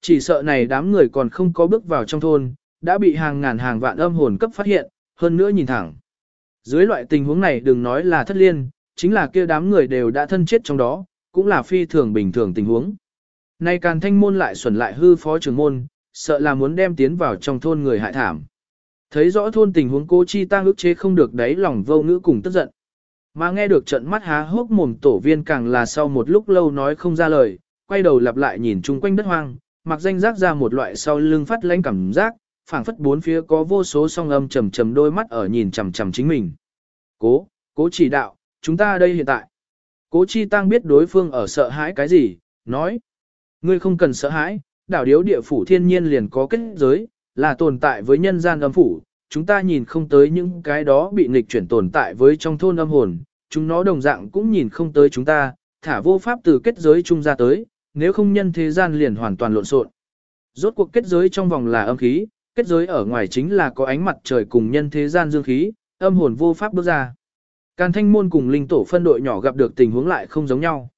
Chỉ sợ này đám người còn không có bước vào trong thôn, đã bị hàng ngàn hàng vạn âm hồn cấp phát hiện, hơn nữa nhìn thẳng. Dưới loại tình huống này đừng nói là thất liên, chính là kia đám người đều đã thân chết trong đó, cũng là phi thường bình thường tình huống. Nay càn thanh môn lại xuẩn lại hư phó trưởng môn, sợ là muốn đem tiến vào trong thôn người hại thảm. Thấy rõ thôn tình huống cô chi tăng ức chế không được đáy lòng vô ngữ cùng tức giận. Mà nghe được trận mắt há hốc mồm tổ viên càng là sau một lúc lâu nói không ra lời, quay đầu lặp lại nhìn chung quanh đất hoang, mặc danh giác ra một loại sau lưng phát lãnh cảm giác, phảng phất bốn phía có vô số song âm trầm trầm đôi mắt ở nhìn chằm chằm chính mình. Cố, cố chỉ đạo, chúng ta đây hiện tại. Cố chi tăng biết đối phương ở sợ hãi cái gì, nói. Ngươi không cần sợ hãi, đảo điếu địa phủ thiên nhiên liền có kết giới, là tồn tại với nhân gian âm phủ, chúng ta nhìn không tới những cái đó bị nghịch chuyển tồn tại với trong thôn âm hồn, chúng nó đồng dạng cũng nhìn không tới chúng ta, thả vô pháp từ kết giới chung ra tới, nếu không nhân thế gian liền hoàn toàn lộn xộn. Rốt cuộc kết giới trong vòng là âm khí, kết giới ở ngoài chính là có ánh mặt trời cùng nhân thế gian dương khí, âm hồn vô pháp bước ra. Càn thanh môn cùng linh tổ phân đội nhỏ gặp được tình huống lại không giống nhau.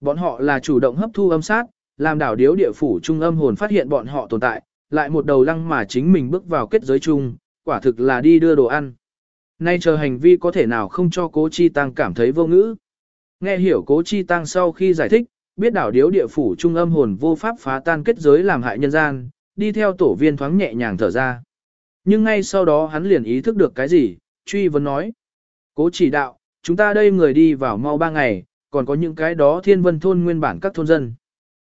Bọn họ là chủ động hấp thu âm sát, làm đảo điếu địa phủ trung âm hồn phát hiện bọn họ tồn tại, lại một đầu lăng mà chính mình bước vào kết giới chung, quả thực là đi đưa đồ ăn. Nay chờ hành vi có thể nào không cho cố chi tăng cảm thấy vô ngữ. Nghe hiểu cố chi tăng sau khi giải thích, biết đảo điếu địa phủ trung âm hồn vô pháp phá tan kết giới làm hại nhân gian, đi theo tổ viên thoáng nhẹ nhàng thở ra. Nhưng ngay sau đó hắn liền ý thức được cái gì, truy vấn nói. Cố chỉ đạo, chúng ta đây người đi vào mau ba ngày, còn có những cái đó thiên vân thôn nguyên bản các thôn dân.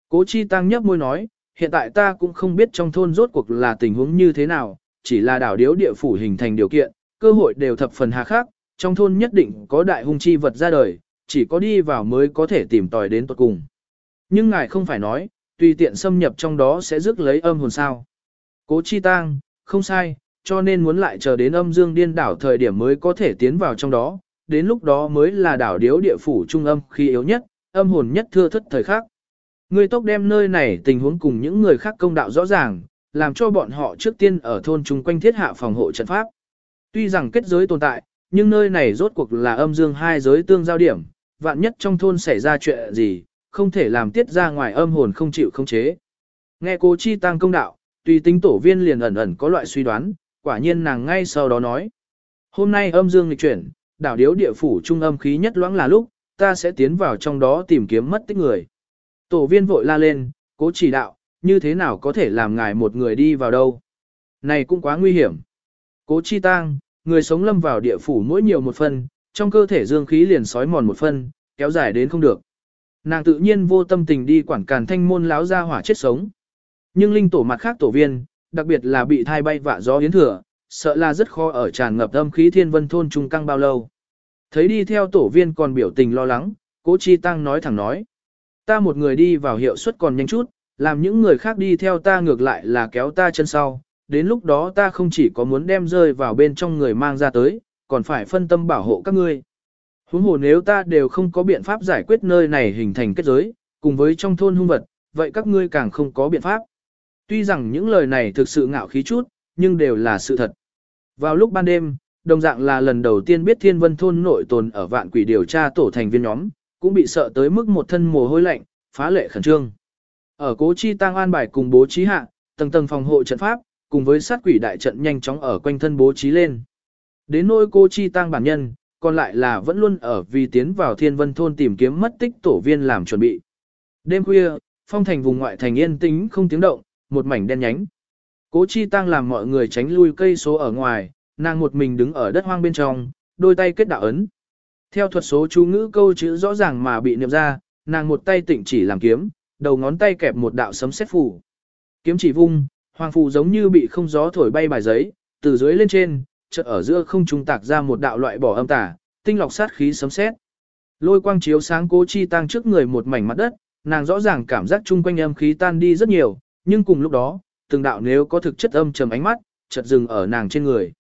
Cố chi tăng nhấp môi nói, hiện tại ta cũng không biết trong thôn rốt cuộc là tình huống như thế nào, chỉ là đảo điếu địa phủ hình thành điều kiện, cơ hội đều thập phần hà khắc, trong thôn nhất định có đại hung chi vật ra đời, chỉ có đi vào mới có thể tìm tòi đến tuật cùng. Nhưng ngài không phải nói, tùy tiện xâm nhập trong đó sẽ rước lấy âm hồn sao. Cố chi tang, không sai, cho nên muốn lại chờ đến âm dương điên đảo thời điểm mới có thể tiến vào trong đó, đến lúc đó mới là đảo điếu địa phủ trung âm khi yếu nhất, âm hồn nhất thưa thất thời khắc. Người tốc đem nơi này tình huống cùng những người khác công đạo rõ ràng, làm cho bọn họ trước tiên ở thôn chung quanh thiết hạ phòng hộ trận pháp. Tuy rằng kết giới tồn tại, nhưng nơi này rốt cuộc là âm dương hai giới tương giao điểm, vạn nhất trong thôn xảy ra chuyện gì, không thể làm tiết ra ngoài âm hồn không chịu không chế. Nghe cố chi tăng công đạo, tùy tính tổ viên liền ẩn ẩn có loại suy đoán, quả nhiên nàng ngay sau đó nói. Hôm nay âm dương lịch chuyển, đảo điếu địa phủ trung âm khí nhất loãng là lúc, ta sẽ tiến vào trong đó tìm kiếm mất tích người. Tổ viên vội la lên, cố chỉ đạo, như thế nào có thể làm ngài một người đi vào đâu. Này cũng quá nguy hiểm. Cố chi tang, người sống lâm vào địa phủ mỗi nhiều một phần, trong cơ thể dương khí liền sói mòn một phần, kéo dài đến không được. Nàng tự nhiên vô tâm tình đi quản càn thanh môn láo ra hỏa chết sống. Nhưng linh tổ mặt khác tổ viên, đặc biệt là bị thai bay vạ gió yến thừa, sợ là rất khó ở tràn ngập âm khí thiên vân thôn trung căng bao lâu. Thấy đi theo tổ viên còn biểu tình lo lắng, cố chi tăng nói thẳng nói. Ta một người đi vào hiệu suất còn nhanh chút, làm những người khác đi theo ta ngược lại là kéo ta chân sau. Đến lúc đó ta không chỉ có muốn đem rơi vào bên trong người mang ra tới, còn phải phân tâm bảo hộ các ngươi. Huống hồ nếu ta đều không có biện pháp giải quyết nơi này hình thành kết giới, cùng với trong thôn hung vật, vậy các ngươi càng không có biện pháp. Tuy rằng những lời này thực sự ngạo khí chút, nhưng đều là sự thật. Vào lúc ban đêm, đồng dạng là lần đầu tiên biết thiên vân thôn nội tồn ở vạn quỷ điều tra tổ thành viên nhóm, cũng bị sợ tới mức một thân mồ hôi lạnh, phá lệ khẩn trương. Ở cố chi tăng an bài cùng bố trí hạ, tầng tầng phòng hộ trận pháp, cùng với sát quỷ đại trận nhanh chóng ở quanh thân bố trí lên. Đến nỗi cô chi tăng bản nhân, còn lại là vẫn luôn ở vì tiến vào thiên vân thôn tìm kiếm mất tích tổ viên làm chuẩn bị. Đêm khuya, phong thành vùng ngoại thành yên tĩnh không tiếng động, một mảnh đen nhánh. Cố chi tăng làm mọi người tránh lui cây số ở ngoài, nàng một mình đứng ở đất hoang bên trong, đôi tay kết đạo ấn. Theo thuật số chú ngữ câu chữ rõ ràng mà bị niệm ra, nàng một tay tịnh chỉ làm kiếm, đầu ngón tay kẹp một đạo sấm sét phủ. Kiếm chỉ vung, hoàng phù giống như bị không gió thổi bay bài giấy, từ dưới lên trên, chợt ở giữa không trung tạc ra một đạo loại bỏ âm tà, tinh lọc sát khí sấm sét. Lôi quang chiếu sáng cố chi tăng trước người một mảnh mặt đất, nàng rõ ràng cảm giác chung quanh âm khí tan đi rất nhiều, nhưng cùng lúc đó, từng đạo nếu có thực chất âm trầm ánh mắt, chợt dừng ở nàng trên người.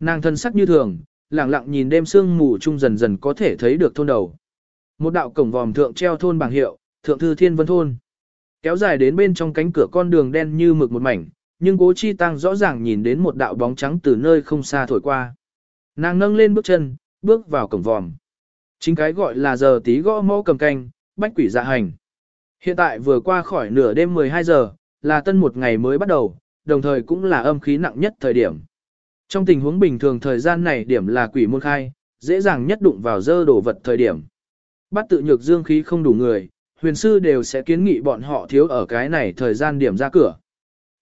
Nàng thân sắc như thường, lặng lặng nhìn đêm sương mù chung dần dần có thể thấy được thôn đầu. Một đạo cổng vòm thượng treo thôn bảng hiệu, thượng thư thiên vân thôn. Kéo dài đến bên trong cánh cửa con đường đen như mực một mảnh, nhưng cố chi tăng rõ ràng nhìn đến một đạo bóng trắng từ nơi không xa thổi qua. Nàng nâng lên bước chân, bước vào cổng vòm. Chính cái gọi là giờ tí gõ mõ cầm canh, bách quỷ dạ hành. Hiện tại vừa qua khỏi nửa đêm 12 giờ, là tân một ngày mới bắt đầu, đồng thời cũng là âm khí nặng nhất thời điểm. Trong tình huống bình thường thời gian này điểm là quỷ môn khai, dễ dàng nhất đụng vào dơ đổ vật thời điểm. Bắt tự nhược dương khí không đủ người, huyền sư đều sẽ kiến nghị bọn họ thiếu ở cái này thời gian điểm ra cửa.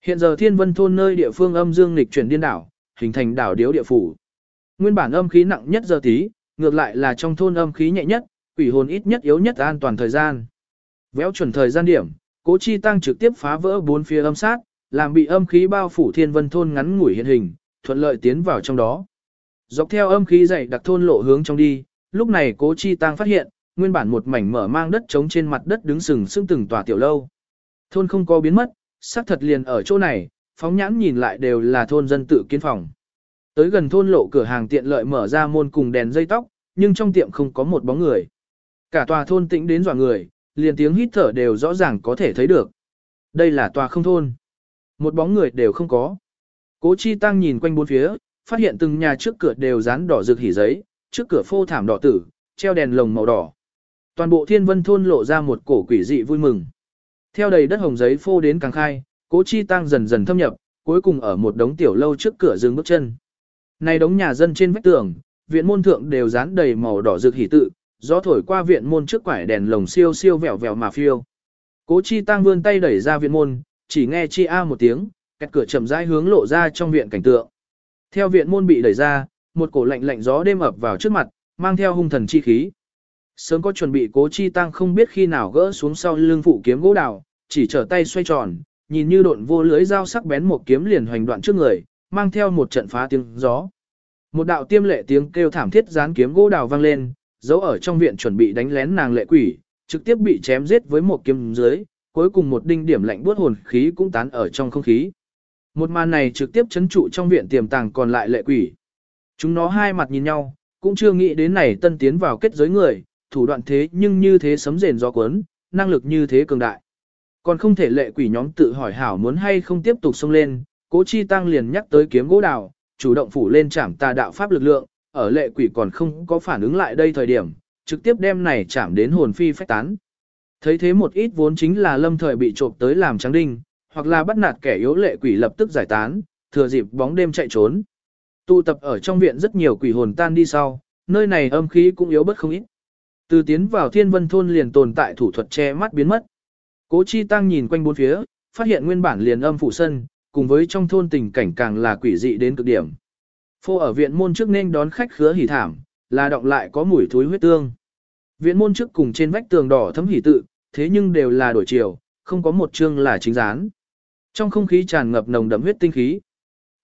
Hiện giờ thiên vân thôn nơi địa phương âm dương lịch chuyển điên đảo, hình thành đảo điếu địa phủ. Nguyên bản âm khí nặng nhất giờ tí, ngược lại là trong thôn âm khí nhẹ nhất, quỷ hồn ít nhất yếu nhất an toàn thời gian. Véo chuẩn thời gian điểm, cố chi tăng trực tiếp phá vỡ bốn phía âm sát, làm bị âm khí bao phủ thiên vân thôn ngắn ngủi hiện hình, thuận lợi tiến vào trong đó. Dọc theo âm khí dày đặc thôn lộ hướng trong đi, lúc này cố chi tăng phát hiện, nguyên bản một mảnh mở mang đất trống trên mặt đất đứng sừng sững từng tòa tiểu lâu. Thôn không có biến mất, xác thật liền ở chỗ này, phóng nhãn nhìn lại đều là thôn dân tự kiến phòng. Tới gần thôn lộ cửa hàng tiện lợi mở ra môn cùng đèn dây tóc, nhưng trong tiệm không có một bóng người. Cả tòa thôn tĩnh đến dọa người, liền tiếng hít thở đều rõ ràng có thể thấy được. Đây là tòa không thôn. Một bóng người đều không có. Cố Chi Tăng nhìn quanh bốn phía, phát hiện từng nhà trước cửa đều dán đỏ rực hỉ giấy, trước cửa phô thảm đỏ tử, treo đèn lồng màu đỏ. Toàn bộ thiên vân thôn lộ ra một cổ quỷ dị vui mừng. Theo đầy đất hồng giấy phô đến càng khai, cố chi tăng dần dần thâm nhập, cuối cùng ở một đống tiểu lâu trước cửa dừng bước chân. Này đống nhà dân trên vách tường, viện môn thượng đều dán đầy màu đỏ rực hỉ tự, gió thổi qua viện môn trước quải đèn lồng siêu siêu vẹo vẹo mà phiêu. Cố chi tăng vươn tay đẩy ra viện môn, chỉ nghe chi a một tiếng, kẹt cửa chậm rãi hướng lộ ra trong viện cảnh tượng. Theo viện môn bị đẩy ra, một cổ lạnh lạnh gió đêm ập vào trước mặt, mang theo hung thần chi khí. Sớm có chuẩn bị cố chi tăng không biết khi nào gỡ xuống sau lưng phụ kiếm gỗ đào, chỉ trở tay xoay tròn, nhìn như độn vô lưới dao sắc bén một kiếm liền hoành đoạn trước người, mang theo một trận phá tiếng gió. Một đạo tiêm lệ tiếng kêu thảm thiết dán kiếm gỗ đào vang lên, giấu ở trong viện chuẩn bị đánh lén nàng lệ quỷ, trực tiếp bị chém giết với một kiếm dưới, cuối cùng một đinh điểm lạnh buốt hồn khí cũng tán ở trong không khí. Một màn này trực tiếp chấn trụ trong viện tiềm tàng còn lại lệ quỷ. Chúng nó hai mặt nhìn nhau, cũng chưa nghĩ đến này tân tiến vào kết giới người, thủ đoạn thế nhưng như thế sấm rền gió cuốn, năng lực như thế cường đại. Còn không thể lệ quỷ nhóm tự hỏi hảo muốn hay không tiếp tục xông lên, cố chi tăng liền nhắc tới kiếm gỗ đào, chủ động phủ lên chạm tà đạo pháp lực lượng, ở lệ quỷ còn không có phản ứng lại đây thời điểm, trực tiếp đem này chạm đến hồn phi phách tán. Thấy thế một ít vốn chính là lâm thời bị trộm tới làm trắng đinh, hoặc là bắt nạt kẻ yếu lệ quỷ lập tức giải tán, thừa dịp bóng đêm chạy trốn. Tụ tập ở trong viện rất nhiều quỷ hồn tan đi sau, nơi này âm khí cũng yếu bất không ít. Từ tiến vào thiên vân thôn liền tồn tại thủ thuật che mắt biến mất. Cố chi tăng nhìn quanh bốn phía, phát hiện nguyên bản liền âm phủ sân, cùng với trong thôn tình cảnh càng là quỷ dị đến cực điểm. Phô ở viện môn trước nên đón khách khứa hỉ thảm, là động lại có mùi thối huyết tương. Viện môn trước cùng trên vách tường đỏ thấm hỉ tự, thế nhưng đều là đổi chiều, không có một chương là chính gián Trong không khí tràn ngập nồng đậm huyết tinh khí.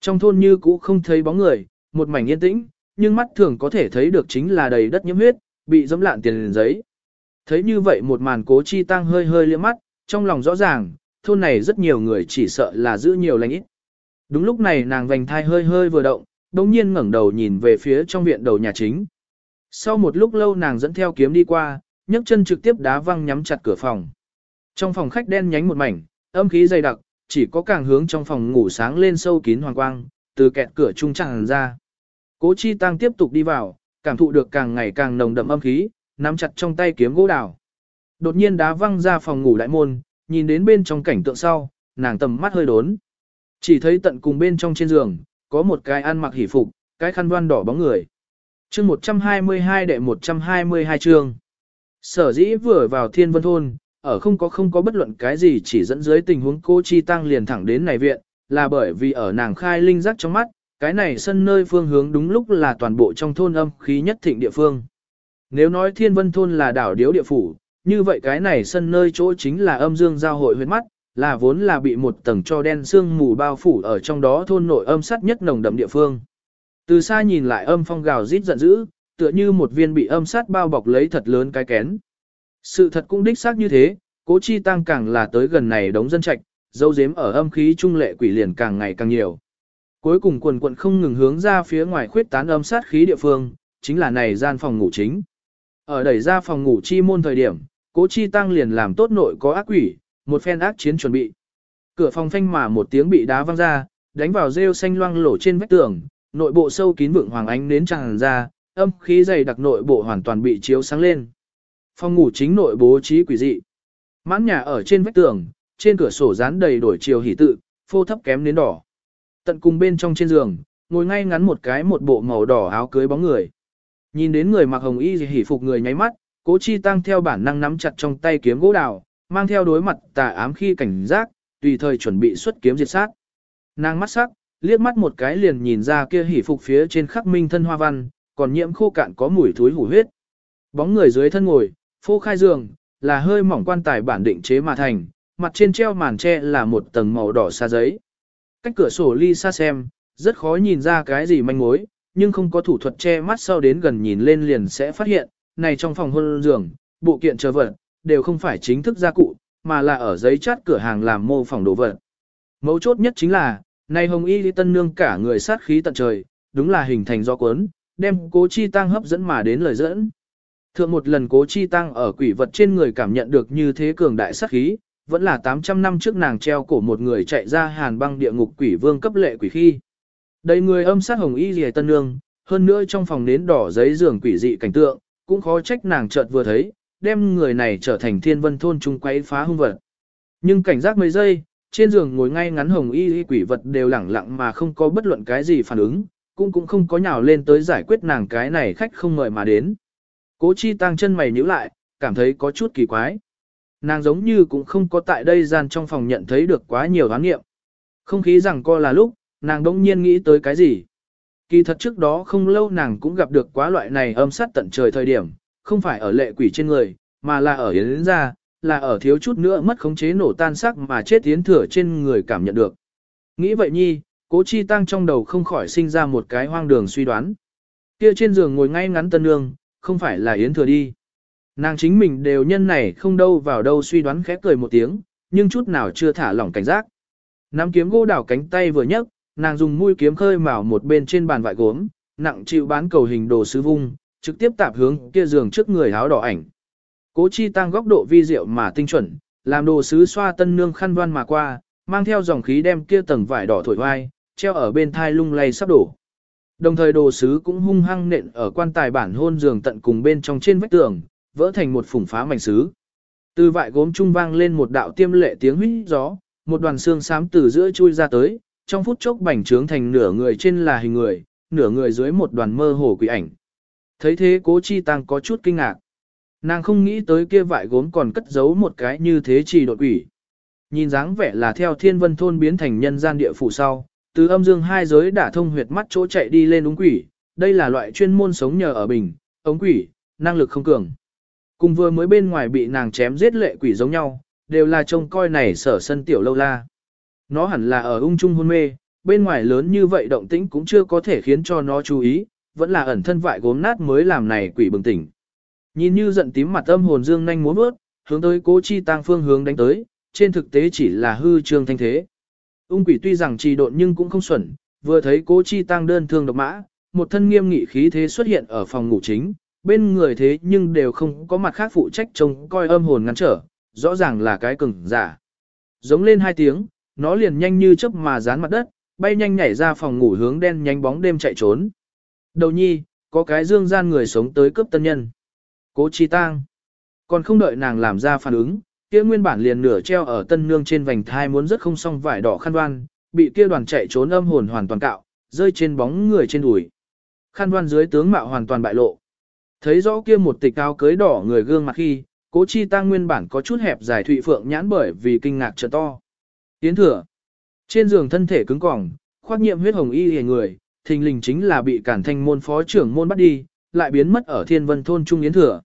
Trong thôn như cũ không thấy bóng người, một mảnh yên tĩnh, nhưng mắt thường có thể thấy được chính là đầy đất nhiễm huyết, bị dẫm lạn tiền giấy. Thấy như vậy một màn cố chi tăng hơi hơi liếc mắt, trong lòng rõ ràng, thôn này rất nhiều người chỉ sợ là giữ nhiều lành ít. Đúng lúc này nàng vành thai hơi hơi vừa động, đồng nhiên ngẩng đầu nhìn về phía trong viện đầu nhà chính. Sau một lúc lâu nàng dẫn theo kiếm đi qua, nhấc chân trực tiếp đá văng nhắm chặt cửa phòng. Trong phòng khách đen nhánh một mảnh, âm khí dày đặc, chỉ có càng hướng trong phòng ngủ sáng lên sâu kín hoàng quang, từ kẹt cửa trung tràn ra. Cố Chi Tăng tiếp tục đi vào, cảm thụ được càng ngày càng nồng đậm âm khí, nắm chặt trong tay kiếm gỗ đào. Đột nhiên đá văng ra phòng ngủ đại môn, nhìn đến bên trong cảnh tượng sau, nàng tầm mắt hơi đốn. Chỉ thấy tận cùng bên trong trên giường, có một cái ăn mặc hỉ phục, cái khăn đoan đỏ bóng người. chương 122 đệ 122 chương. Sở dĩ vừa vào thiên vân thôn, ở không có không có bất luận cái gì chỉ dẫn dưới tình huống cô Chi Tăng liền thẳng đến này viện, là bởi vì ở nàng khai linh giác trong mắt, cái này sân nơi phương hướng đúng lúc là toàn bộ trong thôn âm khí nhất thịnh địa phương. Nếu nói thiên vân thôn là đảo điếu địa phủ, như vậy cái này sân nơi chỗ chính là âm dương giao hội huyết mắt, là vốn là bị một tầng cho đen sương mù bao phủ ở trong đó thôn nội âm sắt nhất nồng đậm địa phương. Từ xa nhìn lại âm phong gào rít giận dữ, tựa như một viên bị âm sát bao bọc lấy thật lớn cái kén. Sự thật cũng đích xác như thế, cố chi tăng càng là tới gần này đống dân trạch, dâu dếm ở âm khí trung lệ quỷ liền càng ngày càng nhiều. Cuối cùng quần quận không ngừng hướng ra phía ngoài khuyết tán âm sát khí địa phương, chính là này gian phòng ngủ chính. Ở đẩy ra phòng ngủ chi môn thời điểm, cố chi tăng liền làm tốt nội có ác quỷ, một phen ác chiến chuẩn bị. Cửa phòng phanh mà một tiếng bị đá văng ra, đánh vào rêu xanh loang lổ trên vách tường, nội bộ sâu kín vượng hoàng ánh nến tràn ra, âm khí dày đặc nội bộ hoàn toàn bị chiếu sáng lên. Phòng ngủ chính nội bố trí quỷ dị. Mãn nhà ở trên vách tường, trên cửa sổ dán đầy đổi chiều hỉ tự, phô thấp kém nến đỏ. Tận cùng bên trong trên giường, ngồi ngay ngắn một cái một bộ màu đỏ áo cưới bóng người. Nhìn đến người mặc hồng y hỉ phục người nháy mắt, cố chi tăng theo bản năng nắm chặt trong tay kiếm gỗ đào, mang theo đối mặt tà ám khi cảnh giác, tùy thời chuẩn bị xuất kiếm diệt sát. Nàng mắt sắc, liếc mắt một cái liền nhìn ra kia hỉ phục phía trên khắc minh thân hoa văn, còn nhiễm khô cạn có mùi thối hủ huyết. Bóng người dưới thân ngồi, phô khai giường, là hơi mỏng quan tài bản định chế mà thành, mặt trên treo màn tre là một tầng màu đỏ xa giấy. Cách cửa sổ ly xa xem, rất khó nhìn ra cái gì manh mối, nhưng không có thủ thuật che mắt sau đến gần nhìn lên liền sẽ phát hiện, này trong phòng hôn giường, bộ kiện chờ vật, đều không phải chính thức gia cụ, mà là ở giấy chát cửa hàng làm mô phỏng đồ vật. Mấu chốt nhất chính là, này hồng y lý tân nương cả người sát khí tận trời, đúng là hình thành do cuốn, đem cố chi tăng hấp dẫn mà đến lời dẫn. Thượng một lần cố chi tăng ở quỷ vật trên người cảm nhận được như thế cường đại sát khí, vẫn là 800 năm trước nàng treo cổ một người chạy ra hàn băng địa ngục quỷ vương cấp lệ quỷ khi. Đầy người âm sát hồng y rìa tân nương, hơn nữa trong phòng nến đỏ giấy giường quỷ dị cảnh tượng, cũng khó trách nàng chợt vừa thấy, đem người này trở thành thiên vân thôn trung quấy phá hung vật. Nhưng cảnh giác mấy giây, trên giường ngồi ngay ngắn hồng y y quỷ vật đều lẳng lặng mà không có bất luận cái gì phản ứng, cũng cũng không có nhào lên tới giải quyết nàng cái này khách không mời mà đến. Cố chi tăng chân mày nhíu lại, cảm thấy có chút kỳ quái. Nàng giống như cũng không có tại đây gian trong phòng nhận thấy được quá nhiều hoán nghiệm. Không khí rằng co là lúc, nàng đỗng nhiên nghĩ tới cái gì. Kỳ thật trước đó không lâu nàng cũng gặp được quá loại này âm sát tận trời thời điểm, không phải ở lệ quỷ trên người, mà là ở yến ra, là ở thiếu chút nữa mất khống chế nổ tan sắc mà chết yến thừa trên người cảm nhận được. Nghĩ vậy nhi, cố chi tăng trong đầu không khỏi sinh ra một cái hoang đường suy đoán. Kia trên giường ngồi ngay ngắn tân nương, không phải là yến thừa đi. Nàng chính mình đều nhân này không đâu vào đâu suy đoán khẽ cười một tiếng, nhưng chút nào chưa thả lỏng cảnh giác. Nắm kiếm gỗ đảo cánh tay vừa nhấc, nàng dùng mũi kiếm khơi mào một bên trên bàn vải gốm, nặng chịu bán cầu hình đồ sứ vung, trực tiếp tạp hướng kia giường trước người áo đỏ ảnh. Cố chi tăng góc độ vi diệu mà tinh chuẩn, làm đồ sứ xoa tân nương khăn đoan mà qua, mang theo dòng khí đem kia tầng vải đỏ thổi vai, treo ở bên thai lung lay sắp đổ. Đồng thời đồ sứ cũng hung hăng nện ở quan tài bản hôn giường tận cùng bên trong trên vách tường, vỡ thành một phủng phá mảnh sứ. Từ vại gốm trung vang lên một đạo tiêm lệ tiếng huýt gió, một đoàn xương xám từ giữa chui ra tới, trong phút chốc bành trướng thành nửa người trên là hình người, nửa người dưới một đoàn mơ hồ quỷ ảnh. Thấy thế cố chi tăng có chút kinh ngạc. Nàng không nghĩ tới kia vại gốm còn cất giấu một cái như thế chỉ đột quỷ. Nhìn dáng vẻ là theo thiên vân thôn biến thành nhân gian địa phủ sau, từ âm dương hai giới đã thông huyệt mắt chỗ chạy đi lên ống quỷ, đây là loại chuyên môn sống nhờ ở bình, ống quỷ, năng lực không cường. Cùng vừa mới bên ngoài bị nàng chém giết lệ quỷ giống nhau, đều là trông coi này sở sân tiểu lâu la. Nó hẳn là ở ung trung hôn mê, bên ngoài lớn như vậy động tĩnh cũng chưa có thể khiến cho nó chú ý, vẫn là ẩn thân vại gốm nát mới làm này quỷ bừng tỉnh. Nhìn như giận tím mặt âm hồn dương nhanh muốn bước, hướng tới cố chi tăng phương hướng đánh tới, trên thực tế chỉ là hư trương thanh thế. Ung quỷ tuy rằng trì độn nhưng cũng không xuẩn, vừa thấy cố chi tăng đơn thương độc mã, một thân nghiêm nghị khí thế xuất hiện ở phòng ngủ chính, bên người thế nhưng đều không có mặt khác phụ trách trông coi âm hồn ngăn trở, rõ ràng là cái cứng giả. Giống lên hai tiếng, nó liền nhanh như chớp mà dán mặt đất, bay nhanh nhảy ra phòng ngủ hướng đen nhánh bóng đêm chạy trốn. Đầu nhi, có cái dương gian người sống tới cướp tân nhân. Cố chi tang. Còn không đợi nàng làm ra phản ứng, kia nguyên bản liền nửa treo ở tân nương trên vành thai muốn rất không xong vải đỏ khăn đoan, bị kia đoàn chạy trốn âm hồn hoàn toàn cạo, rơi trên bóng người trên đùi. Khăn đoan dưới tướng mạo hoàn toàn bại lộ. Thấy rõ kia một tịch áo cưới đỏ người gương mặt khi, cố chi tăng nguyên bản có chút hẹp dài thụy phượng nhãn bởi vì kinh ngạc trợ to. Tiến thừa. Trên giường thân thể cứng cỏng, khoác nhiệm huyết hồng y hề người, thình lình chính là bị cản thanh môn phó trưởng môn bắt đi, lại biến mất ở thiên vân thôn trung yến thừa.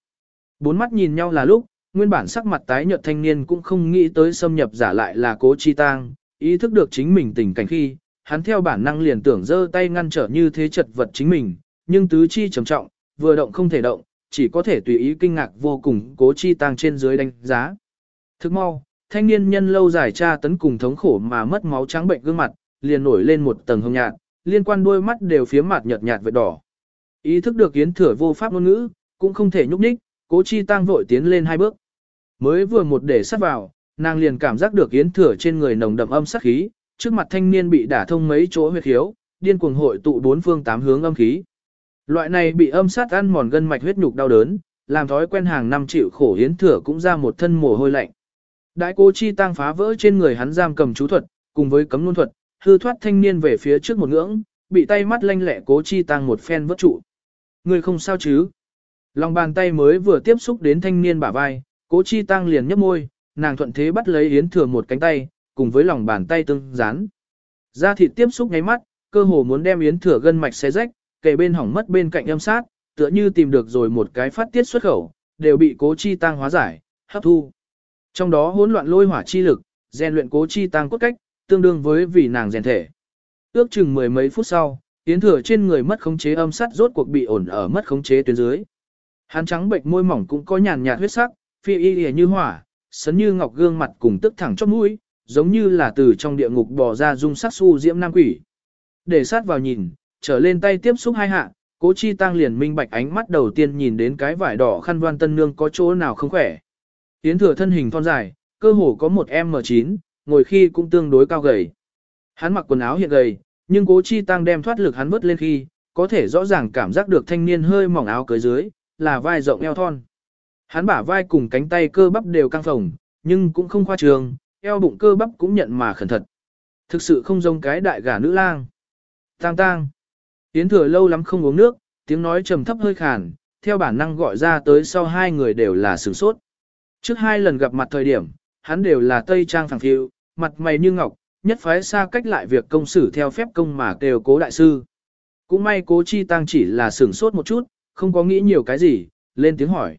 Bốn mắt nhìn nhau là lúc, nguyên bản sắc mặt tái nhợt thanh niên cũng không nghĩ tới xâm nhập giả lại là cố chi tang, ý thức được chính mình tình cảnh khi, hắn theo bản năng liền tưởng giơ tay ngăn trở như thế chật vật chính mình, nhưng tứ chi trầm trọng, vừa động không thể động, chỉ có thể tùy ý kinh ngạc vô cùng cố chi tăng trên dưới đánh giá. Thức mau, thanh niên nhân lâu dài tra tấn cùng thống khổ mà mất máu trắng bệnh gương mặt, liền nổi lên một tầng hồng nhạt, liên quan đôi mắt đều phía mặt nhợt nhạt vệt đỏ. Ý thức được yến thừa vô pháp ngôn ngữ, cũng không thể nhúc nhích, cố chi tăng vội tiến lên hai bước. Mới vừa một để sát vào, nàng liền cảm giác được yến thừa trên người nồng đậm âm sát khí, trước mặt thanh niên bị đả thông mấy chỗ huyết khiếu, điên cuồng hội tụ bốn phương tám hướng âm khí. Loại này bị âm sát ăn mòn gân mạch huyết nhục đau đớn, làm thói quen hàng năm chịu khổ yến thừa cũng ra một thân mồ hôi lạnh. Đại cô chi tăng phá vỡ trên người hắn giam cầm chú thuật, cùng với cấm luân thuật, hư thoát thanh niên về phía trước một ngưỡng, bị tay mắt lanh lẹ cố chi tăng một phen vớt trụ. Người không sao chứ? Lòng bàn tay mới vừa tiếp xúc đến thanh niên bả vai, cố chi tăng liền nhấp môi, nàng thuận thế bắt lấy yến thừa một cánh tay, cùng với lòng bàn tay tương dán. Da thịt tiếp xúc nháy mắt, cơ hồ muốn đem yến thừa gân mạch xé rách, kề bên hỏng mất bên cạnh âm sát, tựa như tìm được rồi một cái phát tiết xuất khẩu, đều bị cố chi tăng hóa giải, hấp thu. Trong đó hỗn loạn lôi hỏa chi lực, rèn luyện cố chi tăng cốt cách, tương đương với vì nàng rèn thể. Ước chừng mười mấy phút sau, tiến Thừa trên người mất khống chế âm sát rốt cuộc bị ổn ở mất khống chế tuyến dưới. Hắn trắng bệnh môi mỏng cũng có nhàn nhạt huyết sắc, phi y lìa như hỏa, sấn như ngọc gương mặt cùng tức thẳng chóp mũi, giống như là từ trong địa ngục bò ra dung sắc su diễm nam quỷ. Để sát vào nhìn, trở lên tay tiếp xúc hai hạ, cố chi tăng liền minh bạch ánh mắt đầu tiên nhìn đến cái vải đỏ khăn voan tân nương có chỗ nào không khỏe. Yến thừa thân hình thon dài, cơ hồ có một M9, ngồi khi cũng tương đối cao gầy. Hắn mặc quần áo hiện gầy, nhưng cố chi tăng đem thoát lực hắn vớt lên khi, có thể rõ ràng cảm giác được thanh niên hơi mỏng áo cưới dưới, là vai rộng eo thon. Hắn bả vai cùng cánh tay cơ bắp đều căng phồng, nhưng cũng không khoa trường, eo bụng cơ bắp cũng nhận mà khẩn thật. Thực sự không giống cái đại gà nữ lang. Tang tang. Tiến thừa lâu lắm không uống nước, tiếng nói trầm thấp hơi khàn, theo bản năng gọi ra tới sau hai người đều là sửng sốt. Trước hai lần gặp mặt thời điểm, hắn đều là tây trang phẳng phiu, mặt mày như ngọc, nhất phái xa cách lại việc công xử theo phép công mà đều cố đại sư. Cũng may cố chi tăng chỉ là sửng sốt một chút, không có nghĩ nhiều cái gì, lên tiếng hỏi.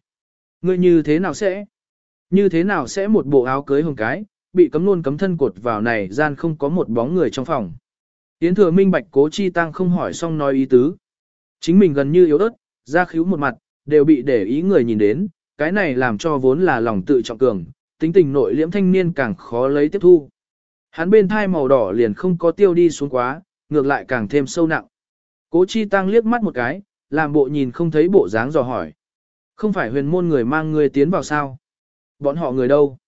Ngươi như thế nào sẽ? Như thế nào sẽ một bộ áo cưới hồng cái, bị cấm luôn cấm thân cột vào này gian không có một bóng người trong phòng. Yến thừa minh bạch cố chi tăng không hỏi xong nói ý tứ. Chính mình gần như yếu ớt, ra khíu một mặt, đều bị để ý người nhìn đến, cái này làm cho vốn là lòng tự trọng cường, tính tình nội liễm thanh niên càng khó lấy tiếp thu. Hắn bên thai màu đỏ liền không có tiêu đi xuống quá, ngược lại càng thêm sâu nặng. Cố chi tăng liếc mắt một cái, làm bộ nhìn không thấy bộ dáng dò hỏi. Không phải huyền môn người mang người tiến vào sao? Bọn họ người đâu?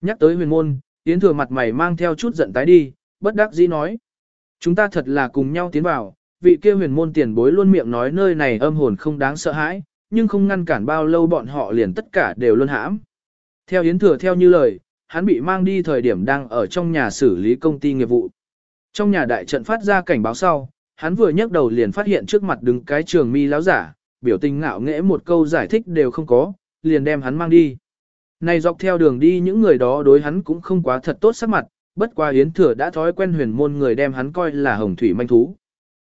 Nhắc tới huyền môn, Yến thừa mặt mày mang theo chút giận tái đi, bất đắc dĩ nói. Chúng ta thật là cùng nhau tiến vào, vị kia huyền môn tiền bối luôn miệng nói nơi này âm hồn không đáng sợ hãi, nhưng không ngăn cản bao lâu bọn họ liền tất cả đều luôn hãm. Theo Yến Thừa theo như lời, hắn bị mang đi thời điểm đang ở trong nhà xử lý công ty nghiệp vụ. Trong nhà đại trận phát ra cảnh báo sau, hắn vừa nhấc đầu liền phát hiện trước mặt đứng cái trường mi láo giả, biểu tình ngạo nghễ một câu giải thích đều không có, liền đem hắn mang đi. Này dọc theo đường đi những người đó đối hắn cũng không quá thật tốt sắc mặt, bất qua Yến Thừa đã thói quen huyền môn người đem hắn coi là hồng thủy manh thú.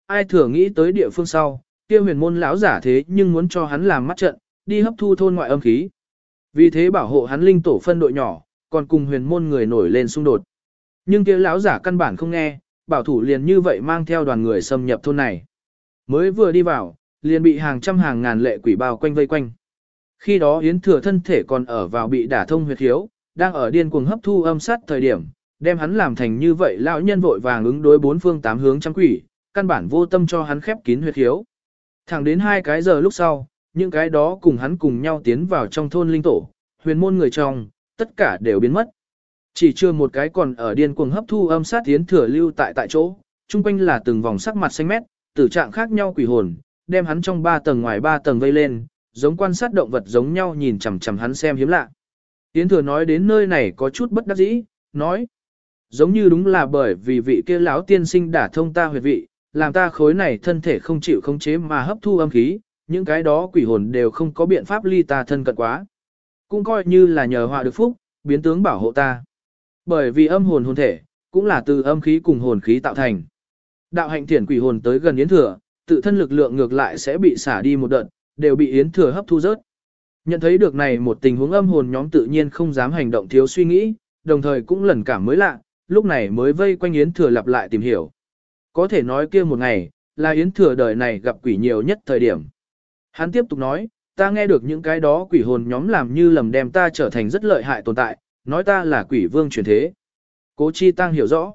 Ai thừa nghĩ tới địa phương sau, kia huyền môn lão giả thế nhưng muốn cho hắn làm mắt trận, đi hấp thu thôn ngoại âm khí. Vì thế bảo hộ hắn linh tổ phân đội nhỏ, còn cùng huyền môn người nổi lên xung đột. Nhưng kia lão giả căn bản không nghe, bảo thủ liền như vậy mang theo đoàn người xâm nhập thôn này. Mới vừa đi vào, liền bị hàng trăm hàng ngàn lệ quỷ bao quanh vây quanh. Khi đó Yến Thừa thân thể còn ở vào bị đả thông huyệt hiếu, đang ở điên cuồng hấp thu âm sát thời điểm, đem hắn làm thành như vậy lão nhân vội vàng ứng đối bốn phương tám hướng trăm quỷ, căn bản vô tâm cho hắn khép kín huyệt hiếu. Thẳng đến hai cái giờ lúc sau, những cái đó cùng hắn cùng nhau tiến vào trong thôn linh tổ, huyền môn người trong, tất cả đều biến mất. Chỉ chưa một cái còn ở điên cuồng hấp thu âm sát tiến thừa lưu tại tại chỗ, chung quanh là từng vòng sắc mặt xanh mét, tử trạng khác nhau quỷ hồn, đem hắn trong ba tầng ngoài ba tầng vây lên, giống quan sát động vật giống nhau nhìn chằm chằm hắn xem hiếm lạ. Tiến thừa nói đến nơi này có chút bất đắc dĩ, nói, giống như đúng là bởi vì vị kia lão tiên sinh đã thông ta huyệt vị, làm ta khối này thân thể không chịu khống chế mà hấp thu âm khí, những cái đó quỷ hồn đều không có biện pháp ly ta thân cận quá. Cũng coi như là nhờ họa được phúc, biến tướng bảo hộ ta. Bởi vì âm hồn hồn thể, cũng là từ âm khí cùng hồn khí tạo thành. Đạo hạnh thiển quỷ hồn tới gần yến thừa, tự thân lực lượng ngược lại sẽ bị xả đi một đợt, đều bị yến thừa hấp thu rớt. Nhận thấy được này một tình huống âm hồn nhóm tự nhiên không dám hành động thiếu suy nghĩ, đồng thời cũng lần cảm mới lạ, lúc này mới vây quanh yến thừa lặp lại tìm hiểu. Có thể nói kia một ngày, là yến thừa đời này gặp quỷ nhiều nhất thời điểm. Hắn tiếp tục nói, ta nghe được những cái đó quỷ hồn nhóm làm như lầm đem ta trở thành rất lợi hại tồn tại, nói ta là quỷ vương truyền thế. Cố Chi Tăng hiểu rõ.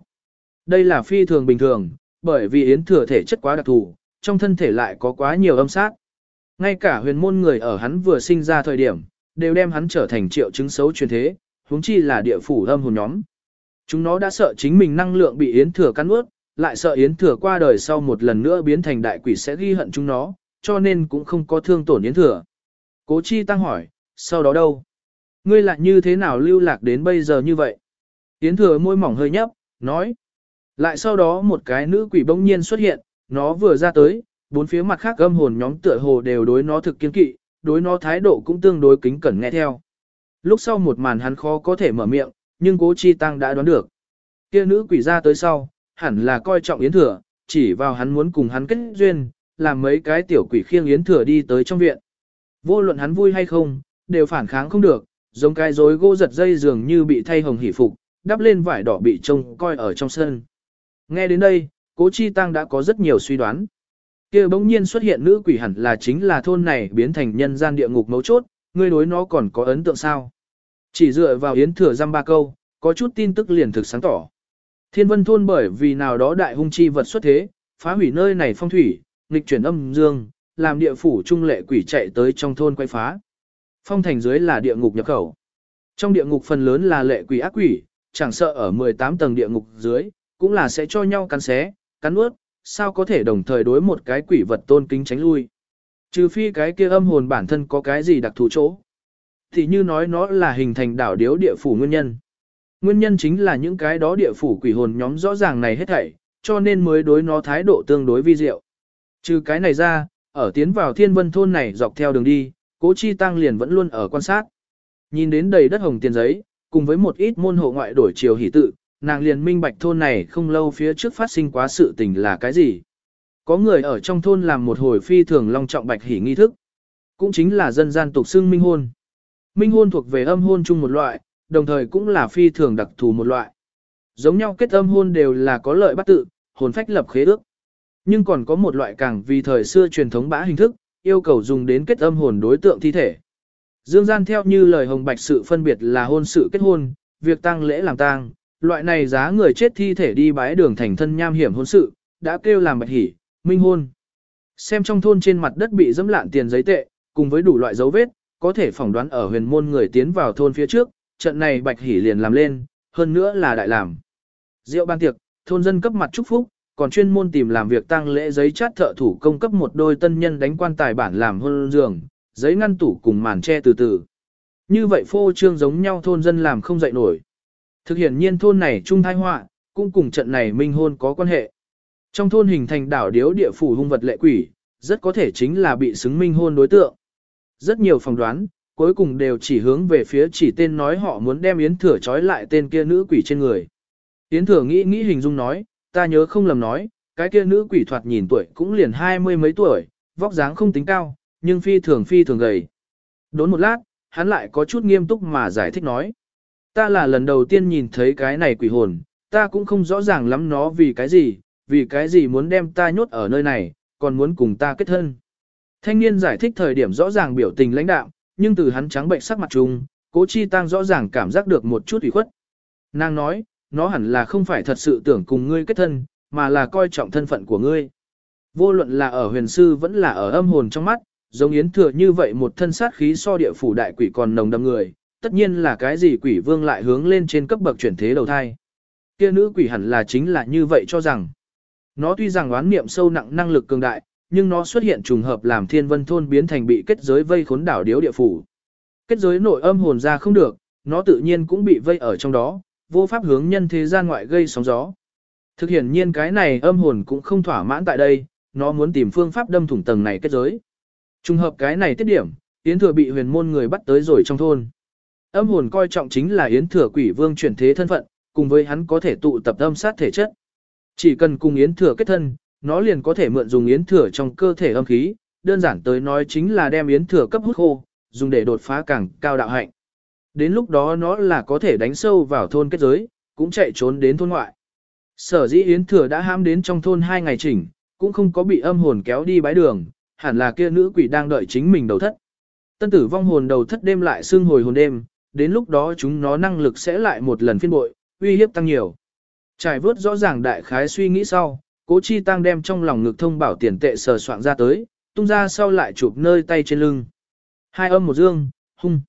Đây là phi thường bình thường, bởi vì yến thừa thể chất quá đặc thù, trong thân thể lại có quá nhiều âm sát. Ngay cả huyền môn người ở hắn vừa sinh ra thời điểm, đều đem hắn trở thành triệu chứng xấu truyền thế, huống chi là địa phủ âm hồn nhóm. Chúng nó đã sợ chính mình năng lượng bị yến thừa cắn ướt, lại sợ yến thừa qua đời sau một lần nữa biến thành đại quỷ sẽ ghi hận chúng nó, cho nên cũng không có thương tổn yến thừa. Cố chi tăng hỏi, sau đó đâu? Ngươi lại như thế nào lưu lạc đến bây giờ như vậy? Yến thừa môi mỏng hơi nhấp, nói. Lại sau đó một cái nữ quỷ bỗng nhiên xuất hiện, nó vừa ra tới, bốn phía mặt khác âm hồn nhóm tựa hồ đều đối nó thực kiên kỵ, đối nó thái độ cũng tương đối kính cẩn nghe theo. Lúc sau một màn hắn khó có thể mở miệng, nhưng cố chi tăng đã đoán được. Kia nữ quỷ ra tới sau, hẳn là coi trọng Yến Thừa, chỉ vào hắn muốn cùng hắn kết duyên, làm mấy cái tiểu quỷ khiêng Yến Thừa đi tới trong viện. Vô luận hắn vui hay không, đều phản kháng không được, giống cái rối gỗ giật dây dường như bị thay hồng hỉ phục, đắp lên vải đỏ bị trông coi ở trong sân. Nghe đến đây, cố chi tăng đã có rất nhiều suy đoán. kia bỗng nhiên xuất hiện nữ quỷ hẳn là chính là thôn này biến thành nhân gian địa ngục mấu chốt, ngươi đối nó còn có ấn tượng sao. Chỉ dựa vào yến thừa răm ba câu, có chút tin tức liền thực sáng tỏ. Thiên vân thôn bởi vì nào đó đại hung chi vật xuất thế, phá hủy nơi này phong thủy, nghịch chuyển âm dương, làm địa phủ trung lệ quỷ chạy tới trong thôn quay phá. Phong thành dưới là địa ngục nhập khẩu. Trong địa ngục phần lớn là lệ quỷ ác quỷ, chẳng sợ ở 18 tầng địa ngục dưới, cũng là sẽ cho nhau cắn xé, cắn nuốt, sao có thể đồng thời đối một cái quỷ vật tôn kính tránh lui. Trừ phi cái kia âm hồn bản thân có cái gì đặc thù chỗ. Thì như nói nó là hình thành đảo điếu địa phủ nguyên nhân. Nguyên nhân chính là những cái đó địa phủ quỷ hồn nhóm rõ ràng này hết thảy, cho nên mới đối nó thái độ tương đối vi diệu. Trừ cái này ra, ở tiến vào thiên vân thôn này dọc theo đường đi, cố chi tăng liền vẫn luôn ở quan sát. Nhìn đến đầy đất hồng tiền giấy, cùng với một ít môn hộ ngoại đổi chiều hỷ tự, nàng liền minh bạch thôn này không lâu phía trước phát sinh quá sự tình là cái gì. Có người ở trong thôn làm một hồi phi thường long trọng bạch hỷ nghi thức. Cũng chính là dân gian tục xưng minh hôn. Minh hôn thuộc về âm hôn chung một loại, đồng thời cũng là phi thường đặc thù một loại. Giống nhau kết âm hôn đều là có lợi bắt tự, hồn phách lập khế ước. Nhưng còn có một loại càng vì thời xưa truyền thống bã hình thức, yêu cầu dùng đến kết âm hồn đối tượng thi thể. Dương gian theo như lời hồng bạch sự phân biệt là hôn sự kết hôn, việc tang lễ làm tang, loại này giá người chết thi thể đi bái đường thành thân nham hiểm hôn sự, đã kêu làm bạch hỉ, minh hôn. Xem trong thôn trên mặt đất bị dẫm lạn tiền giấy tệ, cùng với đủ loại dấu vết, có thể phỏng đoán ở huyền môn người tiến vào thôn phía trước, trận này bạch hỉ liền làm lên, hơn nữa là đại làm. Rượu ban tiệc, thôn dân cấp mặt chúc phúc, còn chuyên môn tìm làm việc tang lễ giấy chát thợ thủ công cấp một đôi tân nhân đánh quan tài bản làm hôn giường, giấy ngăn tủ cùng màn che từ từ. Như vậy phô trương giống nhau thôn dân làm không dậy nổi. Thực hiện nhiên thôn này trung thái họa, cũng cùng trận này minh hôn có quan hệ. Trong thôn hình thành đảo điếu địa phủ hung vật lệ quỷ, rất có thể chính là bị xứng minh hôn đối tượng. Rất nhiều phỏng đoán, cuối cùng đều chỉ hướng về phía chỉ tên nói họ muốn đem Yến Thừa trói lại tên kia nữ quỷ trên người. Yến Thừa nghĩ nghĩ hình dung nói, ta nhớ không lầm nói, cái kia nữ quỷ thoạt nhìn tuổi cũng liền hai mươi mấy tuổi, vóc dáng không tính cao, nhưng phi thường phi thường gầy. Đốn một lát, hắn lại có chút nghiêm túc mà giải thích nói. Ta là lần đầu tiên nhìn thấy cái này quỷ hồn, ta cũng không rõ ràng lắm nó vì cái gì, vì cái gì muốn đem ta nhốt ở nơi này, còn muốn cùng ta kết thân. Thanh niên giải thích thời điểm rõ ràng biểu tình lãnh đạo, nhưng từ hắn trắng bệnh sắc mặt trùng, cố chi tăng rõ ràng cảm giác được một chút ủy khuất. Nàng nói, nó hẳn là không phải thật sự tưởng cùng ngươi kết thân, mà là coi trọng thân phận của ngươi. Vô luận là ở huyền sư vẫn là ở âm hồn trong mắt, giống yến thừa như vậy một thân sát khí so địa phủ đại quỷ còn nồng đậm người, tất nhiên là cái gì quỷ vương lại hướng lên trên cấp bậc chuyển thế đầu thai. Kia nữ quỷ hẳn là chính là như vậy cho rằng. Nó tuy rằng oán niệm sâu nặng năng lực cường đại, nhưng nó xuất hiện trùng hợp làm thiên vân thôn biến thành bị kết giới vây khốn đảo điếu địa phủ. Kết giới nội âm hồn ra không được, nó tự nhiên cũng bị vây ở trong đó, vô pháp hướng nhân thế gian ngoại gây sóng gió. Thực hiện nhiên cái này âm hồn cũng không thỏa mãn tại đây, nó muốn tìm phương pháp đâm thủng tầng này kết giới. Trùng hợp cái này tiết điểm, Yến Thừa bị huyền môn người bắt tới rồi trong thôn. Âm hồn coi trọng chính là Yến Thừa quỷ vương chuyển thế thân phận, cùng với hắn có thể tụ tập âm sát thể chất. Chỉ cần cùng Yến Thừa kết thân, nó liền có thể mượn dùng Yến Thừa trong cơ thể âm khí, đơn giản tới nói chính là đem Yến Thừa cấp hút khô, dùng để đột phá càng cao đạo hạnh. Đến lúc đó nó là có thể đánh sâu vào thôn kết giới, cũng chạy trốn đến thôn ngoại. Sở dĩ Yến Thừa đã ham đến trong thôn hai ngày chỉnh, cũng không có bị âm hồn kéo đi bái đường, hẳn là kia nữ quỷ đang đợi chính mình đầu thất. Tân tử vong hồn đầu thất đêm lại xương hồi hồn đêm, đến lúc đó chúng nó năng lực sẽ lại một lần phiên bội, uy hiếp tăng nhiều. Trải vớt rõ ràng đại khái suy nghĩ sau, cố chi tăng đem trong lòng ngực thông bảo tiền tệ sờ soạn ra tới, tung ra sau lại chụp nơi tay trên lưng. Hai âm một dương, hung.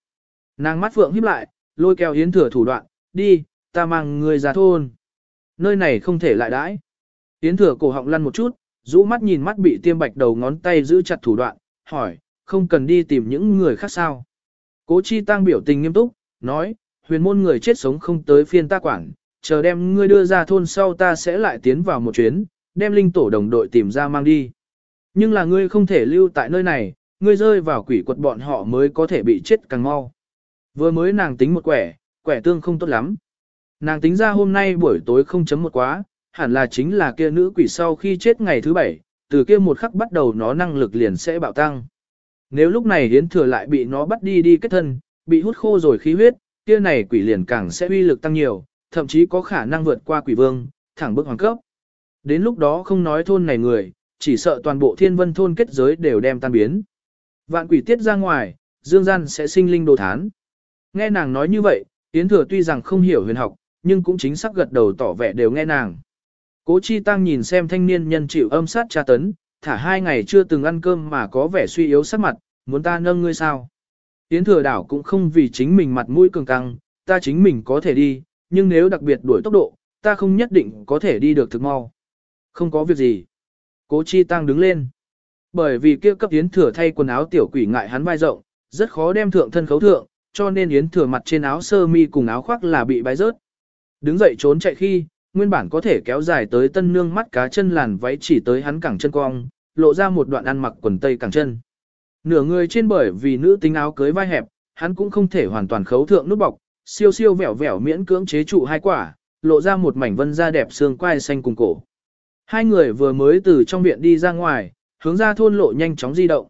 Nàng mắt phượng híp lại, lôi kéo Yến thừa thủ đoạn, đi, ta mang người ra thôn. Nơi này không thể lại đãi. Yến thừa cổ họng lăn một chút, rũ mắt nhìn mắt bị tiêm bạch đầu ngón tay giữ chặt thủ đoạn, hỏi, không cần đi tìm những người khác sao. Cố chi tăng biểu tình nghiêm túc, nói, huyền môn người chết sống không tới phiên ta quản, chờ đem ngươi đưa ra thôn sau ta sẽ lại tiến vào một chuyến, đem linh tổ đồng đội tìm ra mang đi. Nhưng là ngươi không thể lưu tại nơi này, ngươi rơi vào quỷ quật bọn họ mới có thể bị chết càng mau. Vừa mới nàng tính một quẻ, quẻ tương không tốt lắm. Nàng tính ra hôm nay buổi tối không chấm một quá, hẳn là chính là kia nữ quỷ sau khi chết ngày thứ bảy, từ kia một khắc bắt đầu nó năng lực liền sẽ bạo tăng. Nếu lúc này hiến thừa lại bị nó bắt đi đi kết thân, bị hút khô rồi khí huyết, kia này quỷ liền càng sẽ uy lực tăng nhiều, thậm chí có khả năng vượt qua quỷ vương, thẳng bước hoàng cấp. Đến lúc đó không nói thôn này người, chỉ sợ toàn bộ thiên vân thôn kết giới đều đem tan biến. Vạn quỷ tiết ra ngoài, dương gian sẽ sinh linh đồ thán. Nghe nàng nói như vậy, Yến Thừa tuy rằng không hiểu huyền học, nhưng cũng chính xác gật đầu tỏ vẻ đều nghe nàng. Cố Chi Tăng nhìn xem thanh niên nhân chịu âm sát tra tấn, thả hai ngày chưa từng ăn cơm mà có vẻ suy yếu sắc mặt, muốn ta nâng ngươi sao? Yến Thừa đảo cũng không vì chính mình mặt mũi cường căng, ta chính mình có thể đi, nhưng nếu đặc biệt đuổi tốc độ, ta không nhất định có thể đi được thực mau. Không có việc gì. Cố Chi Tăng đứng lên. Bởi vì kia cấp Yến Thừa thay quần áo tiểu quỷ ngại hắn vai rộng, rất khó đem thượng thân khấu thượng, cho nên Yến Thừa mặt trên áo sơ mi cùng áo khoác là bị bái rớt. Đứng dậy trốn chạy khi, nguyên bản có thể kéo dài tới tân nương mắt cá chân làn váy chỉ tới hắn cẳng chân cong, lộ ra một đoạn ăn mặc quần tây cẳng chân. Nửa người trên bởi vì nữ tính áo cưới vai hẹp, hắn cũng không thể hoàn toàn khấu thượng nút bọc, siêu siêu vẻo vẻo miễn cưỡng chế trụ hai quả, lộ ra một mảnh vân da đẹp xương quai xanh cùng cổ. Hai người vừa mới từ trong viện đi ra ngoài, hướng ra thôn lộ nhanh chóng di động.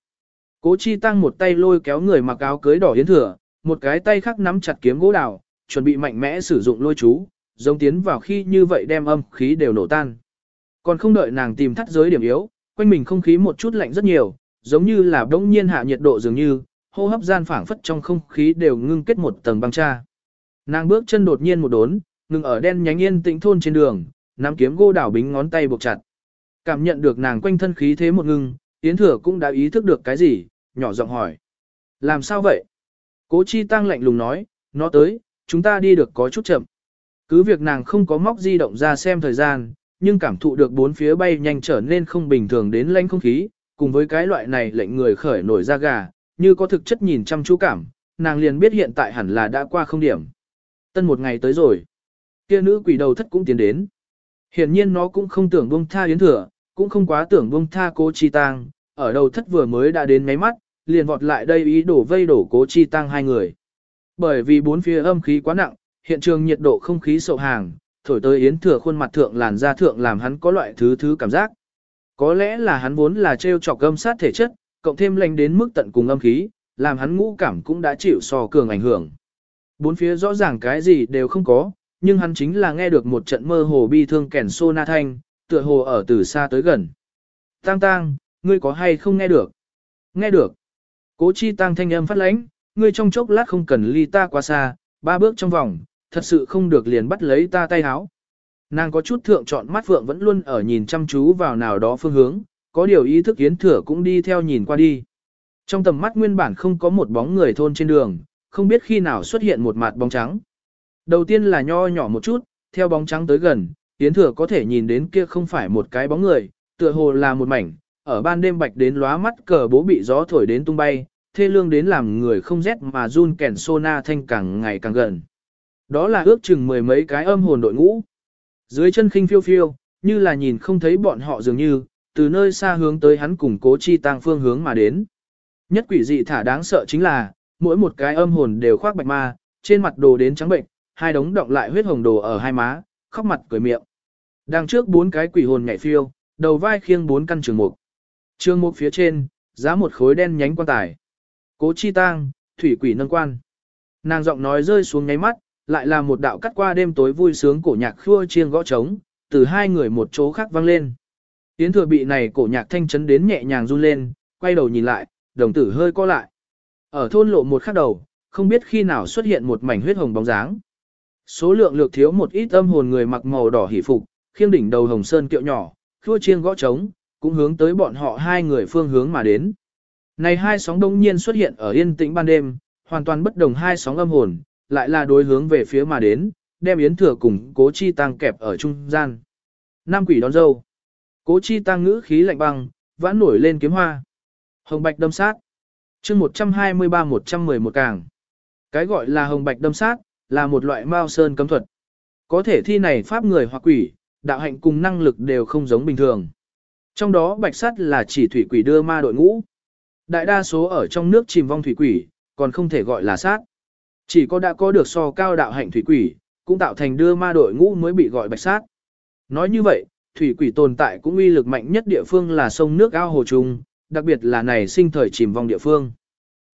Cố Chi Tăng một tay lôi kéo người mặc áo cưới đỏ yến thừa, một cái tay khác nắm chặt kiếm gỗ đào, chuẩn bị mạnh mẽ sử dụng lôi chú, giống tiến vào khi như vậy đem âm khí đều nổ tan. Còn không đợi nàng tìm thắt giới điểm yếu, quanh mình không khí một chút lạnh rất nhiều, giống như là đống nhiên hạ nhiệt độ dường như, hô hấp gian phảng phất trong không khí đều ngưng kết một tầng băng tra. Nàng bước chân đột nhiên một đốn, ngừng ở đen nhánh yên tĩnh thôn trên đường, nắm kiếm gô đảo bính ngón tay buộc chặt. Cảm nhận được nàng quanh thân khí thế một ngưng, Yến Thừa cũng đã ý thức được cái gì, nhỏ giọng hỏi. Làm sao vậy? Cố Chi Tăng lạnh lùng nói, nó tới, chúng ta đi được có chút chậm. Cứ việc nàng không có móc di động ra xem thời gian, nhưng cảm thụ được bốn phía bay nhanh trở nên không bình thường đến lanh không khí, cùng với cái loại này lệnh người khởi nổi da gà, như có thực chất nhìn chăm chú cảm, nàng liền biết hiện tại hẳn là đã qua không điểm. Tân một ngày tới rồi. Kia nữ quỷ đầu thất cũng tiến đến. Hiển nhiên nó cũng không tưởng buông tha yến thừa, cũng không quá tưởng buông tha cố chi tang, ở đầu thất vừa mới đã đến mấy mắt, liền vọt lại đây ý đổ vây đổ cố chi tang hai người. Bởi vì bốn phía âm khí quá nặng, hiện trường nhiệt độ không khí sậu hàng, thổi tới yến thừa khuôn mặt thượng làn da thượng làm hắn có loại thứ thứ cảm giác. Có lẽ là hắn vốn là treo chọc âm sát thể chất, cộng thêm lành đến mức tận cùng âm khí, làm hắn ngũ cảm cũng đã chịu so cường ảnh hưởng. Bốn phía rõ ràng cái gì đều không có, nhưng hắn chính là nghe được một trận mơ hồ bi thương kèn sô na thanh, tựa hồ ở từ xa tới gần. Tang tang, ngươi có hay không nghe được? Nghe được. Cố chi Tang thanh âm phát lãnh, ngươi trong chốc lát không cần ly ta quá xa, ba bước trong vòng, thật sự không được liền bắt lấy ta tay háo. Nàng có chút thượng chọn mắt phượng vẫn luôn ở nhìn chăm chú vào nào đó phương hướng, có điều ý thức yến thừa cũng đi theo nhìn qua đi. Trong tầm mắt nguyên bản không có một bóng người thôn trên đường, không biết khi nào xuất hiện một mặt bóng trắng. Đầu tiên là nho nhỏ một chút, theo bóng trắng tới gần, yến thừa có thể nhìn đến kia không phải một cái bóng người, tựa hồ là một mảnh, ở ban đêm bạch đến lóa mắt cờ bố bị gió thổi đến tung bay, thê lương đến làm người không rét mà run kèn sona thanh càng ngày càng gần. Đó là ước chừng mười mấy cái âm hồn đội ngũ. Dưới chân khinh phiêu phiêu, như là nhìn không thấy bọn họ dường như, từ nơi xa hướng tới hắn cùng cố chi tăng phương hướng mà đến. Nhất quỷ dị thả đáng sợ chính là, mỗi một cái âm hồn đều khoác bạch ma, trên mặt đồ đến trắng bệnh, hai đống động lại huyết hồng đồ ở hai má, khóc mặt cười miệng. Đằng trước bốn cái quỷ hồn nhảy phiêu, đầu vai khiêng bốn căn trường mục. Trường mục phía trên, giá một khối đen nhánh quan tài. Cố chi tang, thủy quỷ nâng quan. Nàng giọng nói rơi xuống nháy mắt, lại là một đạo cắt qua đêm tối vui sướng cổ nhạc khua chiêng gõ trống, từ hai người một chỗ khác vang lên. Yến thừa bị này cổ nhạc thanh chấn đến nhẹ nhàng run lên, quay đầu nhìn lại, đồng tử hơi co lại. Ở thôn lộ một khắc đầu, không biết khi nào xuất hiện một mảnh huyết hồng bóng dáng. Số lượng lược thiếu một ít âm hồn người mặc màu đỏ hỉ phục, khiêng đỉnh đầu hồng sơn kiệu nhỏ, khua chiêng gõ trống, cũng hướng tới bọn họ hai người phương hướng mà đến. Này hai sóng đông nhiên xuất hiện ở yên tĩnh ban đêm, hoàn toàn bất đồng hai sóng âm hồn, lại là đối hướng về phía mà đến, đem Yến Thừa cùng Cố Chi Tăng kẹp ở trung gian. Nam quỷ đón dâu. Cố Chi Tăng ngữ khí lạnh băng, vãn nổi lên kiếm hoa. Hồng bạch đâm sát. chương 123-111 càng. Cái gọi là hồng bạch đâm sát, là một loại mao sơn cấm thuật. Có thể thi này pháp người hoặc quỷ, đạo hạnh cùng năng lực đều không giống bình thường. Trong đó bạch sắt là chỉ thủy quỷ đưa ma đội ngũ. Đại đa số ở trong nước chìm vong thủy quỷ, còn không thể gọi là sát. Chỉ có đã có được so cao đạo hạnh thủy quỷ, cũng tạo thành đưa ma đội ngũ mới bị gọi bạch sát. Nói như vậy, thủy quỷ tồn tại cũng uy lực mạnh nhất địa phương là sông nước ao hồ trùng, đặc biệt là này sinh thời chìm vong địa phương.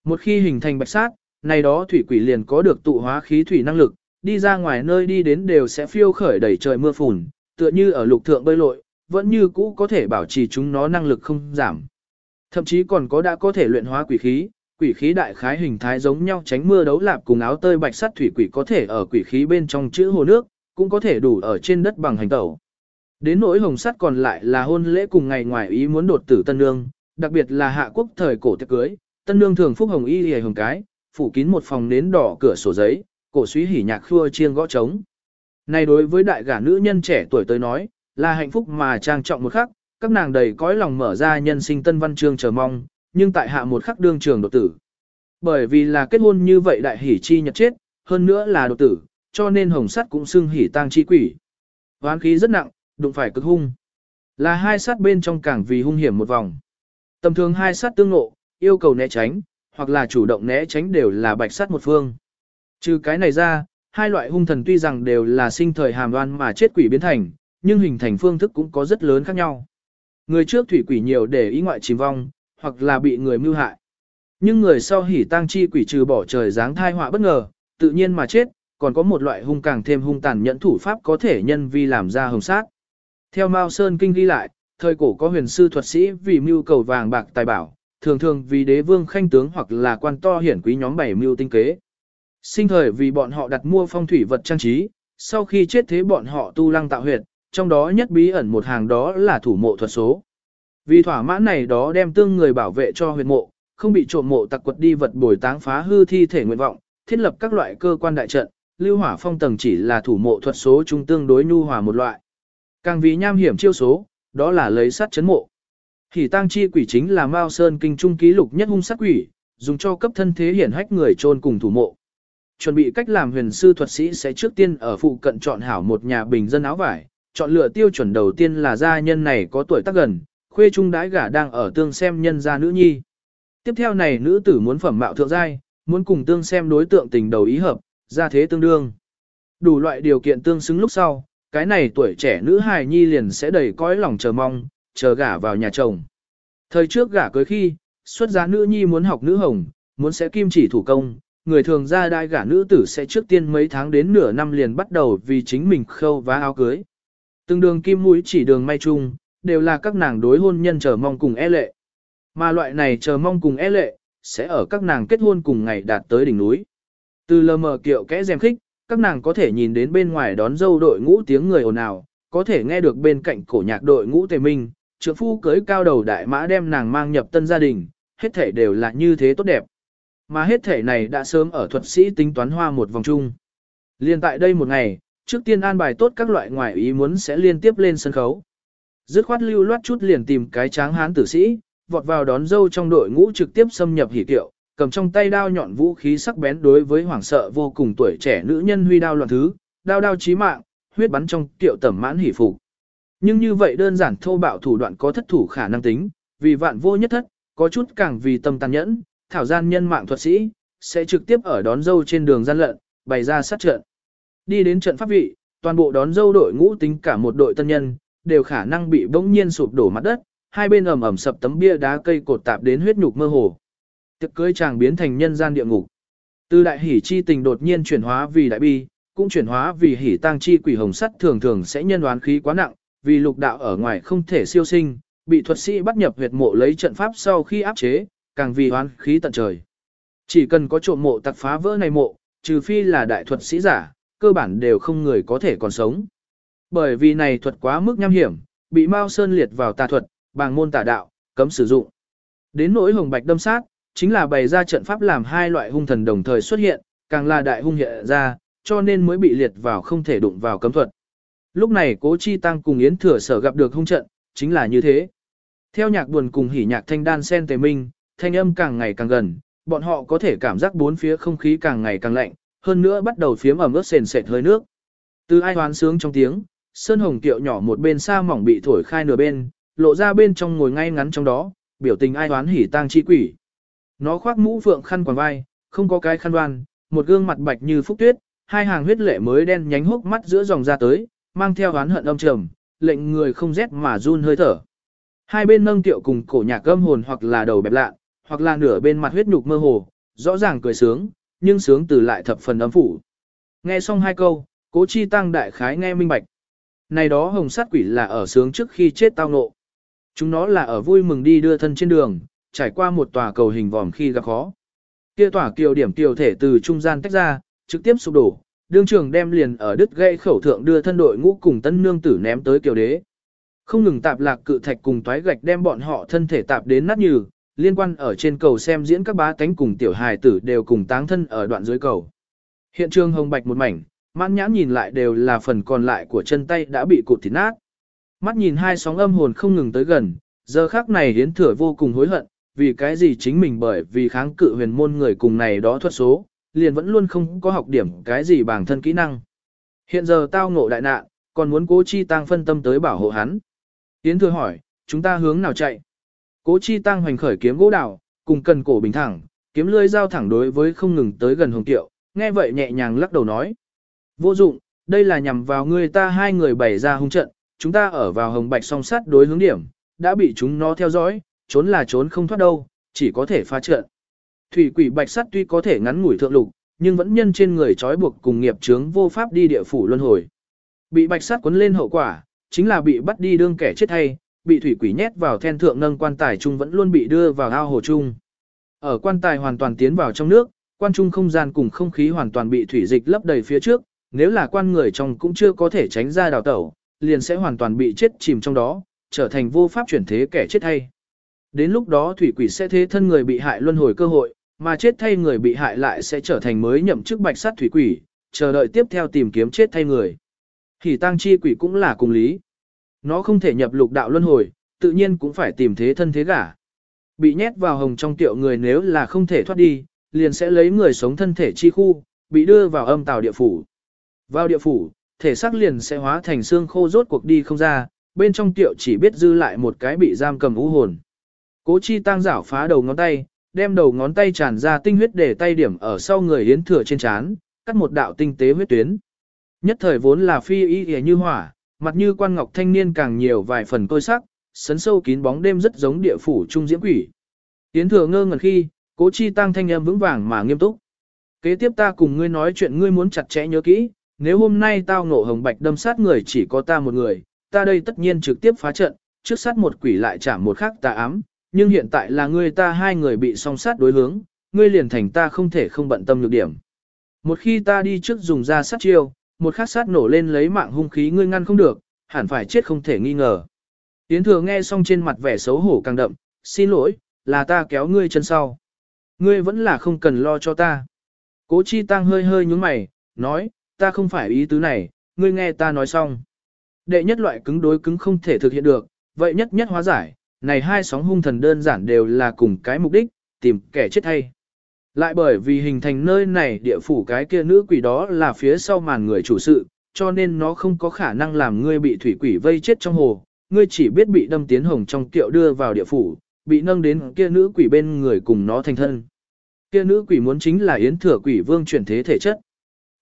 Một khi hình thành bạch sát, này đó thủy quỷ liền có được tụ hóa khí thủy năng lực, đi ra ngoài nơi đi đến đều sẽ phiêu khởi đẩy trời mưa phùn, tựa như ở lục thượng bơi lội, vẫn như cũ có thể bảo trì chúng nó năng lực không giảm. Thậm chí còn có đã có thể luyện hóa quỷ khí, quỷ khí đại khái hình thái giống nhau tránh mưa đấu lạp cùng áo tơi bạch sắt thủy quỷ có thể ở quỷ khí bên trong chữ hồ nước, cũng có thể đủ ở trên đất bằng hành tẩu. Đến nỗi hồng sắt còn lại là hôn lễ cùng ngày ngoài ý muốn đột tử tân nương, đặc biệt là hạ quốc thời cổ tiệc cưới, tân nương thường phúc hồng y hề hồng cái, phủ kín một phòng nến đỏ cửa sổ giấy, cổ suý hỉ nhạc khua chiêng gõ trống. Này đối với đại gả nữ nhân trẻ tuổi tới nói, là hạnh phúc mà trang trọng một khắc, các nàng đầy cõi lòng mở ra nhân sinh tân văn chương chờ mong, nhưng tại hạ một khắc đương trường đột tử. Bởi vì là kết hôn như vậy đại hỉ chi nhật chết, hơn nữa là đột tử, cho nên hồng sắt cũng xưng hỉ tang chi quỷ. Hoán khí rất nặng, đụng phải cực hung. Là hai sát bên trong càng vì hung hiểm một vòng. Tầm thường hai sát tương ngộ, yêu cầu né tránh, hoặc là chủ động né tránh đều là bạch sát một phương. Trừ cái này ra, hai loại hung thần tuy rằng đều là sinh thời hàm đoan mà chết quỷ biến thành, nhưng hình thành phương thức cũng có rất lớn khác nhau. Người trước thủy quỷ nhiều để ý ngoại chìm vong, hoặc là bị người mưu hại. Nhưng người sau hỉ tang chi quỷ trừ bỏ trời dáng thai họa bất ngờ, tự nhiên mà chết, còn có một loại hung càng thêm hung tàn nhẫn thủ pháp có thể nhân vi làm ra hồng sát. Theo Mao Sơn Kinh ghi lại, thời cổ có huyền sư thuật sĩ vì mưu cầu vàng bạc tài bảo, thường thường vì đế vương khanh tướng hoặc là quan to hiển quý nhóm bảy mưu tinh kế. Sinh thời vì bọn họ đặt mua phong thủy vật trang trí, sau khi chết thế bọn họ tu lăng tạo huyệt, trong đó nhất bí ẩn một hàng đó là thủ mộ thuật số. Vì thỏa mãn này đó đem tương người bảo vệ cho huyệt mộ, không bị trộm mộ tặc quật đi vật bồi táng phá hư thi thể nguyện vọng, thiết lập các loại cơ quan đại trận, lưu hỏa phong tầng chỉ là thủ mộ thuật số trung tương đối nhu hòa một loại. Càng vì nham hiểm chiêu số, đó là lấy sát chấn mộ. Hỉ tang chi quỷ chính là Mao Sơn kinh trung ký lục nhất hung sát quỷ, dùng cho cấp thân thế hiển hách người chôn cùng thủ mộ. Chuẩn bị cách làm huyền sư thuật sĩ sẽ trước tiên ở phụ cận chọn hảo một nhà bình dân áo vải, chọn lựa tiêu chuẩn đầu tiên là gia nhân này có tuổi tác gần, khuê trung đái gả đang ở tương xem nhân gia nữ nhi. Tiếp theo này nữ tử muốn phẩm mạo thượng giai, muốn cùng tương xem đối tượng tình đầu ý hợp, gia thế tương đương. Đủ loại điều kiện tương xứng lúc sau, cái này tuổi trẻ nữ hài nhi liền sẽ đầy cõi lòng chờ mong, chờ gả vào nhà chồng. Thời trước gả cưới khi, xuất giá nữ nhi muốn học nữ hồng, muốn sẽ kim chỉ thủ công, người thường ra đai gả nữ tử sẽ trước tiên mấy tháng đến nửa năm liền bắt đầu vì chính mình khâu vá áo cưới. Từng đường kim mũi chỉ đường may chung, đều là các nàng đối hôn nhân chờ mong cùng e lệ. Mà loại này chờ mong cùng e lệ, sẽ ở các nàng kết hôn cùng ngày đạt tới đỉnh núi. Từ lờ mờ kiệu kẽ dèm khích, các nàng có thể nhìn đến bên ngoài đón dâu đội ngũ tiếng người ồn ào, có thể nghe được bên cạnh cổ nhạc đội ngũ tề minh, trưởng phu cưới cao đầu đại mã đem nàng mang nhập tân gia đình, hết thể đều là như thế tốt đẹp. Mà hết thể này đã sớm ở thuật sĩ tính toán hoa một vòng chung. Liên tại đây một ngày, trước tiên an bài tốt các loại ngoại ý muốn sẽ liên tiếp lên sân khấu. Dứt khoát lưu loát chút liền tìm cái tráng hán tử sĩ, vọt vào đón dâu trong đội ngũ trực tiếp xâm nhập hỉ kiệu, cầm trong tay đao nhọn vũ khí sắc bén đối với hoảng sợ vô cùng tuổi trẻ nữ nhân huy đao loạn thứ, đao đao chí mạng, huyết bắn trong kiệu tẩm mãn hỉ phục. Nhưng như vậy đơn giản thô bạo thủ đoạn có thất thủ khả năng tính, vì vạn vô nhất thất, có chút càng vì tâm tàn nhẫn, thảo gian nhân mạng thuật sĩ, sẽ trực tiếp ở đón dâu trên đường gian lận, bày ra sát trận. Đi đến trận pháp vị, toàn bộ đón dâu đội ngũ tính cả một đội tân nhân, đều khả năng bị bỗng nhiên sụp đổ mặt đất, hai bên ẩm ẩm sập tấm bia đá cây cột tạp đến huyết nhục mơ hồ. Tiệc cưới chàng biến thành nhân gian địa ngục. Từ đại hỉ chi tình đột nhiên chuyển hóa vì đại bi, cũng chuyển hóa vì hỉ tang chi quỷ hồng sắt thường thường sẽ nhân đoán khí quá nặng, vì lục đạo ở ngoài không thể siêu sinh, bị thuật sĩ bắt nhập huyệt mộ lấy trận pháp sau khi áp chế, càng vì oán khí tận trời. Chỉ cần có trộm mộ tặc phá vỡ này mộ, trừ phi là đại thuật sĩ giả, cơ bản đều không người có thể còn sống. Bởi vì này thuật quá mức nham hiểm, bị Mao Sơn liệt vào tà thuật, bàng môn tà đạo, cấm sử dụng. Đến nỗi hồng bạch đâm sát, chính là bày ra trận pháp làm hai loại hung thần đồng thời xuất hiện, càng là đại hung hiện ra, cho nên mới bị liệt vào không thể đụng vào cấm thuật. Lúc này Cố Chi Tăng cùng Yến Thừa Sở gặp được hung trận, chính là như thế. Theo nhạc buồn cùng hỉ nhạc thanh đan sen tề minh, thanh âm càng ngày càng gần, bọn họ có thể cảm giác bốn phía không khí càng ngày càng lạnh, hơn nữa bắt đầu phiếm ẩm ướt sền sệt hơi nước. Từ ai hoán sướng trong tiếng, sơn hồng tiệu nhỏ một bên xa mỏng bị thổi khai nửa bên, lộ ra bên trong ngồi ngay ngắn trong đó, biểu tình ai hoán hỉ tang chi quỷ. Nó khoác mũ phượng khăn quàng vai, không có cái khăn đoan, một gương mặt bạch như phúc tuyết, hai hàng huyết lệ mới đen nhánh hốc mắt giữa dòng ra tới, mang theo oán hận âm trầm, lệnh người không rét mà run hơi thở. Hai bên nâng tiệu cùng cổ nhạc âm hồn hoặc là đầu bẹp lạ, hoặc là nửa bên mặt huyết nhục mơ hồ, rõ ràng cười sướng, nhưng sướng từ lại thập phần âm phủ. Nghe xong hai câu, cố chi tăng đại khái nghe minh bạch. Này đó hồng sát quỷ là ở sướng trước khi chết tao nộ. Chúng nó là ở vui mừng đi đưa thân trên đường, trải qua một tòa cầu hình vòm khi gặp khó. Kia tòa kiều điểm kiều thể từ trung gian tách ra, trực tiếp sụp đổ, đương trường đem liền ở đứt gây khẩu thượng đưa thân đội ngũ cùng tân nương tử ném tới kiều đế. Không ngừng tạp lạc cự thạch cùng toái gạch đem bọn họ thân thể tạp đến nát nhừ, liên quan ở trên cầu xem diễn các bá tánh cùng tiểu hài tử đều cùng táng thân ở đoạn dưới cầu. Hiện trường hồng bạch một mảnh, mãn nhãn nhìn lại đều là phần còn lại của chân tay đã bị cụt thịt nát. Mắt nhìn hai sóng âm hồn không ngừng tới gần, giờ khác này hiến thừa vô cùng hối hận, vì cái gì chính mình bởi vì kháng cự huyền môn người cùng này đó thuật số, liền vẫn luôn không có học điểm cái gì bản thân kỹ năng. Hiện giờ tao ngộ đại nạn, còn muốn cố chi tăng phân tâm tới bảo hộ hắn. Yến thừa hỏi, chúng ta hướng nào chạy? Cố chi tăng hoành khởi kiếm gỗ đào, cùng cần cổ bình thẳng, kiếm lưỡi dao thẳng đối với không ngừng tới gần hồng tiệu, nghe vậy nhẹ nhàng lắc đầu nói. Vô dụng, đây là nhằm vào người ta hai người bày ra hung trận, chúng ta ở vào hồng bạch song sát đối hướng điểm, đã bị chúng nó theo dõi, trốn là trốn không thoát đâu, chỉ có thể phá trận. Thủy quỷ bạch sắt tuy có thể ngắn ngủi thượng lục, nhưng vẫn nhân trên người trói buộc cùng nghiệp chướng vô pháp đi địa phủ luân hồi. Bị bạch sắt cuốn lên hậu quả, chính là bị bắt đi đương kẻ chết hay, bị thủy quỷ nhét vào then thượng nâng quan tài trung vẫn luôn bị đưa vào ao hồ trung. Ở quan tài hoàn toàn tiến vào trong nước, quan trung không gian cùng không khí hoàn toàn bị thủy dịch lấp đầy phía trước, nếu là quan người trong cũng chưa có thể tránh ra đào tẩu, liền sẽ hoàn toàn bị chết chìm trong đó, trở thành vô pháp chuyển thế kẻ chết hay. Đến lúc đó thủy quỷ sẽ thế thân người bị hại luân hồi cơ hội, mà chết thay người bị hại lại sẽ trở thành mới nhậm chức bạch sát thủy quỷ, chờ đợi tiếp theo tìm kiếm chết thay người. Thì tăng chi quỷ cũng là cùng lý. Nó không thể nhập lục đạo luân hồi, tự nhiên cũng phải tìm thế thân thế gả. Bị nhét vào hồng trong tiệu người nếu là không thể thoát đi, liền sẽ lấy người sống thân thể chi khu, bị đưa vào âm tào địa phủ. Vào địa phủ, thể xác liền sẽ hóa thành xương khô rốt cuộc đi không ra, bên trong tiệu chỉ biết dư lại một cái bị giam cầm u hồn. Cố chi tăng giảo phá đầu ngón tay, đem đầu ngón tay tràn ra tinh huyết để tay điểm ở sau người yến thừa trên chán, cắt một đạo tinh tế huyết tuyến. Nhất thời vốn là phi y y như hỏa, mặt như quan ngọc thanh niên càng nhiều vài phần côi sắc, sấn sâu kín bóng đêm rất giống địa phủ trung diễm quỷ. yến thừa ngơ ngẩn khi, cố chi tăng thanh âm vững vàng mà nghiêm túc. Kế tiếp ta cùng ngươi nói chuyện ngươi muốn chặt chẽ nhớ kỹ, nếu hôm nay tao ngộ hồng bạch đâm sát người chỉ có ta một người, ta đây tất nhiên trực tiếp phá trận, trước sát một quỷ lại trả một khác tà ám, nhưng hiện tại là ngươi ta hai người bị song sát đối hướng, ngươi liền thành ta không thể không bận tâm nhược điểm. Một khi ta đi trước dùng ra sát chiêu, một khắc sát nổ lên lấy mạng hung khí ngươi ngăn không được, hẳn phải chết không thể nghi ngờ. Tiến thừa nghe xong trên mặt vẻ xấu hổ càng đậm, xin lỗi, là ta kéo ngươi chân sau. Ngươi vẫn là không cần lo cho ta. Cố chi tăng hơi hơi nhúng mày, nói, ta không phải ý tứ này, ngươi nghe ta nói xong. Đệ nhất loại cứng đối cứng không thể thực hiện được, vậy nhất nhất hóa giải, này hai sóng hung thần đơn giản đều là cùng cái mục đích, tìm kẻ chết hay. Lại bởi vì hình thành nơi này địa phủ cái kia nữ quỷ đó là phía sau màn người chủ sự, cho nên nó không có khả năng làm ngươi bị thủy quỷ vây chết trong hồ, ngươi chỉ biết bị đâm tiến hồng trong tiệu đưa vào địa phủ, bị nâng đến kia nữ quỷ bên người cùng nó thành thân. Kia nữ quỷ muốn chính là yến thừa quỷ vương chuyển thế thể chất.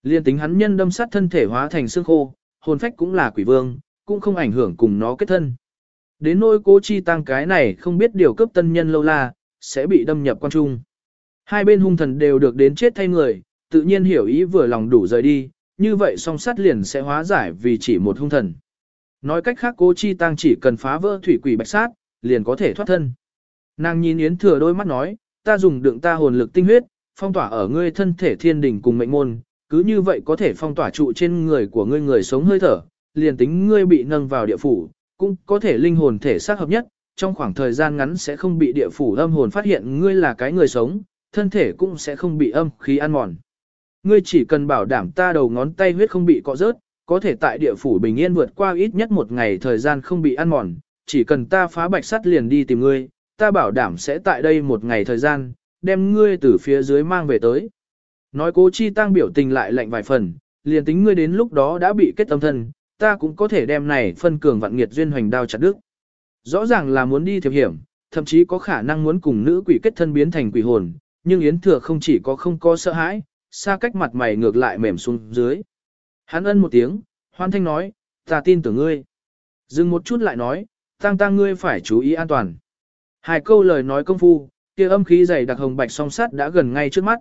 Liên tính hắn nhân đâm sát thân thể hóa thành xương khô, hồn phách cũng là quỷ vương, cũng không ảnh hưởng cùng nó kết thân. Đến nỗi cố chi tăng cái này không biết điều cấp tân nhân lâu la, sẽ bị đâm nhập quan trung. Hai bên hung thần đều được đến chết thay người, tự nhiên hiểu ý vừa lòng đủ rời đi, như vậy song sát liền sẽ hóa giải vì chỉ một hung thần. Nói cách khác cố chi tăng chỉ cần phá vỡ thủy quỷ bạch sát, liền có thể thoát thân. Nàng nhìn Yến thừa đôi mắt nói, ta dùng đựng ta hồn lực tinh huyết, phong tỏa ở ngươi thân thể thiên đỉnh cùng mệnh môn, cứ như vậy có thể phong tỏa trụ trên người của ngươi người sống hơi thở, liền tính ngươi bị nâng vào địa phủ, cũng có thể linh hồn thể xác hợp nhất, trong khoảng thời gian ngắn sẽ không bị địa phủ âm hồn phát hiện ngươi là cái người sống, thân thể cũng sẽ không bị âm khí ăn mòn. Ngươi chỉ cần bảo đảm ta đầu ngón tay huyết không bị cọ rớt, có thể tại địa phủ bình yên vượt qua ít nhất một ngày thời gian không bị ăn mòn, chỉ cần ta phá bạch sắt liền đi tìm ngươi, ta bảo đảm sẽ tại đây một ngày thời gian, đem ngươi từ phía dưới mang về tới. Nói cố chi tăng biểu tình lại lạnh vài phần, liền tính ngươi đến lúc đó đã bị kết tâm thân, ta cũng có thể đem này phân cường vạn nghiệt duyên hoành đao chặt đứt. Rõ ràng là muốn đi thiệp hiểm, thậm chí có khả năng muốn cùng nữ quỷ kết thân biến thành quỷ hồn, nhưng Yến Thừa không chỉ có không có sợ hãi, xa cách mặt mày ngược lại mềm xuống dưới. Hắn ân một tiếng, hoan thanh nói, ta tin tưởng ngươi. Dừng một chút lại nói, tăng tăng ngươi phải chú ý an toàn. Hai câu lời nói công phu, kia âm khí dày đặc hồng bạch song sát đã gần ngay trước mắt.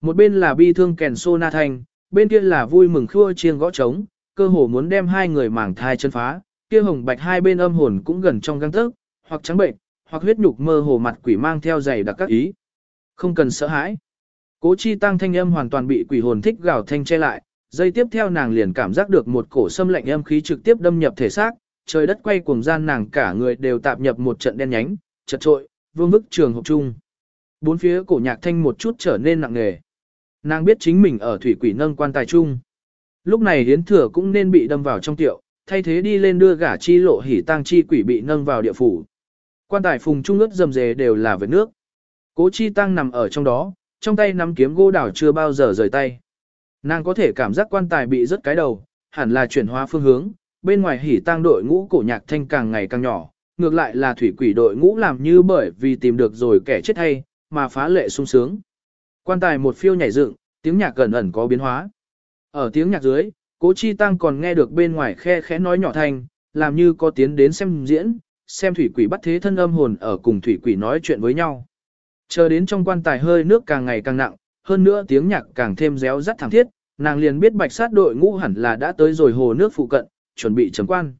Một bên là bi thương kèn sô na thanh, bên kia là vui mừng khua chiêng gõ trống, cơ hồ muốn đem hai người mảng thai chân phá, kia hồng bạch hai bên âm hồn cũng gần trong găng tức, hoặc trắng bệnh, hoặc huyết nhục mơ hồ mặt quỷ mang theo dày đặc các ý. Không cần sợ hãi. Cố chi tăng thanh âm hoàn toàn bị quỷ hồn thích gào thanh che lại, giây tiếp theo nàng liền cảm giác được một cổ xâm lạnh âm khí trực tiếp đâm nhập thể xác, trời đất quay cuồng gian nàng cả người đều tạp nhập một trận đen nhánh, chật trội, vương bức trường hộp chung. Bốn phía cổ nhạc thanh một chút trở nên nặng nề. Nàng biết chính mình ở thủy quỷ nâng quan tài chung. Lúc này hiến thừa cũng nên bị đâm vào trong tiệu, thay thế đi lên đưa gả chi lộ hỉ tang chi quỷ bị nâng vào địa phủ. Quan tài phùng trung ướt dầm dề đều là vệt nước. Cố chi tăng nằm ở trong đó, trong tay nắm kiếm gỗ đảo chưa bao giờ rời tay. Nàng có thể cảm giác quan tài bị rớt cái đầu, hẳn là chuyển hóa phương hướng, bên ngoài hỉ tang đội ngũ cổ nhạc thanh càng ngày càng nhỏ, ngược lại là thủy quỷ đội ngũ làm như bởi vì tìm được rồi kẻ chết hay, mà phá lệ sung sướng. Quan tài một phiêu nhảy dựng, tiếng nhạc gần ẩn có biến hóa. Ở tiếng nhạc dưới, cố chi tăng còn nghe được bên ngoài khe khẽ nói nhỏ thành, làm như có tiến đến xem diễn, xem thủy quỷ bắt thế thân âm hồn ở cùng thủy quỷ nói chuyện với nhau. Chờ đến trong quan tài hơi nước càng ngày càng nặng, hơn nữa tiếng nhạc càng thêm réo rắt thẳng thiết, nàng liền biết bạch sát đội ngũ hẳn là đã tới rồi hồ nước phụ cận, chuẩn bị chấm quan.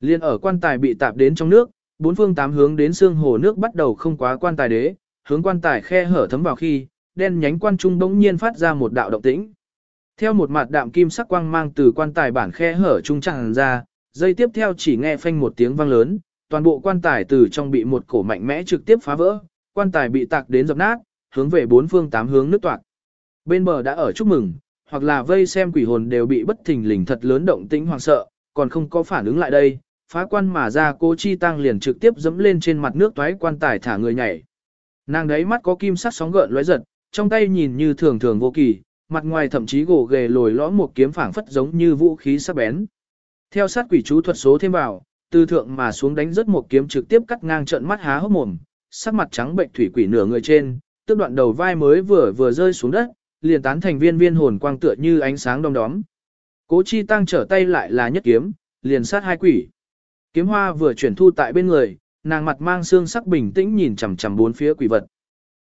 Liên ở quan tài bị tạp đến trong nước, bốn phương tám hướng đến xương hồ nước bắt đầu không quá quan tài đế, hướng quan tài khe hở thấm vào khi, đen nhánh quan trung bỗng nhiên phát ra một đạo động tĩnh. Theo một mặt đạm kim sắc quang mang từ quan tài bản khe hở trung tràn ra, dây tiếp theo chỉ nghe phanh một tiếng vang lớn, toàn bộ quan tài từ trong bị một cổ mạnh mẽ trực tiếp phá vỡ, quan tài bị tạc đến dập nát, hướng về bốn phương tám hướng nước toạc. Bên bờ đã ở chúc mừng, hoặc là vây xem quỷ hồn đều bị bất thình lình thật lớn động tĩnh hoảng sợ, còn không có phản ứng lại đây, phá quan mà ra cô chi tăng liền trực tiếp dẫm lên trên mặt nước toái quan tài thả người nhảy. Nàng đấy mắt có kim sắc sóng gợn lóe giật, trong tay nhìn như thường thường vô kỳ, mặt ngoài thậm chí gỗ ghề lồi lõm một kiếm phảng phất giống như vũ khí sắc bén. Theo sát quỷ chú thuật số thêm vào, từ thượng mà xuống đánh rất một kiếm trực tiếp cắt ngang trận mắt há hốc mồm, sắc mặt trắng bệnh thủy quỷ nửa người trên, tức đoạn đầu vai mới vừa vừa rơi xuống đất, liền tán thành viên viên hồn quang tựa như ánh sáng đom đóm. Cố chi tăng trở tay lại là nhất kiếm, liền sát hai quỷ. Kiếm hoa vừa chuyển thu tại bên người, nàng mặt mang xương sắc bình tĩnh nhìn chằm chằm bốn phía quỷ vật.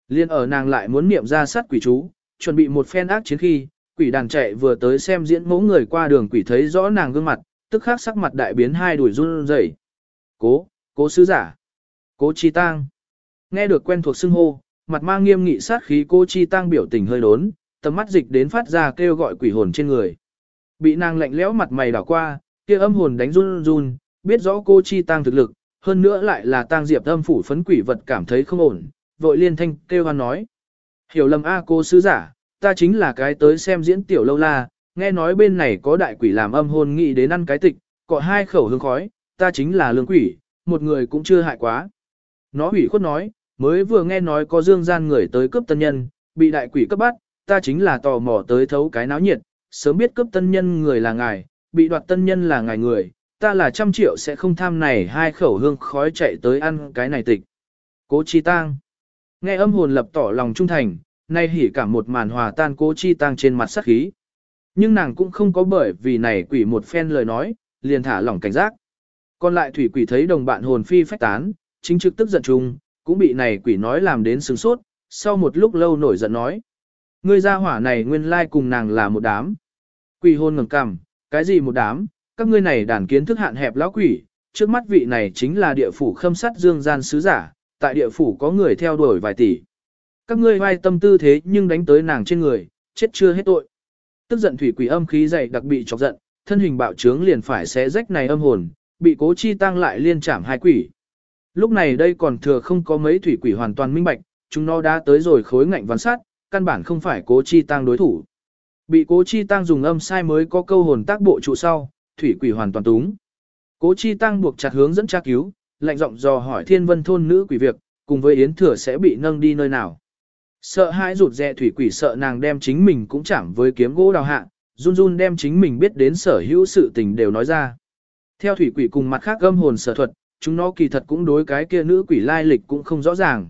Liên ở nàng lại muốn niệm ra sát quỷ chú, chuẩn bị một phen ác chiến khi, quỷ đàn chạy vừa tới xem diễn mẫu người qua đường quỷ thấy rõ nàng gương mặt, tức khắc sắc mặt đại biến hai đuổi run rẩy. Cố, cố sứ giả, cố chi tang. Nghe được quen thuộc xưng hô, mặt mang nghiêm nghị sát khí cô chi tang biểu tình hơi đốn, tầm mắt dịch đến phát ra kêu gọi quỷ hồn trên người. Bị nàng lạnh lẽo mặt mày đảo qua, kia âm hồn đánh run run, biết rõ cô chi tang thực lực, hơn nữa lại là tang diệp âm phủ phấn quỷ vật cảm thấy không ổn, vội liên thanh kêu hoan nói. Hiểu lầm a cô sứ giả, ta chính là cái tới xem diễn tiểu lâu la, nghe nói bên này có đại quỷ làm âm hồn nghị đến ăn cái tịch, có hai khẩu hương khói, ta chính là lương quỷ, một người cũng chưa hại quá. Nó hủy khuất nói, mới vừa nghe nói có dương gian người tới cướp tân nhân, bị đại quỷ cấp bắt, ta chính là tò mò tới thấu cái náo nhiệt, sớm biết cướp tân nhân người là ngài, bị đoạt tân nhân là ngài người, ta là trăm triệu sẽ không tham này hai khẩu hương khói chạy tới ăn cái này tịch. Cố Chi Tang Nghe âm hồn lập tỏ lòng trung thành, nay hỉ cả một màn hòa tan Cố Chi Tang trên mặt sắc khí. Nhưng nàng cũng không có bởi vì này quỷ một phen lời nói, liền thả lỏng cảnh giác. Còn lại thủy quỷ thấy đồng bạn hồn phi phách tán, chính trực tức giận chung, cũng bị này quỷ nói làm đến sướng sốt, sau một lúc lâu nổi giận nói. Ngươi gia hỏa này nguyên lai cùng nàng là một đám. Quỷ hôn ngẩng cằm, cái gì một đám, các ngươi này đàn kiến thức hạn hẹp lão quỷ, trước mắt vị này chính là địa phủ khâm sát dương gian sứ giả, tại địa phủ có người theo đuổi vài tỷ. Các ngươi vai tâm tư thế nhưng đánh tới nàng trên người, chết chưa hết tội. Tức giận thủy quỷ âm khí dày đặc bị chọc giận, thân hình bạo trướng liền phải xé rách này âm hồn, bị cố chi tăng lại liên chạm hai quỷ. Lúc này đây còn thừa không có mấy thủy quỷ hoàn toàn minh bạch, chúng nó đã tới rồi khối ngạnh văn sát, căn bản không phải cố chi tăng đối thủ. Bị cố chi tăng dùng âm sai mới có câu hồn tác bộ trụ sau, thủy quỷ hoàn toàn túng. Cố chi tăng buộc chặt hướng dẫn tra cứu, lạnh giọng dò hỏi thiên vân thôn nữ quỷ việc, cùng với yến thừa sẽ bị nâng đi nơi nào. Sợ hãi rụt rè thủy quỷ sợ nàng đem chính mình cũng chẳng với kiếm gỗ đào hạ, run run đem chính mình biết đến sở hữu sự tình đều nói ra. Theo thủy quỷ cùng mặt khác gâm hồn sở thuật, chúng nó kỳ thật cũng đối cái kia nữ quỷ lai lịch cũng không rõ ràng.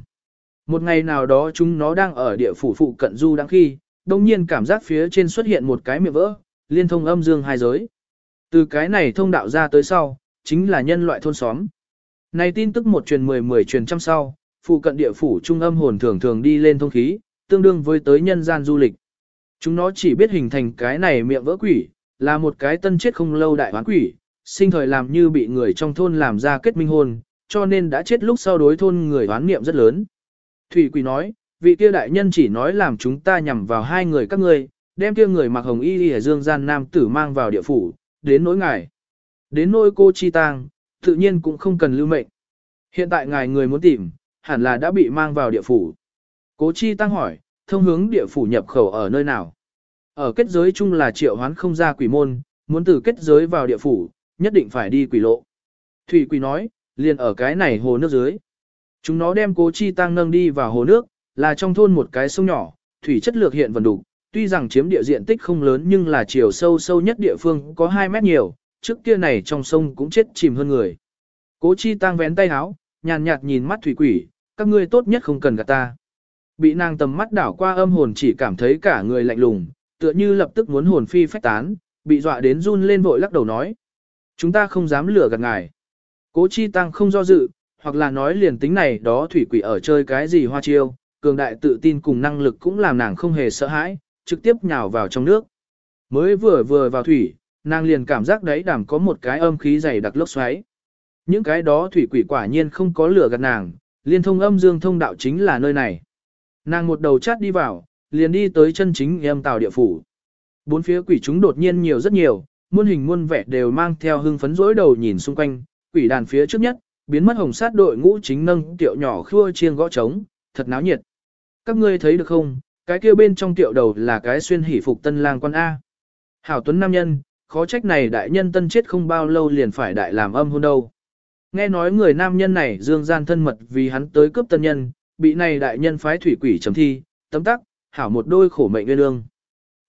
Một ngày nào đó chúng nó đang ở địa phủ phụ cận du đang khi, đồng nhiên cảm giác phía trên xuất hiện một cái miệng vỡ, liên thông âm dương hai giới. Từ cái này thông đạo ra tới sau, chính là nhân loại thôn xóm. Này tin tức một truyền mười mười truyền trăm sau, phụ cận địa phủ trung âm hồn thường thường đi lên thông khí, tương đương với tới nhân gian du lịch. Chúng nó chỉ biết hình thành cái này miệng vỡ quỷ, là một cái tân chết không lâu đại hoán quỷ, sinh thời làm như bị người trong thôn làm ra kết minh hôn, cho nên đã chết lúc sau đối thôn người hoán niệm rất lớn. Thủy quỷ nói, vị kia đại nhân chỉ nói làm chúng ta nhằm vào hai người các ngươi, đem kia người mặc hồng y y dương gian nam tử mang vào địa phủ, đến nỗi ngài. Đến nỗi cô chi tang, tự nhiên cũng không cần lưu mệnh. Hiện tại ngài người muốn tìm, hẳn là đã bị mang vào địa phủ. Cố chi tăng hỏi, thông hướng địa phủ nhập khẩu ở nơi nào? Ở kết giới chung là triệu hoán không ra quỷ môn, muốn từ kết giới vào địa phủ, nhất định phải đi quỷ lộ. Thủy quỷ nói, liền ở cái này hồ nước dưới. Chúng nó đem cố chi tăng nâng đi vào hồ nước, là trong thôn một cái sông nhỏ, thủy chất lược hiện vần đủ, tuy rằng chiếm địa diện tích không lớn nhưng là chiều sâu sâu nhất địa phương có 2 mét nhiều, trước kia này trong sông cũng chết chìm hơn người. Cố chi tăng vén tay áo, nhàn nhạt nhìn mắt thủy quỷ, các ngươi tốt nhất không cần gạt ta. Bị nàng tầm mắt đảo qua âm hồn chỉ cảm thấy cả người lạnh lùng, tựa như lập tức muốn hồn phi phách tán, bị dọa đến run lên vội lắc đầu nói. Chúng ta không dám lừa gạt ngài. Cố chi tăng không do dự, hoặc là nói liền tính này đó thủy quỷ ở chơi cái gì hoa chiêu, cường đại tự tin cùng năng lực cũng làm nàng không hề sợ hãi, trực tiếp nhào vào trong nước. Mới vừa vừa vào thủy, nàng liền cảm giác đấy đảm có một cái âm khí dày đặc lốc xoáy. Những cái đó thủy quỷ quả nhiên không có lửa gạt nàng, liên thông âm dương thông đạo chính là nơi này. Nàng một đầu chát đi vào, liền đi tới chân chính em tàu địa phủ. Bốn phía quỷ chúng đột nhiên nhiều rất nhiều, muôn hình muôn vẻ đều mang theo hưng phấn rối đầu nhìn xung quanh, quỷ đàn phía trước nhất, biến mất hồng sát đội ngũ chính nâng tiệu nhỏ khua chiêng gõ trống, thật náo nhiệt. Các ngươi thấy được không, cái kia bên trong tiệu đầu là cái xuyên hỷ phục tân lang quan A. Hảo tuấn nam nhân, khó trách này đại nhân tân chết không bao lâu liền phải đại làm âm hôn đâu. Nghe nói người nam nhân này dương gian thân mật vì hắn tới cướp tân nhân, bị này đại nhân phái thủy quỷ chấm thi, tấm tắc, hảo một đôi khổ mệnh nguyên lương.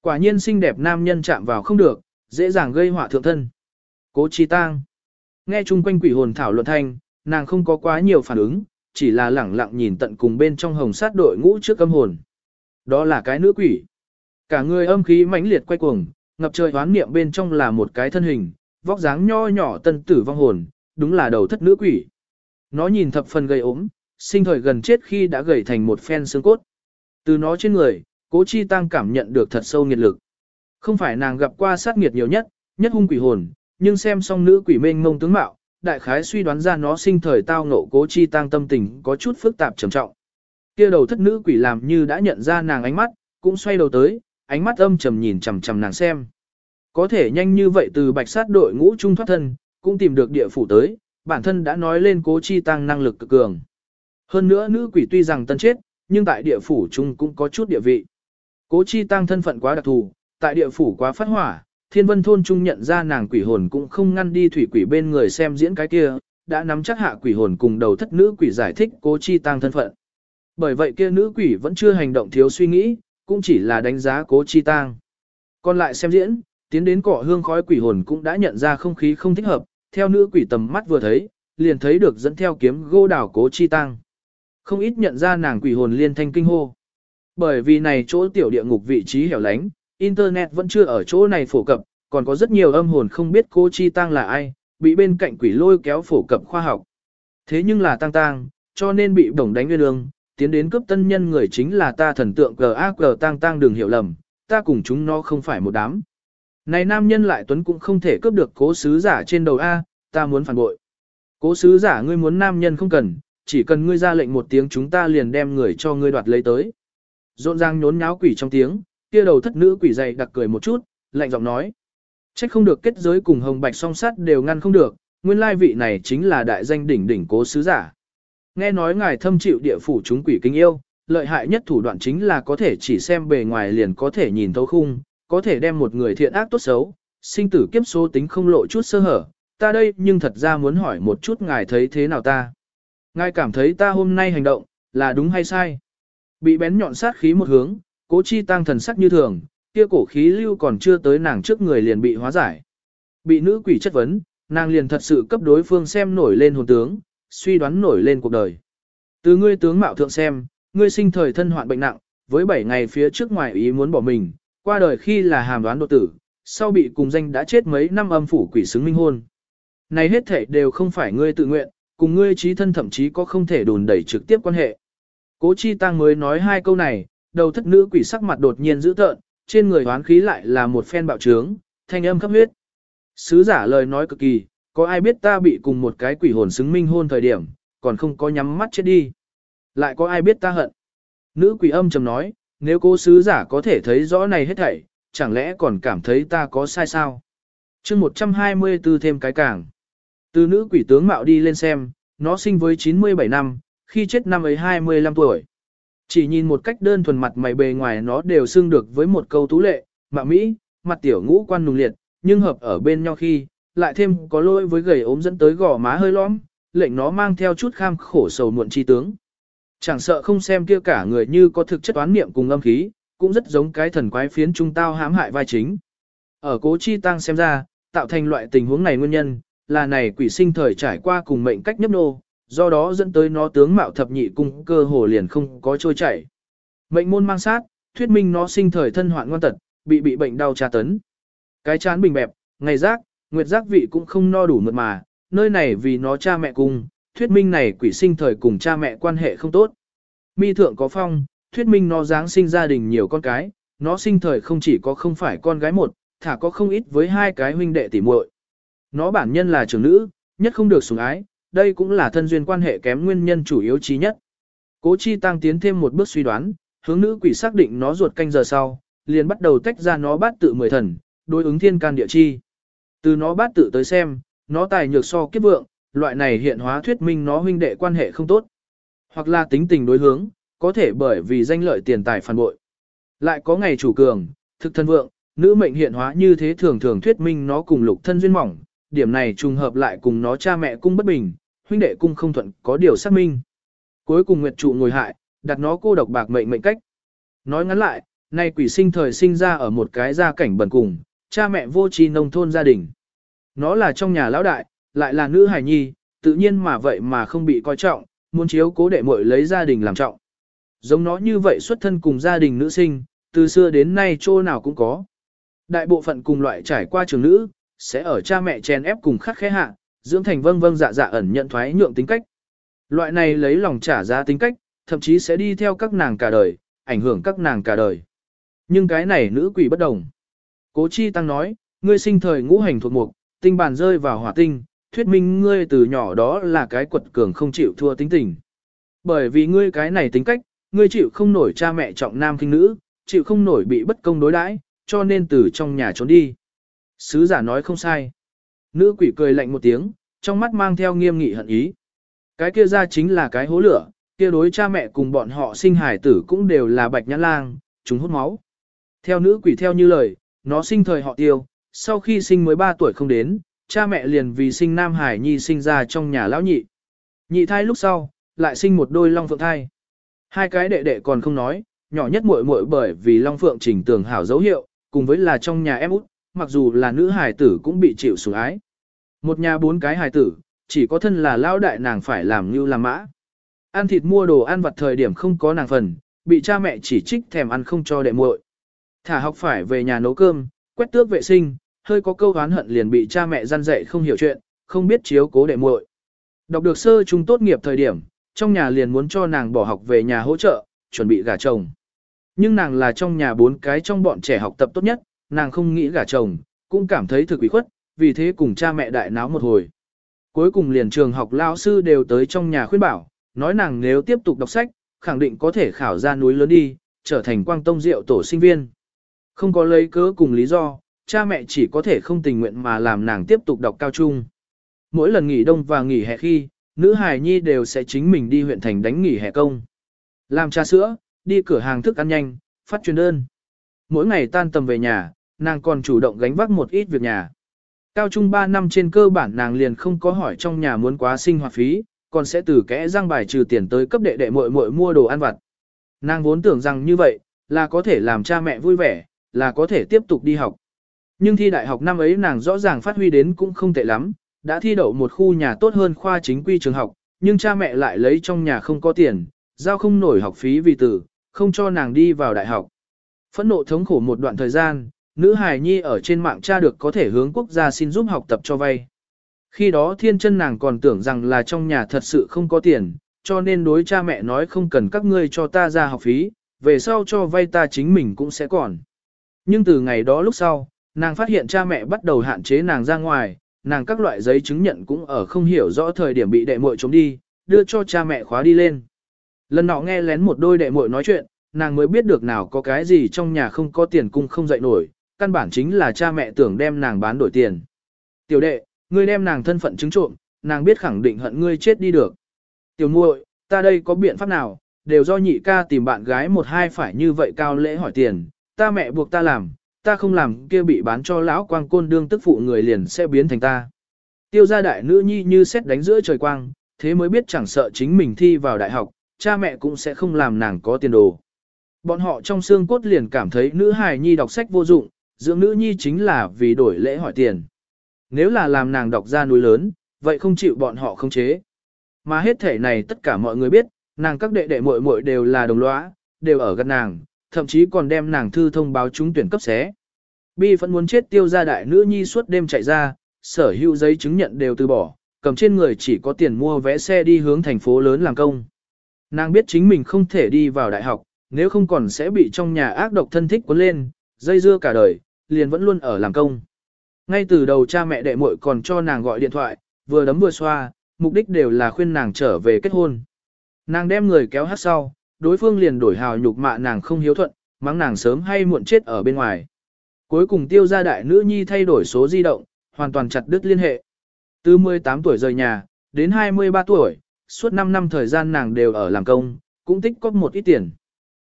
Quả nhiên xinh đẹp nam nhân chạm vào không được, dễ dàng gây họa thượng thân. Cố chi tang. Nghe chung quanh quỷ hồn thảo luận thanh, nàng không có quá nhiều phản ứng, chỉ là lẳng lặng nhìn tận cùng bên trong hồng sát đội ngũ trước âm hồn. Đó là cái nữ quỷ. Cả người âm khí mãnh liệt quay cuồng, ngập trời hoán niệm bên trong là một cái thân hình, vóc dáng nho nhỏ tân tử vong hồn, đúng là đầu thất nữ quỷ. Nó nhìn thập phần gầy ốm, sinh thời gần chết khi đã gầy thành một phen xương cốt. Từ nó trên người, cố chi tăng cảm nhận được thật sâu nghiệt lực. Không phải nàng gặp qua sát nghiệt nhiều nhất, nhất hung quỷ hồn, nhưng xem xong nữ quỷ mênh mông tướng mạo, đại khái suy đoán ra nó sinh thời tao ngộ cố chi tăng tâm tình có chút phức tạp trầm trọng. Kia đầu thất nữ quỷ làm như đã nhận ra nàng ánh mắt, cũng xoay đầu tới, ánh mắt âm trầm nhìn chằm chằm nàng xem. Có thể nhanh như vậy từ bạch sát đội ngũ trung thoát thân, cũng tìm được địa phủ tới, bản thân đã nói lên cố chi tăng năng lực cực cường. Hơn nữa nữ quỷ tuy rằng tân chết, nhưng tại địa phủ trung cũng có chút địa vị. Cố chi tăng thân phận quá đặc thù, tại địa phủ quá phát hỏa, thiên vân thôn trung nhận ra nàng quỷ hồn cũng không ngăn đi thủy quỷ bên người xem diễn cái kia, đã nắm chắc hạ quỷ hồn cùng đầu thất nữ quỷ giải thích cố chi tăng thân phận. Bởi vậy kia nữ quỷ vẫn chưa hành động thiếu suy nghĩ, cũng chỉ là đánh giá cố chi tăng. Còn lại xem diễn, tiến đến cỏ hương khói quỷ hồn cũng đã nhận ra không khí không thích hợp, theo nữ quỷ tầm mắt vừa thấy, liền thấy được dẫn theo kiếm gô đảo cố chi tăng. Không ít nhận ra nàng quỷ hồn liên thanh kinh hô. Bởi vì này chỗ tiểu địa ngục vị trí hẻo lánh, Internet vẫn chưa ở chỗ này phổ cập, còn có rất nhiều âm hồn không biết cô Chi Tăng là ai, bị bên cạnh quỷ lôi kéo phổ cập khoa học. Thế nhưng là Tăng Tăng, cho nên bị đồng đánh nguyên đường tiến đến cướp tân nhân người chính là ta thần tượng G.A.G. tang tang đừng hiểu lầm, ta cùng chúng nó không phải một đám. Này nam nhân lại tuấn cũng không thể cướp được cố sứ giả trên đầu A, ta muốn phản bội. Cố sứ giả ngươi muốn nam nhân không cần, chỉ cần ngươi ra lệnh một tiếng chúng ta liền đem người cho ngươi đoạt lấy tới. Rộn ràng nhốn nháo quỷ trong tiếng, kia đầu thất nữ quỷ dày đặc cười một chút, lạnh giọng nói. Trách không được kết giới cùng hồng bạch song sát đều ngăn không được, nguyên lai vị này chính là đại danh đỉnh đỉnh cố sứ giả. Nghe nói ngài thâm chịu địa phủ chúng quỷ kính yêu, lợi hại nhất thủ đoạn chính là có thể chỉ xem bề ngoài liền có thể nhìn thấu khung, có thể đem một người thiện ác tốt xấu, sinh tử kiếp số tính không lộ chút sơ hở, ta đây nhưng thật ra muốn hỏi một chút ngài thấy thế nào ta. Ngài cảm thấy ta hôm nay hành động, là đúng hay sai? Bị bén nhọn sát khí một hướng, cố chi tăng thần sắc như thường, kia cổ khí lưu còn chưa tới nàng trước người liền bị hóa giải. Bị nữ quỷ chất vấn, nàng liền thật sự cấp đối phương xem nổi lên hồn tướng, suy đoán nổi lên cuộc đời. Từ ngươi tướng mạo thượng xem, ngươi sinh thời thân hoạn bệnh nặng, với 7 ngày phía trước ngoài ý muốn bỏ mình, qua đời khi là hàm đoán đột tử, sau bị cùng danh đã chết mấy năm âm phủ quỷ xứng minh hôn. Này hết thể đều không phải ngươi tự nguyện, cùng ngươi trí thân thậm chí có không thể đùn đẩy trực tiếp quan hệ. Cố Chi Tăng mới nói hai câu này, đầu thất nữ quỷ sắc mặt đột nhiên dữ tợn, trên người hoán khí lại là một phen bạo trướng, thanh âm khắp huyết. Sứ giả lời nói cực kỳ, có ai biết ta bị cùng một cái quỷ hồn xứng minh hôn thời điểm, còn không có nhắm mắt chết đi. Lại có ai biết ta hận. Nữ quỷ âm trầm nói, nếu cô sứ giả có thể thấy rõ này hết thảy, chẳng lẽ còn cảm thấy ta có sai sao? chương 124 thêm cái càng. Từ nữ quỷ tướng mạo đi lên xem, nó sinh với 97 năm, khi chết năm ấy 25 tuổi. Chỉ nhìn một cách đơn thuần mặt mày bề ngoài nó đều xưng được với một câu tú lệ, mạ Mỹ, mặt tiểu ngũ quan nùng liệt, nhưng hợp ở bên nhau khi, lại thêm có lỗi với gầy ốm dẫn tới gò má hơi lõm, lệnh nó mang theo chút kham khổ sầu muộn chi tướng. Chẳng sợ không xem kia cả người như có thực chất toán niệm cùng âm khí, cũng rất giống cái thần quái phiến trung tao hãm hại vai chính. Ở cố chi tăng xem ra, tạo thành loại tình huống này nguyên nhân, là này quỷ sinh thời trải qua cùng mệnh cách nhấp nô, do đó dẫn tới nó tướng mạo thập nhị cung cơ hồ liền không có trôi chảy. Mệnh môn mang sát, thuyết minh nó sinh thời thân hoạn ngoan tật, bị bị bệnh đau tra tấn. Cái chán bình bẹp, ngày rác nguyệt giác vị cũng không no đủ mượt mà, nơi này vì nó cha mẹ cùng, thuyết minh này quỷ sinh thời cùng cha mẹ quan hệ không tốt. Mi thượng có phong, thuyết minh nó dáng sinh gia đình nhiều con cái, nó sinh thời không chỉ có không phải con gái một, thả có không ít với hai cái huynh đệ tỉ muội. Nó bản nhân là trưởng nữ, nhất không được sủng ái, đây cũng là thân duyên quan hệ kém nguyên nhân chủ yếu chí nhất. Cố Chi Tăng tiến thêm một bước suy đoán, hướng nữ quỷ xác định nó ruột canh giờ sau, liền bắt đầu tách ra nó bát tự mười thần, đối ứng thiên can địa chi. Từ nó bát tự tới xem, nó tài nhược so kiếp vượng, loại này hiện hóa thuyết minh nó huynh đệ quan hệ không tốt. Hoặc là tính tình đối hướng, có thể bởi vì danh lợi tiền tài phản bội. Lại có ngày chủ cường, thực thân vượng, nữ mệnh hiện hóa như thế thường thường thuyết minh nó cùng lục thân duyên mỏng, điểm này trùng hợp lại cùng nó cha mẹ cung bất bình, huynh đệ cung không thuận có điều xác minh. Cuối cùng Nguyệt trụ ngồi hại, đặt nó cô độc bạc mệnh mệnh cách. Nói ngắn lại, nay quỷ sinh thời sinh ra ở một cái gia cảnh bẩn cùng, cha mẹ vô tri nông thôn gia đình. Nó là trong nhà lão đại, lại là nữ hài nhi, tự nhiên mà vậy mà không bị coi trọng, muốn chiếu cố đệ muội lấy gia đình làm trọng. Giống nó như vậy xuất thân cùng gia đình nữ sinh, từ xưa đến nay chỗ nào cũng có. Đại bộ phận cùng loại trải qua trường nữ, sẽ ở cha mẹ chèn ép cùng khắc khẽ hạ, dưỡng thành vâng vâng dạ dạ ẩn nhận thoái nhượng tính cách. Loại này lấy lòng trả giá tính cách, thậm chí sẽ đi theo các nàng cả đời, ảnh hưởng các nàng cả đời. Nhưng cái này nữ quỷ bất đồng. Cố Chi Tăng nói, ngươi sinh thời ngũ hành thuộc mục, tinh bàn rơi vào hỏa tinh, thuyết minh ngươi từ nhỏ đó là cái quật cường không chịu thua tính tình. Bởi vì ngươi cái này tính cách, ngươi chịu không nổi cha mẹ trọng nam kinh nữ, chịu không nổi bị bất công đối đãi, cho nên từ trong nhà trốn đi. Sứ giả nói không sai. Nữ quỷ cười lạnh một tiếng, trong mắt mang theo nghiêm nghị hận ý. Cái kia ra chính là cái hố lửa, kia đối cha mẹ cùng bọn họ sinh hải tử cũng đều là bạch nhãn lang, chúng hút máu. Theo nữ quỷ theo như lời, nó sinh thời họ tiêu, sau khi sinh mới 3 tuổi không đến, cha mẹ liền vì sinh nam hải nhi sinh ra trong nhà lão nhị. Nhị thai lúc sau, lại sinh một đôi long phượng thai. Hai cái đệ đệ còn không nói, nhỏ nhất muội muội bởi vì long phượng trình tường hảo dấu hiệu, cùng với là trong nhà em út, mặc dù là nữ hài tử cũng bị chịu sủng ái. Một nhà bốn cái hài tử, chỉ có thân là lão đại nàng phải làm như làm mã. Ăn thịt mua đồ ăn vặt thời điểm không có nàng phần, bị cha mẹ chỉ trích thèm ăn không cho đệ muội. Thả học phải về nhà nấu cơm, quét tước vệ sinh, hơi có câu oán hận liền bị cha mẹ gian dạy không hiểu chuyện, không biết chiếu cố đệ muội. Đọc được sơ trung tốt nghiệp thời điểm, trong nhà liền muốn cho nàng bỏ học về nhà hỗ trợ, chuẩn bị gả chồng. Nhưng nàng là trong nhà bốn cái trong bọn trẻ học tập tốt nhất, nàng không nghĩ gả chồng, cũng cảm thấy thực ủy khuất, vì thế cùng cha mẹ đại náo một hồi. Cuối cùng liền trường học lao sư đều tới trong nhà khuyên bảo, nói nàng nếu tiếp tục đọc sách, khẳng định có thể khảo ra núi lớn đi, trở thành quang tông diệu tổ sinh viên. Không có lấy cớ cùng lý do, cha mẹ chỉ có thể không tình nguyện mà làm nàng tiếp tục đọc cao trung. Mỗi lần nghỉ đông và nghỉ hè khi, nữ hài nhi đều sẽ chính mình đi huyện thành đánh nghỉ hè công. Làm trà sữa, đi cửa hàng thức ăn nhanh, phát truyền đơn. Mỗi ngày tan tầm về nhà, nàng còn chủ động gánh vác một ít việc nhà. Cao trung 3 năm trên cơ bản nàng liền không có hỏi trong nhà muốn quá sinh hoạt phí, còn sẽ từ kẽ răng bài trừ tiền tới cấp đệ đệ muội muội mua đồ ăn vặt. Nàng vốn tưởng rằng như vậy, là có thể làm cha mẹ vui vẻ, là có thể tiếp tục đi học. Nhưng thi đại học năm ấy nàng rõ ràng phát huy đến cũng không tệ lắm, đã thi đậu một khu nhà tốt hơn khoa chính quy trường học, nhưng cha mẹ lại lấy trong nhà không có tiền, giao không nổi học phí vì tử, không cho nàng đi vào đại học. Phẫn nộ thống khổ một đoạn thời gian, nữ hài nhi ở trên mạng tra được có thể hướng quốc gia xin giúp học tập cho vay. Khi đó thiên chân nàng còn tưởng rằng là trong nhà thật sự không có tiền, cho nên đối cha mẹ nói không cần các ngươi cho ta ra học phí, về sau cho vay ta chính mình cũng sẽ còn. Nhưng từ ngày đó lúc sau, nàng phát hiện cha mẹ bắt đầu hạn chế nàng ra ngoài, nàng các loại giấy chứng nhận cũng ở không hiểu rõ thời điểm bị đệ muội trốn đi, đưa cho cha mẹ khóa đi lên. Lần nọ nghe lén một đôi đệ muội nói chuyện, nàng mới biết được nào có cái gì trong nhà không có tiền cung không dậy nổi, căn bản chính là cha mẹ tưởng đem nàng bán đổi tiền. Tiểu đệ, ngươi đem nàng thân phận chứng trộm, nàng biết khẳng định hận ngươi chết đi được. Tiểu muội, ta đây có biện pháp nào, đều do nhị ca tìm bạn gái một hai phải như vậy cao lễ hỏi tiền, ta mẹ buộc ta làm, ta không làm kia bị bán cho lão quang côn đương tức phụ người liền sẽ biến thành ta. Tiêu gia đại nữ nhi như xét đánh giữa trời quang, thế mới biết chẳng sợ chính mình thi vào đại học, cha mẹ cũng sẽ không làm nàng có tiền đồ. Bọn họ trong xương cốt liền cảm thấy nữ hài nhi đọc sách vô dụng, dưỡng nữ nhi chính là vì đổi lễ hỏi tiền. Nếu là làm nàng đọc ra núi lớn, vậy không chịu bọn họ không chế. Mà hết thể này tất cả mọi người biết, nàng các đệ đệ muội muội đều là đồng lõa, đều ở gần nàng, thậm chí còn đem nàng thư thông báo trúng tuyển cấp xé. Bi vẫn muốn chết tiêu gia đại nữ nhi suốt đêm chạy ra, sở hữu giấy chứng nhận đều từ bỏ, cầm trên người chỉ có tiền mua vé xe đi hướng thành phố lớn làm công. Nàng biết chính mình không thể đi vào đại học, nếu không còn sẽ bị trong nhà ác độc thân thích cuốn lên, dây dưa cả đời, liền vẫn luôn ở làm công. Ngay từ đầu cha mẹ đệ muội còn cho nàng gọi điện thoại, vừa đấm vừa xoa, mục đích đều là khuyên nàng trở về kết hôn. Nàng đem người kéo hát sau, đối phương liền đổi hào nhục mạ nàng không hiếu thuận, mắng nàng sớm hay muộn chết ở bên ngoài. Cuối cùng tiêu gia đại nữ nhi thay đổi số di động, hoàn toàn chặt đứt liên hệ. Từ 18 tuổi rời nhà, đến 23 tuổi, suốt 5 năm thời gian nàng đều ở làm công, cũng tích có một ít tiền.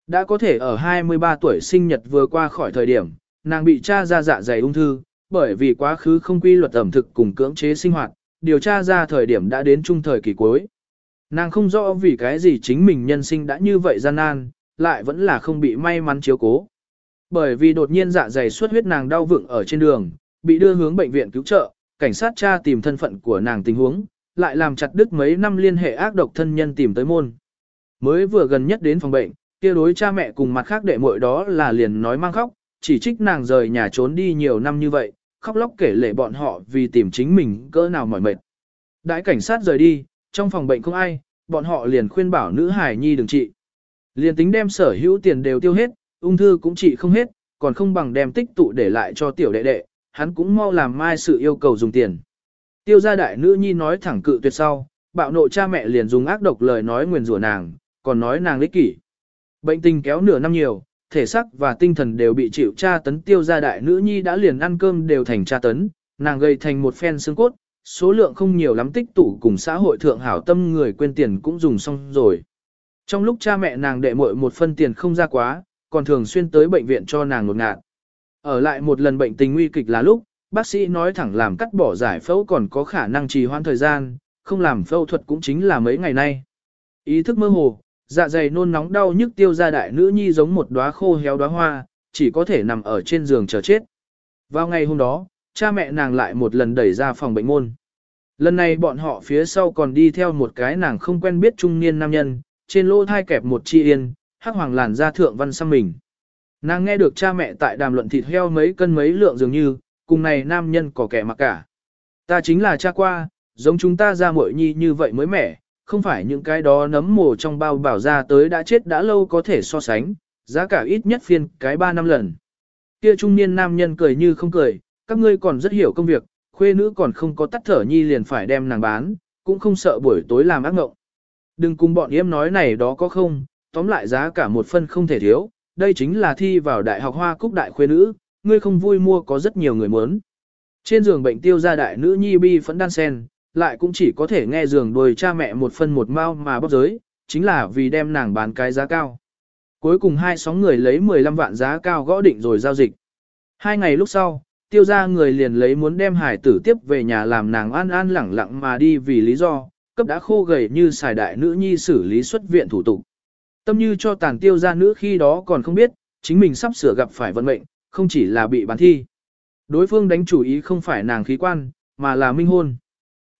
Đã có thể ở 23 tuổi sinh nhật vừa qua khỏi thời điểm, nàng bị cha ra dạ dày ung thư, bởi vì quá khứ không quy luật ẩm thực cùng cưỡng chế sinh hoạt, điều tra ra thời điểm đã đến trung thời kỳ cuối. Nàng không rõ vì cái gì chính mình nhân sinh đã như vậy gian nan, lại vẫn là không bị may mắn chiếu cố. Bởi vì đột nhiên dạ dày xuất huyết nàng đau vựng ở trên đường, bị đưa hướng bệnh viện cứu trợ, cảnh sát tra tìm thân phận của nàng tình huống, lại làm chặt đứt mấy năm liên hệ ác độc thân nhân tìm tới môn. Mới vừa gần nhất đến phòng bệnh, kia đối cha mẹ cùng mặt khác đệ muội đó là liền nói mang khóc, chỉ trích nàng rời nhà trốn đi nhiều năm như vậy, khóc lóc kể lể bọn họ vì tìm chính mình cỡ nào mỏi mệt. Đại cảnh sát rời đi, trong phòng bệnh không ai, bọn họ liền khuyên bảo nữ hải nhi đừng trị. Liền tính đem sở hữu tiền đều tiêu hết, ung thư cũng trị không hết, còn không bằng đem tích tụ để lại cho tiểu đệ đệ, hắn cũng mau làm mai sự yêu cầu dùng tiền. Tiêu gia đại nữ nhi nói thẳng cự tuyệt sau, bạo nộ cha mẹ liền dùng ác độc lời nói nguyền rủa nàng, còn nói nàng ích kỷ. Bệnh tình kéo nửa năm nhiều, thể xác và tinh thần đều bị chịu tra tấn tiêu gia đại nữ nhi đã liền ăn cơm đều thành tra tấn, nàng gây thành một phen xương cốt, số lượng không nhiều lắm tích tụ cùng xã hội thượng hảo tâm người quên tiền cũng dùng xong rồi. Trong lúc cha mẹ nàng đệ muội một phân tiền không ra quá, còn thường xuyên tới bệnh viện cho nàng ngột ngạt. Ở lại một lần bệnh tình nguy kịch là lúc, bác sĩ nói thẳng làm cắt bỏ giải phẫu còn có khả năng trì hoãn thời gian, không làm phẫu thuật cũng chính là mấy ngày nay. Ý thức mơ hồ, dạ dày nôn nóng đau nhức tiêu ra đại nữ nhi giống một đóa khô héo đóa hoa, chỉ có thể nằm ở trên giường chờ chết. Vào ngày hôm đó, cha mẹ nàng lại một lần đẩy ra phòng bệnh môn. Lần này bọn họ phía sau còn đi theo một cái nàng không quen biết trung niên nam nhân, trên lỗ thai kẹp một chi yên, hắc hoàng làn ra thượng văn xăm mình. Nàng nghe được cha mẹ tại đàm luận thịt heo mấy cân mấy lượng dường như, cùng này nam nhân có kẻ mặc cả. Ta chính là cha qua, giống chúng ta ra muội nhi như vậy mới mẻ, không phải những cái đó nấm mồ trong bao bảo ra tới đã chết đã lâu có thể so sánh, giá cả ít nhất phiên cái 3 năm lần. Kia trung niên nam nhân cười như không cười, các ngươi còn rất hiểu công việc, khuê nữ còn không có tắt thở nhi liền phải đem nàng bán, cũng không sợ buổi tối làm ác ngộng. Đừng cùng bọn em nói này đó có không, tóm lại giá cả một phân không thể thiếu, đây chính là thi vào đại học hoa cúc đại khuê nữ, ngươi không vui mua có rất nhiều người muốn. Trên giường bệnh tiêu gia đại nữ nhi bi phẫn đan sen, lại cũng chỉ có thể nghe giường đồi cha mẹ một phân một mao mà bóp giới, chính là vì đem nàng bán cái giá cao. Cuối cùng hai sóng người lấy 15 vạn giá cao gõ định rồi giao dịch. Hai ngày lúc sau, tiêu gia người liền lấy muốn đem hải tử tiếp về nhà làm nàng an an lẳng lặng mà đi vì lý do, cấp đã khô gầy như xài đại nữ nhi xử lý xuất viện thủ tục. Tâm như cho tàn tiêu ra nữ khi đó còn không biết, chính mình sắp sửa gặp phải vận mệnh, không chỉ là bị bán thi. Đối phương đánh chủ ý không phải nàng khí quan, mà là minh hôn.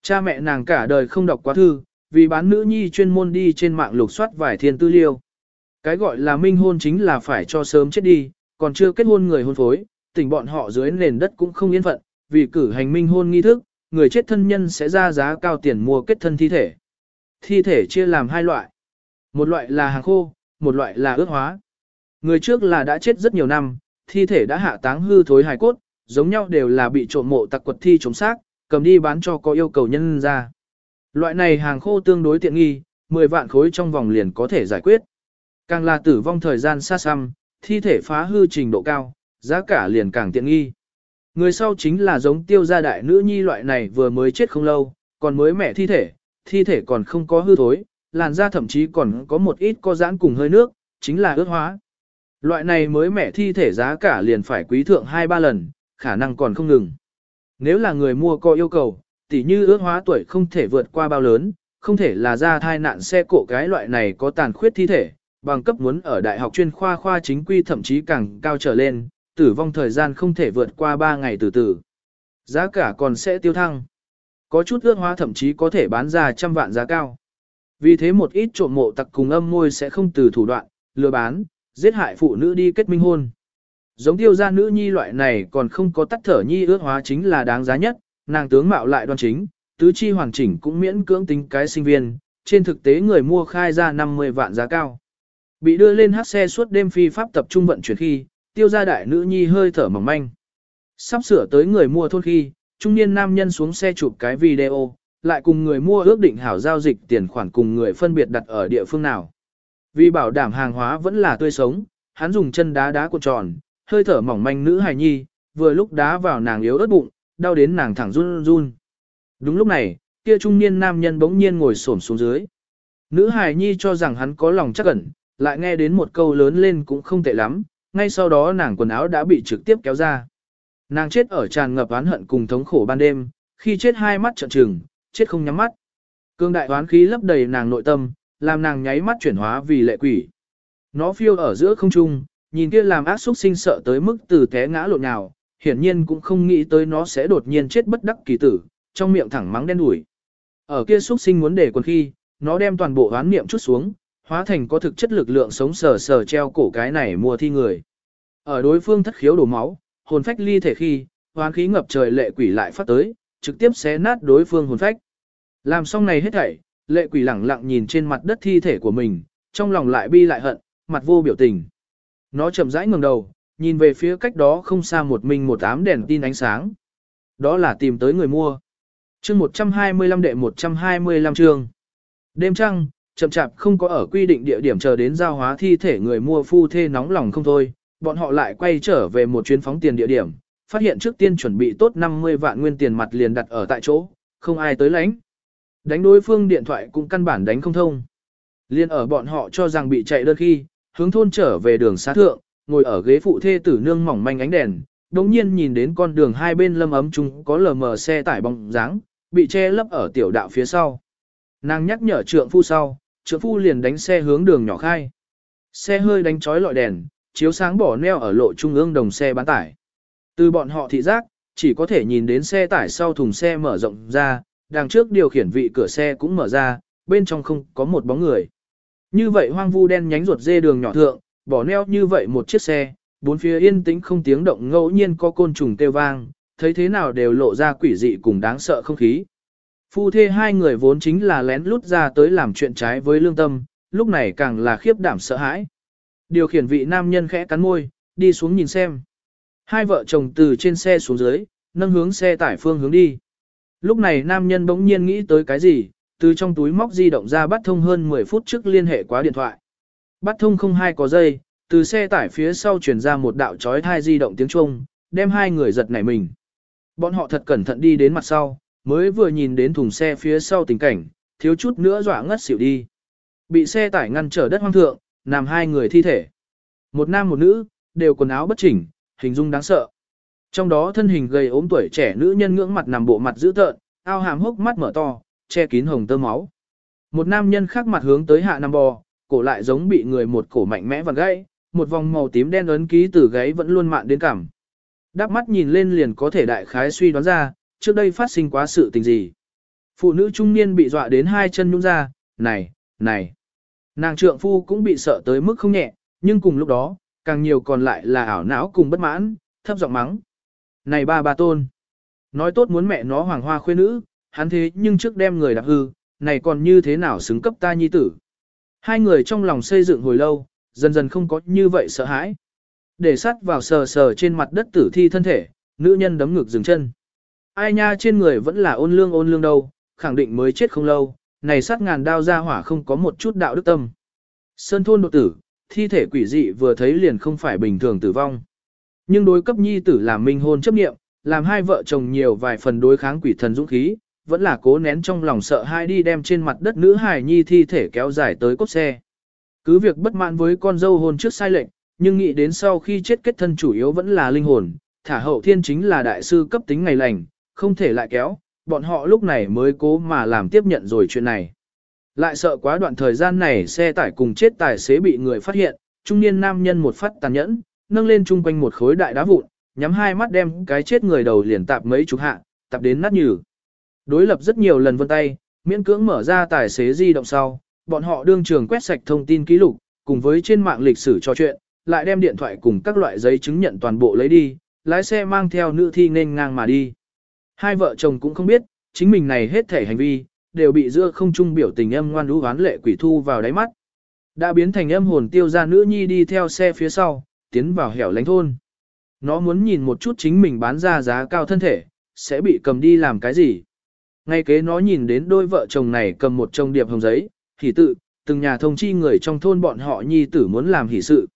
Cha mẹ nàng cả đời không đọc quá thư, vì bán nữ nhi chuyên môn đi trên mạng lục soát vài thiên tư liêu. Cái gọi là minh hôn chính là phải cho sớm chết đi, còn chưa kết hôn người hôn phối, tình bọn họ dưới nền đất cũng không yên phận, vì cử hành minh hôn nghi thức, người chết thân nhân sẽ ra giá cao tiền mua kết thân thi thể. Thi thể chia làm hai loại. Một loại là hàng khô, một loại là ướt hóa. Người trước là đã chết rất nhiều năm, thi thể đã hạ táng hư thối hài cốt, giống nhau đều là bị trộm mộ tặc quật thi chống xác, cầm đi bán cho có yêu cầu nhân ra. Loại này hàng khô tương đối tiện nghi, 10 vạn khối trong vòng liền có thể giải quyết. Càng là tử vong thời gian xa xăm, thi thể phá hư trình độ cao, giá cả liền càng tiện nghi. Người sau chính là giống tiêu gia đại nữ nhi loại này vừa mới chết không lâu, còn mới mẹ thi thể, thi thể còn không có hư thối, làn da thậm chí còn có một ít co giãn cùng hơi nước, chính là ướt hóa. Loại này mới mẹ thi thể giá cả liền phải quý thượng 2-3 lần, khả năng còn không ngừng. Nếu là người mua có yêu cầu, tỉ như ướt hóa tuổi không thể vượt qua bao lớn, không thể là ra thai nạn xe cộ cái loại này có tàn khuyết thi thể, bằng cấp muốn ở đại học chuyên khoa khoa chính quy thậm chí càng cao trở lên, tử vong thời gian không thể vượt qua 3 ngày từ từ. Giá cả còn sẽ tiêu thăng. Có chút ước hóa thậm chí có thể bán ra trăm vạn giá cao. Vì thế một ít trộm mộ tặc cùng âm môi sẽ không từ thủ đoạn, lừa bán, giết hại phụ nữ đi kết minh hôn. Giống tiêu gia nữ nhi loại này còn không có tắt thở nhi ước hóa chính là đáng giá nhất, nàng tướng mạo lại đoan chính, tứ chi hoàn chỉnh cũng miễn cưỡng tính cái sinh viên, trên thực tế người mua khai ra 50 vạn giá cao. Bị đưa lên hát xe suốt đêm phi pháp tập trung vận chuyển khi, tiêu gia đại nữ nhi hơi thở mỏng manh. Sắp sửa tới người mua thôn khi, trung niên nam nhân xuống xe chụp cái video, lại cùng người mua ước định hảo giao dịch tiền khoản cùng người phân biệt đặt ở địa phương nào. Vì bảo đảm hàng hóa vẫn là tươi sống, hắn dùng chân đá đá cuộn tròn, hơi thở mỏng manh nữ hài nhi, vừa lúc đá vào nàng yếu ớt bụng, đau đến nàng thẳng run run. Đúng lúc này, kia trung niên nam nhân bỗng nhiên ngồi xổm xuống dưới. Nữ hài nhi cho rằng hắn có lòng chắc ẩn, lại nghe đến một câu lớn lên cũng không tệ lắm, ngay sau đó nàng quần áo đã bị trực tiếp kéo ra. Nàng chết ở tràn ngập oán hận cùng thống khổ ban đêm, khi chết hai mắt trợn trừng, chết không nhắm mắt. Cương đại oán khí lấp đầy nàng nội tâm, làm nàng nháy mắt chuyển hóa vì lệ quỷ. Nó phiêu ở giữa không trung, nhìn kia làm ác xúc sinh sợ tới mức từ té ngã lộn nhào, hiển nhiên cũng không nghĩ tới nó sẽ đột nhiên chết bất đắc kỳ tử, trong miệng thẳng mắng đen đủi. Ở kia xúc sinh muốn để quần khi, nó đem toàn bộ oán niệm chút xuống, hóa thành có thực chất lực lượng sống sờ sờ treo cổ cái này mua thi người. Ở đối phương thất khiếu đổ máu, hồn phách ly thể khi, hoán khí ngập trời lệ quỷ lại phát tới, trực tiếp xé nát đối phương hồn phách. Làm xong này hết thảy, lệ quỷ lẳng lặng nhìn trên mặt đất thi thể của mình, trong lòng lại bi lại hận, mặt vô biểu tình. Nó chậm rãi ngẩng đầu, nhìn về phía cách đó không xa một mình một ám đèn tin ánh sáng. Đó là tìm tới người mua. chương 125 đệ 125 chương. Đêm trăng, chậm chạp không có ở quy định địa điểm chờ đến giao hóa thi thể người mua phu thê nóng lòng không thôi, bọn họ lại quay trở về một chuyến phóng tiền địa điểm, phát hiện trước tiên chuẩn bị tốt 50 vạn nguyên tiền mặt liền đặt ở tại chỗ, không ai tới lãnh. Đánh đối phương điện thoại cũng căn bản đánh không thông. Liên ở bọn họ cho rằng bị chạy đơn khi, hướng thôn trở về đường xá thượng, ngồi ở ghế phụ thê tử nương mỏng manh ánh đèn, đồng nhiên nhìn đến con đường hai bên lâm ấm chúng có lờ mờ xe tải bóng dáng, bị che lấp ở tiểu đạo phía sau. Nàng nhắc nhở trượng phu sau, trượng phu liền đánh xe hướng đường nhỏ khai. Xe hơi đánh chói lọi đèn, chiếu sáng bỏ neo ở lộ trung ương đồng xe bán tải. Từ bọn họ thị giác, chỉ có thể nhìn đến xe tải sau thùng xe mở rộng ra, đằng trước điều khiển vị cửa xe cũng mở ra, bên trong không có một bóng người. Như vậy hoang vu đen nhánh ruột dê đường nhỏ thượng, bỏ neo như vậy một chiếc xe, bốn phía yên tĩnh không tiếng động ngẫu nhiên có côn trùng kêu vang, thấy thế nào đều lộ ra quỷ dị cùng đáng sợ không khí. Phu thê hai người vốn chính là lén lút ra tới làm chuyện trái với lương tâm, lúc này càng là khiếp đảm sợ hãi. Điều khiển vị nam nhân khẽ cắn môi, đi xuống nhìn xem. Hai vợ chồng từ trên xe xuống dưới, nâng hướng xe tải phương hướng đi. Lúc này nam nhân bỗng nhiên nghĩ tới cái gì, từ trong túi móc di động ra bắt thông hơn 10 phút trước liên hệ qua điện thoại. Bắt thông không hai có dây, từ xe tải phía sau chuyển ra một đạo chói thai di động tiếng Trung, đem hai người giật nảy mình. Bọn họ thật cẩn thận đi đến mặt sau, mới vừa nhìn đến thùng xe phía sau tình cảnh, thiếu chút nữa dọa ngất xỉu đi. Bị xe tải ngăn trở đất hoang thượng, nằm hai người thi thể. Một nam một nữ, đều quần áo bất chỉnh, hình dung đáng sợ. Trong đó thân hình gầy ốm tuổi trẻ nữ nhân ngưỡng mặt nằm bộ mặt dữ tợn, ao hàm hốc mắt mở to, che kín hồng tơ máu. Một nam nhân khác mặt hướng tới hạ nằm bò, cổ lại giống bị người một cổ mạnh mẽ vặn gãy, một vòng màu tím đen ấn ký từ gáy vẫn luôn mạn đến cằm. Đáp mắt nhìn lên liền có thể đại khái suy đoán ra, trước đây phát sinh quá sự tình gì. Phụ nữ trung niên bị dọa đến hai chân nhún ra, này, này. Nàng trượng phu cũng bị sợ tới mức không nhẹ, nhưng cùng lúc đó, càng nhiều còn lại là ảo não cùng bất mãn, thấp giọng mắng. Này ba ba tôn. Nói tốt muốn mẹ nó hoàng hoa khuê nữ, hắn thế nhưng trước đem người đạp hư, này còn như thế nào xứng cấp ta nhi tử. Hai người trong lòng xây dựng hồi lâu, dần dần không có như vậy sợ hãi. Để sắt vào sờ sờ trên mặt đất tử thi thân thể, nữ nhân đấm ngực dừng chân. Ai nha trên người vẫn là ôn lương ôn lương đâu, khẳng định mới chết không lâu, này sát ngàn đao ra hỏa không có một chút đạo đức tâm. Sơn thôn đột tử, thi thể quỷ dị vừa thấy liền không phải bình thường tử vong. Nhưng đối cấp nhi tử làm minh hôn chấp nghiệm, làm hai vợ chồng nhiều vài phần đối kháng quỷ thần dũng khí, vẫn là cố nén trong lòng sợ hai đi đem trên mặt đất nữ hài nhi thi thể kéo dài tới cốt xe. Cứ việc bất mãn với con dâu hôn trước sai lệnh, nhưng nghĩ đến sau khi chết kết thân chủ yếu vẫn là linh hồn, thả hậu thiên chính là đại sư cấp tính ngày lành, không thể lại kéo, bọn họ lúc này mới cố mà làm tiếp nhận rồi chuyện này. Lại sợ quá đoạn thời gian này xe tải cùng chết tài xế bị người phát hiện, trung niên nam nhân một phát tàn nhẫn, nâng lên chung quanh một khối đại đá vụn, nhắm hai mắt đem cái chết người đầu liền tạp mấy chục hạ, tạp đến nát nhừ. Đối lập rất nhiều lần vân tay, miễn cưỡng mở ra tài xế di động sau, bọn họ đương trường quét sạch thông tin ký lục, cùng với trên mạng lịch sử trò chuyện, lại đem điện thoại cùng các loại giấy chứng nhận toàn bộ lấy đi, lái xe mang theo nữ thi nên ngang mà đi. Hai vợ chồng cũng không biết, chính mình này hết thể hành vi, đều bị giữa không trung biểu tình âm ngoan đú hoán lệ quỷ thu vào đáy mắt. Đã biến thành âm hồn tiêu ra nữ nhi đi theo xe phía sau, tiến vào hẻo lánh thôn. Nó muốn nhìn một chút chính mình bán ra giá cao thân thể, sẽ bị cầm đi làm cái gì. Ngay kế nó nhìn đến đôi vợ chồng này cầm một chồng điệp hồng giấy, hỷ tự, từng nhà thông chi người trong thôn bọn họ nhi tử muốn làm hỷ sự.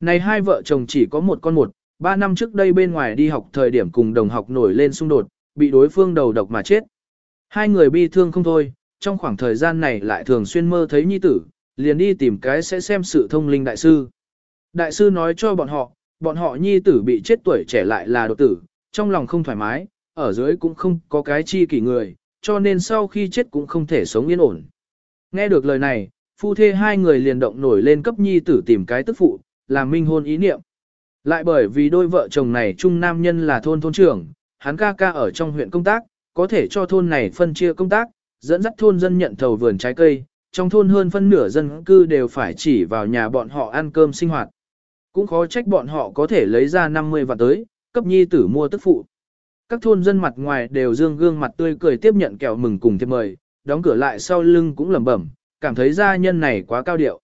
Này hai vợ chồng chỉ có một con một, ba năm trước đây bên ngoài đi học thời điểm cùng đồng học nổi lên xung đột, bị đối phương đầu độc mà chết. Hai người bi thương không thôi, trong khoảng thời gian này lại thường xuyên mơ thấy nhi tử, liền đi tìm cái sẽ xem sự thông linh đại sư. Đại sư nói cho bọn họ, bọn họ nhi tử bị chết tuổi trẻ lại là độc tử, trong lòng không thoải mái, ở dưới cũng không có cái chi kỷ người, cho nên sau khi chết cũng không thể sống yên ổn. Nghe được lời này, phu thê hai người liền động nổi lên cấp nhi tử tìm cái tức phụ, làm minh hôn ý niệm. Lại bởi vì đôi vợ chồng này chung nam nhân là thôn thôn trưởng, hắn ca ca ở trong huyện công tác, có thể cho thôn này phân chia công tác, dẫn dắt thôn dân nhận thầu vườn trái cây, trong thôn hơn phân nửa dân cư đều phải chỉ vào nhà bọn họ ăn cơm sinh hoạt. Cũng khó trách bọn họ có thể lấy ra 50 vạn tới, cấp nhi tử mua tức phụ. Các thôn dân mặt ngoài đều dương gương mặt tươi cười tiếp nhận kẹo mừng cùng thiệp mời, đóng cửa lại sau lưng cũng lẩm bẩm, cảm thấy gia nhân này quá cao điệu.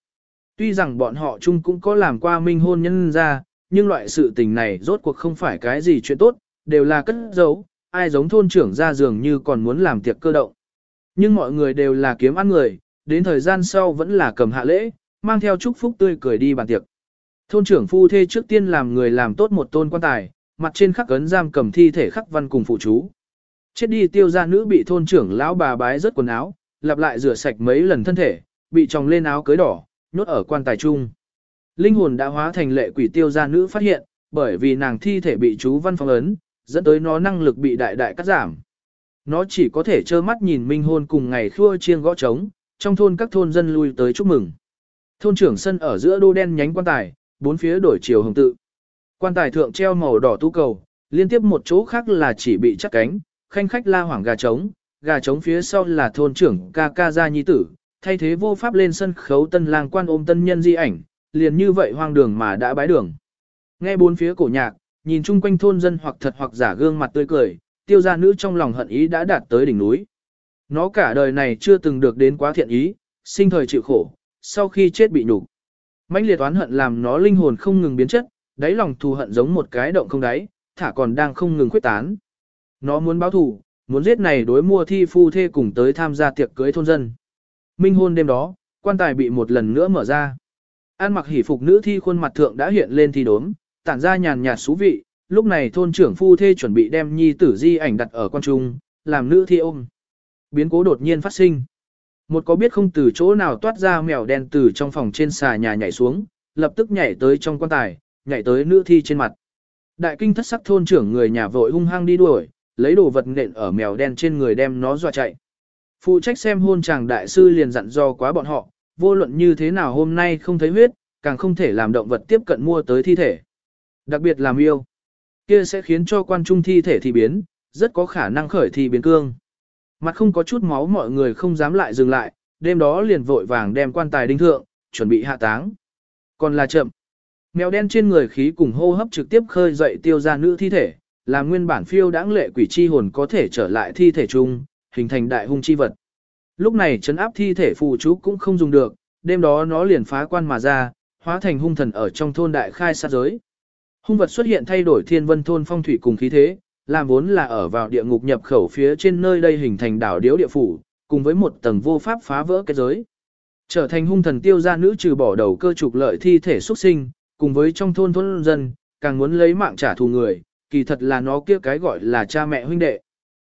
Tuy rằng bọn họ chung cũng có làm qua minh hôn nhân ra, nhưng loại sự tình này rốt cuộc không phải cái gì chuyện tốt, đều là cất giấu, ai giống thôn trưởng ra dường như còn muốn làm tiệc cơ động. Nhưng mọi người đều là kiếm ăn người, đến thời gian sau vẫn là cầm hạ lễ, mang theo chúc phúc tươi cười đi bàn tiệc. Thôn trưởng phu thê trước tiên làm người làm tốt một tôn quan tài, mặt trên khắc ấn giam cầm thi thể khắc văn cùng phụ chú. Chết đi tiêu gia nữ bị thôn trưởng lão bà bái rất quần áo, lặp lại rửa sạch mấy lần thân thể, bị tròng lên áo cưới đỏ, nhốt ở quan tài chung. Linh hồn đã hóa thành lệ quỷ tiêu gia nữ phát hiện, bởi vì nàng thi thể bị chú văn phong ấn, dẫn tới nó năng lực bị đại đại cắt giảm. Nó chỉ có thể trơ mắt nhìn minh hôn cùng ngày khua chiêng gõ trống, trong thôn các thôn dân lui tới chúc mừng. Thôn trưởng sân ở giữa đô đen nhánh quan tài, bốn phía đổi chiều hồng tự. Quan tài thượng treo màu đỏ tu cầu, liên tiếp một chỗ khác là chỉ bị chắc cánh, khanh khách la hoảng gà trống, gà trống phía sau là thôn trưởng ca ca gia nhi tử, thay thế vô pháp lên sân khấu tân lang quan ôm tân nhân di ảnh, liền như vậy hoang đường mà đã bái đường. Nghe bốn phía cổ nhạc, nhìn chung quanh thôn dân hoặc thật hoặc giả gương mặt tươi cười, tiêu gia nữ trong lòng hận ý đã đạt tới đỉnh núi. Nó cả đời này chưa từng được đến quá thiện ý, sinh thời chịu khổ, sau khi chết bị nhục. mãnh liệt oán hận làm nó linh hồn không ngừng biến chất, đáy lòng thù hận giống một cái động không đáy, thả còn đang không ngừng khuyết tán. Nó muốn báo thù, muốn giết này đối mua thi phu thê cùng tới tham gia tiệc cưới thôn dân. Minh hôn đêm đó, quan tài bị một lần nữa mở ra. An mặc hỉ phục nữ thi khuôn mặt thượng đã hiện lên thi đốm, tản ra nhàn nhạt xú vị, lúc này thôn trưởng phu thê chuẩn bị đem nhi tử di ảnh đặt ở quan trung, làm nữ thi ôm. Biến cố đột nhiên phát sinh. Một có biết không từ chỗ nào toát ra mèo đen từ trong phòng trên xà nhà nhảy xuống, lập tức nhảy tới trong quan tài, nhảy tới nữ thi trên mặt. Đại kinh thất sắc thôn trưởng người nhà vội hung hăng đi đuổi, lấy đồ vật nện ở mèo đen trên người đem nó dọa chạy. Phụ trách xem hôn chàng đại sư liền dặn do quá bọn họ, vô luận như thế nào hôm nay không thấy huyết, càng không thể làm động vật tiếp cận mua tới thi thể. Đặc biệt làm yêu, kia sẽ khiến cho quan trung thi thể thì biến, rất có khả năng khởi thi biến cương. Mặt không có chút máu mọi người không dám lại dừng lại, đêm đó liền vội vàng đem quan tài đinh thượng, chuẩn bị hạ táng. Còn là chậm. Mèo đen trên người khí cùng hô hấp trực tiếp khơi dậy tiêu ra nữ thi thể, làm nguyên bản phiêu đãng lệ quỷ chi hồn có thể trở lại thi thể chung, hình thành đại hung chi vật. Lúc này chấn áp thi thể phù chú cũng không dùng được, đêm đó nó liền phá quan mà ra, hóa thành hung thần ở trong thôn đại khai sát giới. Hung vật xuất hiện thay đổi thiên vân thôn phong thủy cùng khí thế, làm vốn là ở vào địa ngục nhập khẩu phía trên nơi đây hình thành đảo điếu địa phủ, cùng với một tầng vô pháp phá vỡ cái giới. Trở thành hung thần tiêu gia nữ trừ bỏ đầu cơ trục lợi thi thể xuất sinh, cùng với trong thôn thôn dân, càng muốn lấy mạng trả thù người, kỳ thật là nó kia cái gọi là cha mẹ huynh đệ.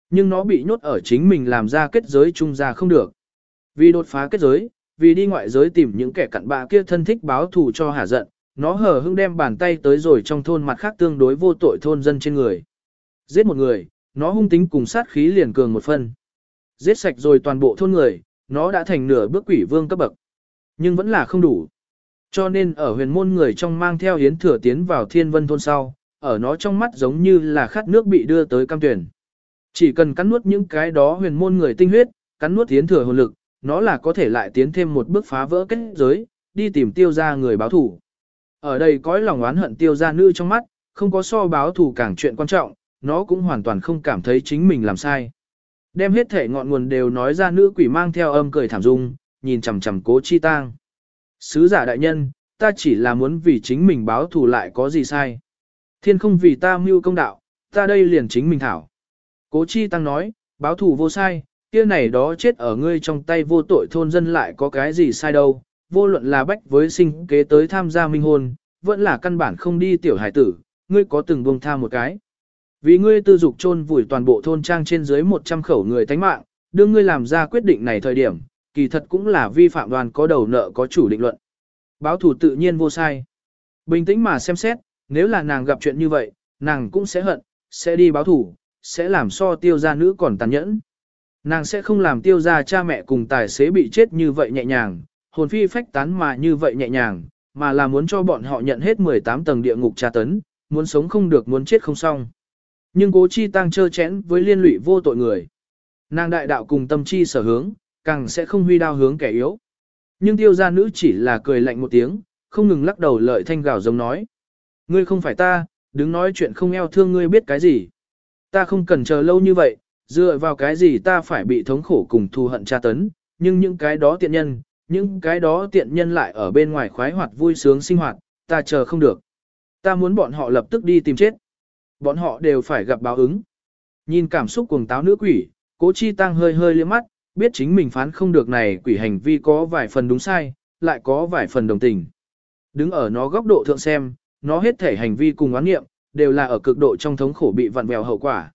Nhưng nó bị nhốt ở chính mình làm ra kết giới trung ra không được. Vì đột phá kết giới, vì đi ngoại giới tìm những kẻ cặn bạ kia thân thích báo thù cho hả giận, nó hờ hững đem bàn tay tới rồi trong thôn mặt khác tương đối vô tội thôn dân trên người. Giết một người, nó hung tính cùng sát khí liền cường một phân. Giết sạch rồi toàn bộ thôn người, nó đã thành nửa bước quỷ vương cấp bậc. Nhưng vẫn là không đủ. Cho nên ở huyền môn người trong mang theo hiến thừa tiến vào thiên vân thôn sau, ở nó trong mắt giống như là khát nước bị đưa tới cam tuyển. Chỉ cần cắn nuốt những cái đó huyền môn người tinh huyết, cắn nuốt hiến thừa hồn lực, nó là có thể lại tiến thêm một bước phá vỡ kết giới, đi tìm tiêu ra người báo thủ. Ở đây cõi lòng oán hận tiêu ra nữ trong mắt, không có so báo thù càng chuyện quan trọng, nó cũng hoàn toàn không cảm thấy chính mình làm sai. Đem hết thể ngọn nguồn đều nói ra nữ quỷ mang theo âm cười thảm dung, nhìn chằm chằm cố chi tang. Sứ giả đại nhân, ta chỉ là muốn vì chính mình báo thù lại có gì sai. Thiên không vì ta mưu công đạo, ta đây liền chính mình thảo. Cố chi tăng nói, báo thù vô sai, kia này đó chết ở ngươi trong tay vô tội thôn dân lại có cái gì sai đâu, vô luận là bách với sinh kế tới tham gia minh hôn, vẫn là căn bản không đi tiểu hải tử, ngươi có từng buông tha một cái. Vì ngươi tư dục chôn vùi toàn bộ thôn trang trên dưới 100 khẩu người tánh mạng, đưa ngươi làm ra quyết định này thời điểm, kỳ thật cũng là vi phạm đoàn có đầu nợ có chủ định luận. Báo thủ tự nhiên vô sai. Bình tĩnh mà xem xét, nếu là nàng gặp chuyện như vậy, nàng cũng sẽ hận, sẽ đi báo thủ, sẽ làm so tiêu gia nữ còn tàn nhẫn. Nàng sẽ không làm tiêu gia cha mẹ cùng tài xế bị chết như vậy nhẹ nhàng, hồn phi phách tán mà như vậy nhẹ nhàng, mà là muốn cho bọn họ nhận hết 18 tầng địa ngục tra tấn, muốn sống không được muốn chết không xong. Nhưng cố chi tăng trơ chẽn với liên lụy vô tội người. Nàng đại đạo cùng tâm chi sở hướng, càng sẽ không huy đao hướng kẻ yếu. Nhưng tiêu gia nữ chỉ là cười lạnh một tiếng, không ngừng lắc đầu lợi thanh gào giống nói. Ngươi không phải ta, đứng nói chuyện không eo thương ngươi biết cái gì. Ta không cần chờ lâu như vậy, dựa vào cái gì ta phải bị thống khổ cùng thù hận tra tấn, nhưng những cái đó tiện nhân, những cái đó tiện nhân lại ở bên ngoài khoái hoạt vui sướng sinh hoạt, ta chờ không được. Ta muốn bọn họ lập tức đi tìm chết. Bọn họ đều phải gặp báo ứng. Nhìn cảm xúc cuồng táo nữ quỷ, cố chi tăng hơi hơi liếc mắt, biết chính mình phán không được này quỷ hành vi có vài phần đúng sai, lại có vài phần đồng tình. Đứng ở nó góc độ thượng xem, nó hết thể hành vi cùng oán nghiệm, đều là ở cực độ trong thống khổ bị vặn vẹo hậu quả.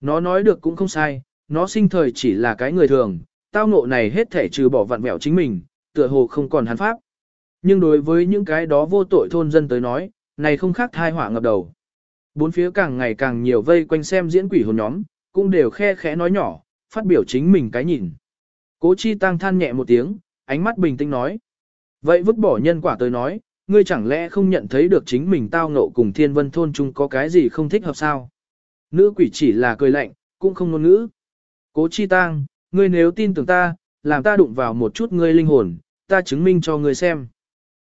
Nó nói được cũng không sai, nó sinh thời chỉ là cái người thường, tao ngộ này hết thể trừ bỏ vặn vẹo chính mình, tựa hồ không còn hắn pháp. Nhưng đối với những cái đó vô tội thôn dân tới nói, này không khác thai họa ngập đầu. Bốn phía càng ngày càng nhiều vây quanh xem diễn quỷ hồn nhóm, cũng đều khe khẽ nói nhỏ, phát biểu chính mình cái nhìn. Cố chi tăng than nhẹ một tiếng, ánh mắt bình tĩnh nói. Vậy vứt bỏ nhân quả tới nói, ngươi chẳng lẽ không nhận thấy được chính mình tao ngộ cùng thiên vân thôn chung có cái gì không thích hợp sao? Nữ quỷ chỉ là cười lạnh, cũng không ngôn ngữ. Cố chi tăng, ngươi nếu tin tưởng ta, làm ta đụng vào một chút ngươi linh hồn, ta chứng minh cho ngươi xem.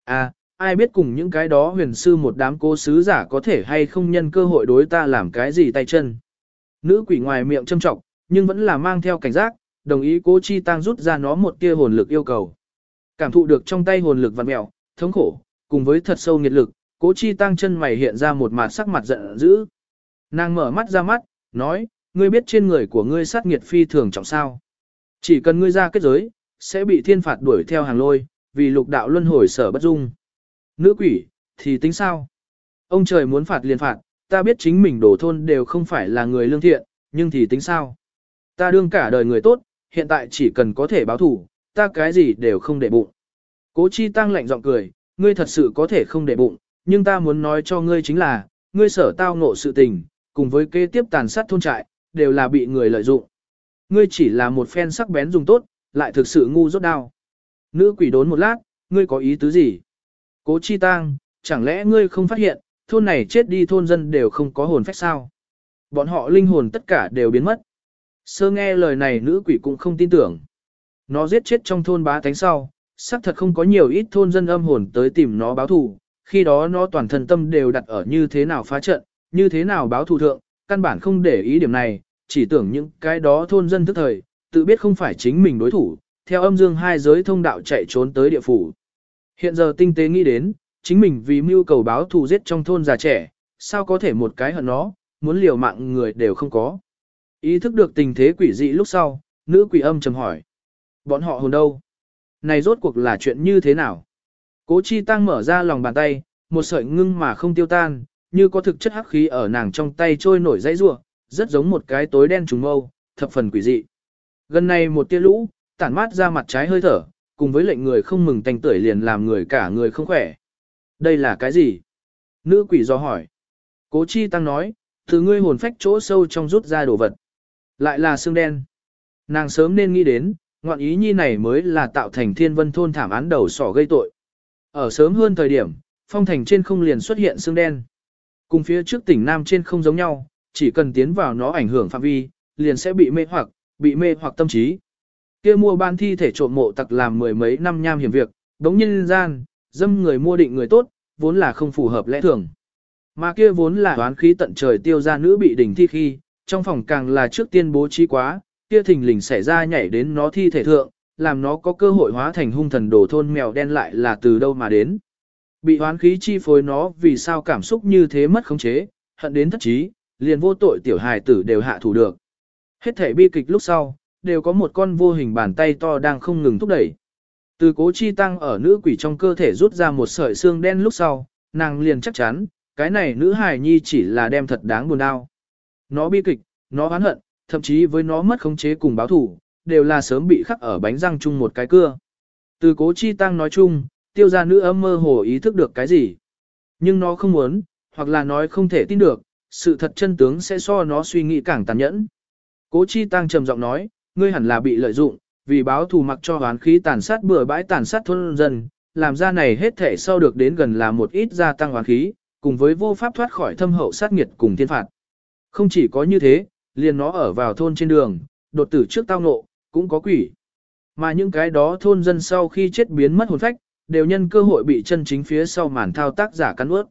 À, ai biết cùng những cái đó huyền sư một đám cố sứ giả có thể hay không nhân cơ hội đối ta làm cái gì tay chân. Nữ quỷ ngoài miệng châm trọng, nhưng vẫn là mang theo cảnh giác, đồng ý cố chi tăng rút ra nó một tia hồn lực yêu cầu. Cảm thụ được trong tay hồn lực vặn mẹo, thống khổ, cùng với thật sâu nghiệt lực, cố chi tăng chân mày hiện ra một mặt sắc mặt giận dữ. Nàng mở mắt ra mắt, nói, ngươi biết trên người của ngươi sát nghiệt phi thường trọng sao. Chỉ cần ngươi ra kết giới, sẽ bị thiên phạt đuổi theo hàng lôi, vì lục đạo luân hồi sở bất dung. Nữ quỷ, thì tính sao? Ông trời muốn phạt liền phạt, ta biết chính mình đổ thôn đều không phải là người lương thiện, nhưng thì tính sao? Ta đương cả đời người tốt, hiện tại chỉ cần có thể báo thủ, ta cái gì đều không để bụng. Cố chi tăng lạnh giọng cười, ngươi thật sự có thể không để bụng, nhưng ta muốn nói cho ngươi chính là, ngươi sở tao ngộ sự tình, cùng với kế tiếp tàn sát thôn trại, đều là bị người lợi dụng. Ngươi chỉ là một phen sắc bén dùng tốt, lại thực sự ngu rốt đau. Nữ quỷ đốn một lát, ngươi có ý tứ gì? Cố chi tang, chẳng lẽ ngươi không phát hiện, thôn này chết đi thôn dân đều không có hồn phách sao? Bọn họ linh hồn tất cả đều biến mất. Sơ nghe lời này nữ quỷ cũng không tin tưởng. Nó giết chết trong thôn bá tánh sau, xác thật không có nhiều ít thôn dân âm hồn tới tìm nó báo thù, khi đó nó toàn thân tâm đều đặt ở như thế nào phá trận, như thế nào báo thù thượng, căn bản không để ý điểm này, chỉ tưởng những cái đó thôn dân thức thời, tự biết không phải chính mình đối thủ, theo âm dương hai giới thông đạo chạy trốn tới địa phủ. Hiện giờ tinh tế nghĩ đến, chính mình vì mưu cầu báo thù giết trong thôn già trẻ, sao có thể một cái hận nó, muốn liều mạng người đều không có. Ý thức được tình thế quỷ dị lúc sau, nữ quỷ âm trầm hỏi. Bọn họ hồn đâu? Này rốt cuộc là chuyện như thế nào? Cố chi tăng mở ra lòng bàn tay, một sợi ngưng mà không tiêu tan, như có thực chất hắc khí ở nàng trong tay trôi nổi dãy rua, rất giống một cái tối đen trùng mâu, thập phần quỷ dị. Gần này một tia lũ, tản mát ra mặt trái hơi thở, cùng với lệnh người không mừng tanh tưởi liền làm người cả người không khỏe. Đây là cái gì? Nữ quỷ do hỏi. Cố chi tăng nói, từ ngươi hồn phách chỗ sâu trong rút ra đồ vật. Lại là xương đen. Nàng sớm nên nghĩ đến, ngoạn ý nhi này mới là tạo thành thiên vân thôn thảm án đầu sỏ gây tội. Ở sớm hơn thời điểm, phong thành trên không liền xuất hiện xương đen. Cùng phía trước tỉnh Nam trên không giống nhau, chỉ cần tiến vào nó ảnh hưởng phạm vi, liền sẽ bị mê hoặc, bị mê hoặc tâm trí. Kia mua ban thi thể trộm mộ tặc làm mười mấy năm nham hiểm việc, đống nhân gian, dâm người mua định người tốt, vốn là không phù hợp lẽ thường. Mà kia vốn là đoán khí tận trời tiêu ra nữ bị đỉnh thi khi, trong phòng càng là trước tiên bố trí quá, kia thình lình xảy ra nhảy đến nó thi thể thượng, làm nó có cơ hội hóa thành hung thần đồ thôn mèo đen lại là từ đâu mà đến. Bị hoán khí chi phối nó vì sao cảm xúc như thế mất khống chế, hận đến thất trí, liền vô tội tiểu hài tử đều hạ thủ được. Hết thể bi kịch lúc sau, đều có một con vô hình bàn tay to đang không ngừng thúc đẩy. Từ cố chi tăng ở nữ quỷ trong cơ thể rút ra một sợi xương đen lúc sau, nàng liền chắc chắn, cái này nữ hài nhi chỉ là đem thật đáng buồn đau. Nó bi kịch, nó oán hận, thậm chí với nó mất khống chế cùng báo thủ, đều là sớm bị khắc ở bánh răng chung một cái cưa. Từ cố chi tăng nói chung, tiêu gia nữ âm mơ hồ ý thức được cái gì. Nhưng nó không muốn, hoặc là nói không thể tin được, sự thật chân tướng sẽ so nó suy nghĩ càng tàn nhẫn. Cố chi tăng trầm giọng nói, ngươi hẳn là bị lợi dụng, vì báo thù mặc cho hoán khí tàn sát bừa bãi tàn sát thôn dân, làm ra này hết thể sau được đến gần là một ít gia tăng hoán khí, cùng với vô pháp thoát khỏi thâm hậu sát nghiệt cùng thiên phạt. Không chỉ có như thế, liền nó ở vào thôn trên đường, đột tử trước tao ngộ, cũng có quỷ. Mà những cái đó thôn dân sau khi chết biến mất hồn phách, đều nhân cơ hội bị chân chính phía sau màn thao tác giả cắn ướt.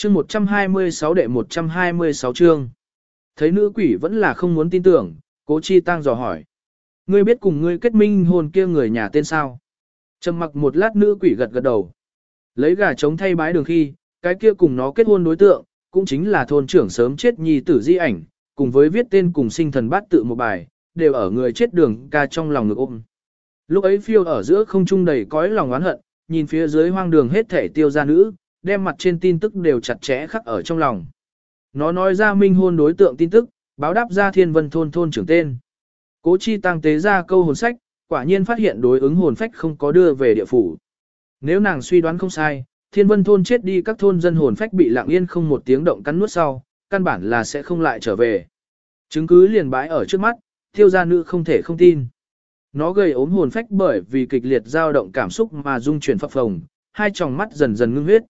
Chương 126 đệ 126 chương. Thấy nữ quỷ vẫn là không muốn tin tưởng, cố chi tăng dò hỏi. Ngươi biết cùng ngươi kết minh hồn kia người nhà tên sao? Trầm mặc một lát nữ quỷ gật gật đầu. Lấy gà trống thay bái đường khi, cái kia cùng nó kết hôn đối tượng, cũng chính là thôn trưởng sớm chết nhi tử di ảnh, cùng với viết tên cùng sinh thần bát tự một bài, đều ở người chết đường ca trong lòng ngực ôm. Lúc ấy phiêu ở giữa không trung đầy cõi lòng oán hận, nhìn phía dưới hoang đường hết thể tiêu ra nữ, đem mặt trên tin tức đều chặt chẽ khắc ở trong lòng. Nó nói ra minh hôn đối tượng tin tức, báo đáp ra thiên vân thôn thôn trưởng tên. Cố chi tăng tế ra câu hồn sách, quả nhiên phát hiện đối ứng hồn phách không có đưa về địa phủ. Nếu nàng suy đoán không sai, thiên vân thôn chết đi các thôn dân hồn phách bị lặng yên không một tiếng động cắn nuốt sau, căn bản là sẽ không lại trở về. Chứng cứ liền bãi ở trước mắt, Thiêu gia nữ không thể không tin. Nó gây ốm hồn phách bởi vì kịch liệt dao động cảm xúc mà dung chuyển phập phồng, hai tròng mắt dần dần ngưng huyết.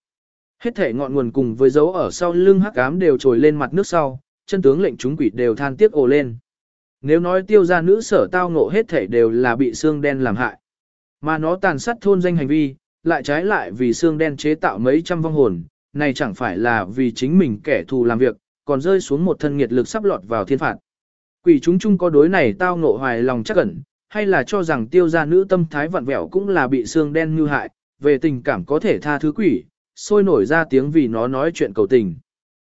Hết thể ngọn nguồn cùng với dấu ở sau lưng hắc ám đều trồi lên mặt nước sau, chân tướng lệnh chúng quỷ đều than tiếc ồ lên. Nếu nói tiêu gia nữ sở tao ngộ hết thể đều là bị xương đen làm hại. Mà nó tàn sát thôn danh hành vi, lại trái lại vì xương đen chế tạo mấy trăm vong hồn, này chẳng phải là vì chính mình kẻ thù làm việc, còn rơi xuống một thân nghiệt lực sắp lọt vào thiên phạt. Quỷ chúng chung có đối này tao ngộ hoài lòng chắc ẩn, hay là cho rằng tiêu gia nữ tâm thái vặn vẹo cũng là bị xương đen như hại, về tình cảm có thể tha thứ quỷ, sôi nổi ra tiếng vì nó nói chuyện cầu tình.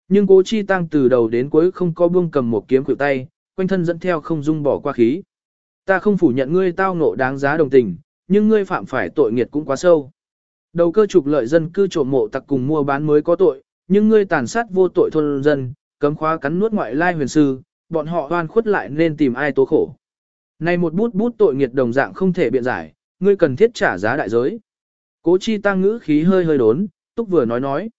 Nhưng cố chi tăng từ đầu đến cuối không có buông cầm một kiếm khuỷu tay, quanh thân dẫn theo không dung bỏ qua khí. Ta không phủ nhận ngươi tao ngộ đáng giá đồng tình, nhưng ngươi phạm phải tội nghiệt cũng quá sâu. Đầu cơ trục lợi dân cư trộm mộ tặc cùng mua bán mới có tội, nhưng ngươi tàn sát vô tội thôn dân, cấm khóa cắn nuốt ngoại lai huyền sư, bọn họ oan khuất lại nên tìm ai tố khổ. Này một bút bút tội nghiệt đồng dạng không thể biện giải, ngươi cần thiết trả giá đại giới. Cố chi tăng ngữ khí hơi hơi đốn, túc vừa nói nói.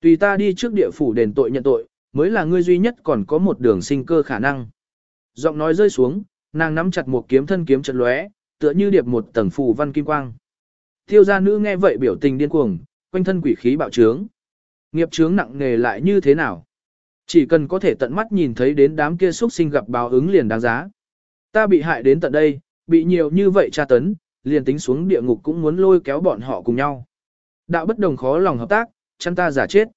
Tùy ta đi trước địa phủ đền tội nhận tội, mới là ngươi duy nhất còn có một đường sinh cơ khả năng. Giọng nói rơi xuống, nàng nắm chặt một kiếm thân kiếm trận lóe, tựa như điệp một tầng phù văn kim quang. Tiêu gia nữ nghe vậy biểu tình điên cuồng, quanh thân quỷ khí bạo trướng. Nghiệp trướng nặng nề lại như thế nào? Chỉ cần có thể tận mắt nhìn thấy đến đám kia xuất sinh gặp báo ứng liền đáng giá. Ta bị hại đến tận đây, bị nhiều như vậy tra tấn, liền tính xuống địa ngục cũng muốn lôi kéo bọn họ cùng nhau. Đạo bất đồng khó lòng hợp tác, chăn ta giả chết.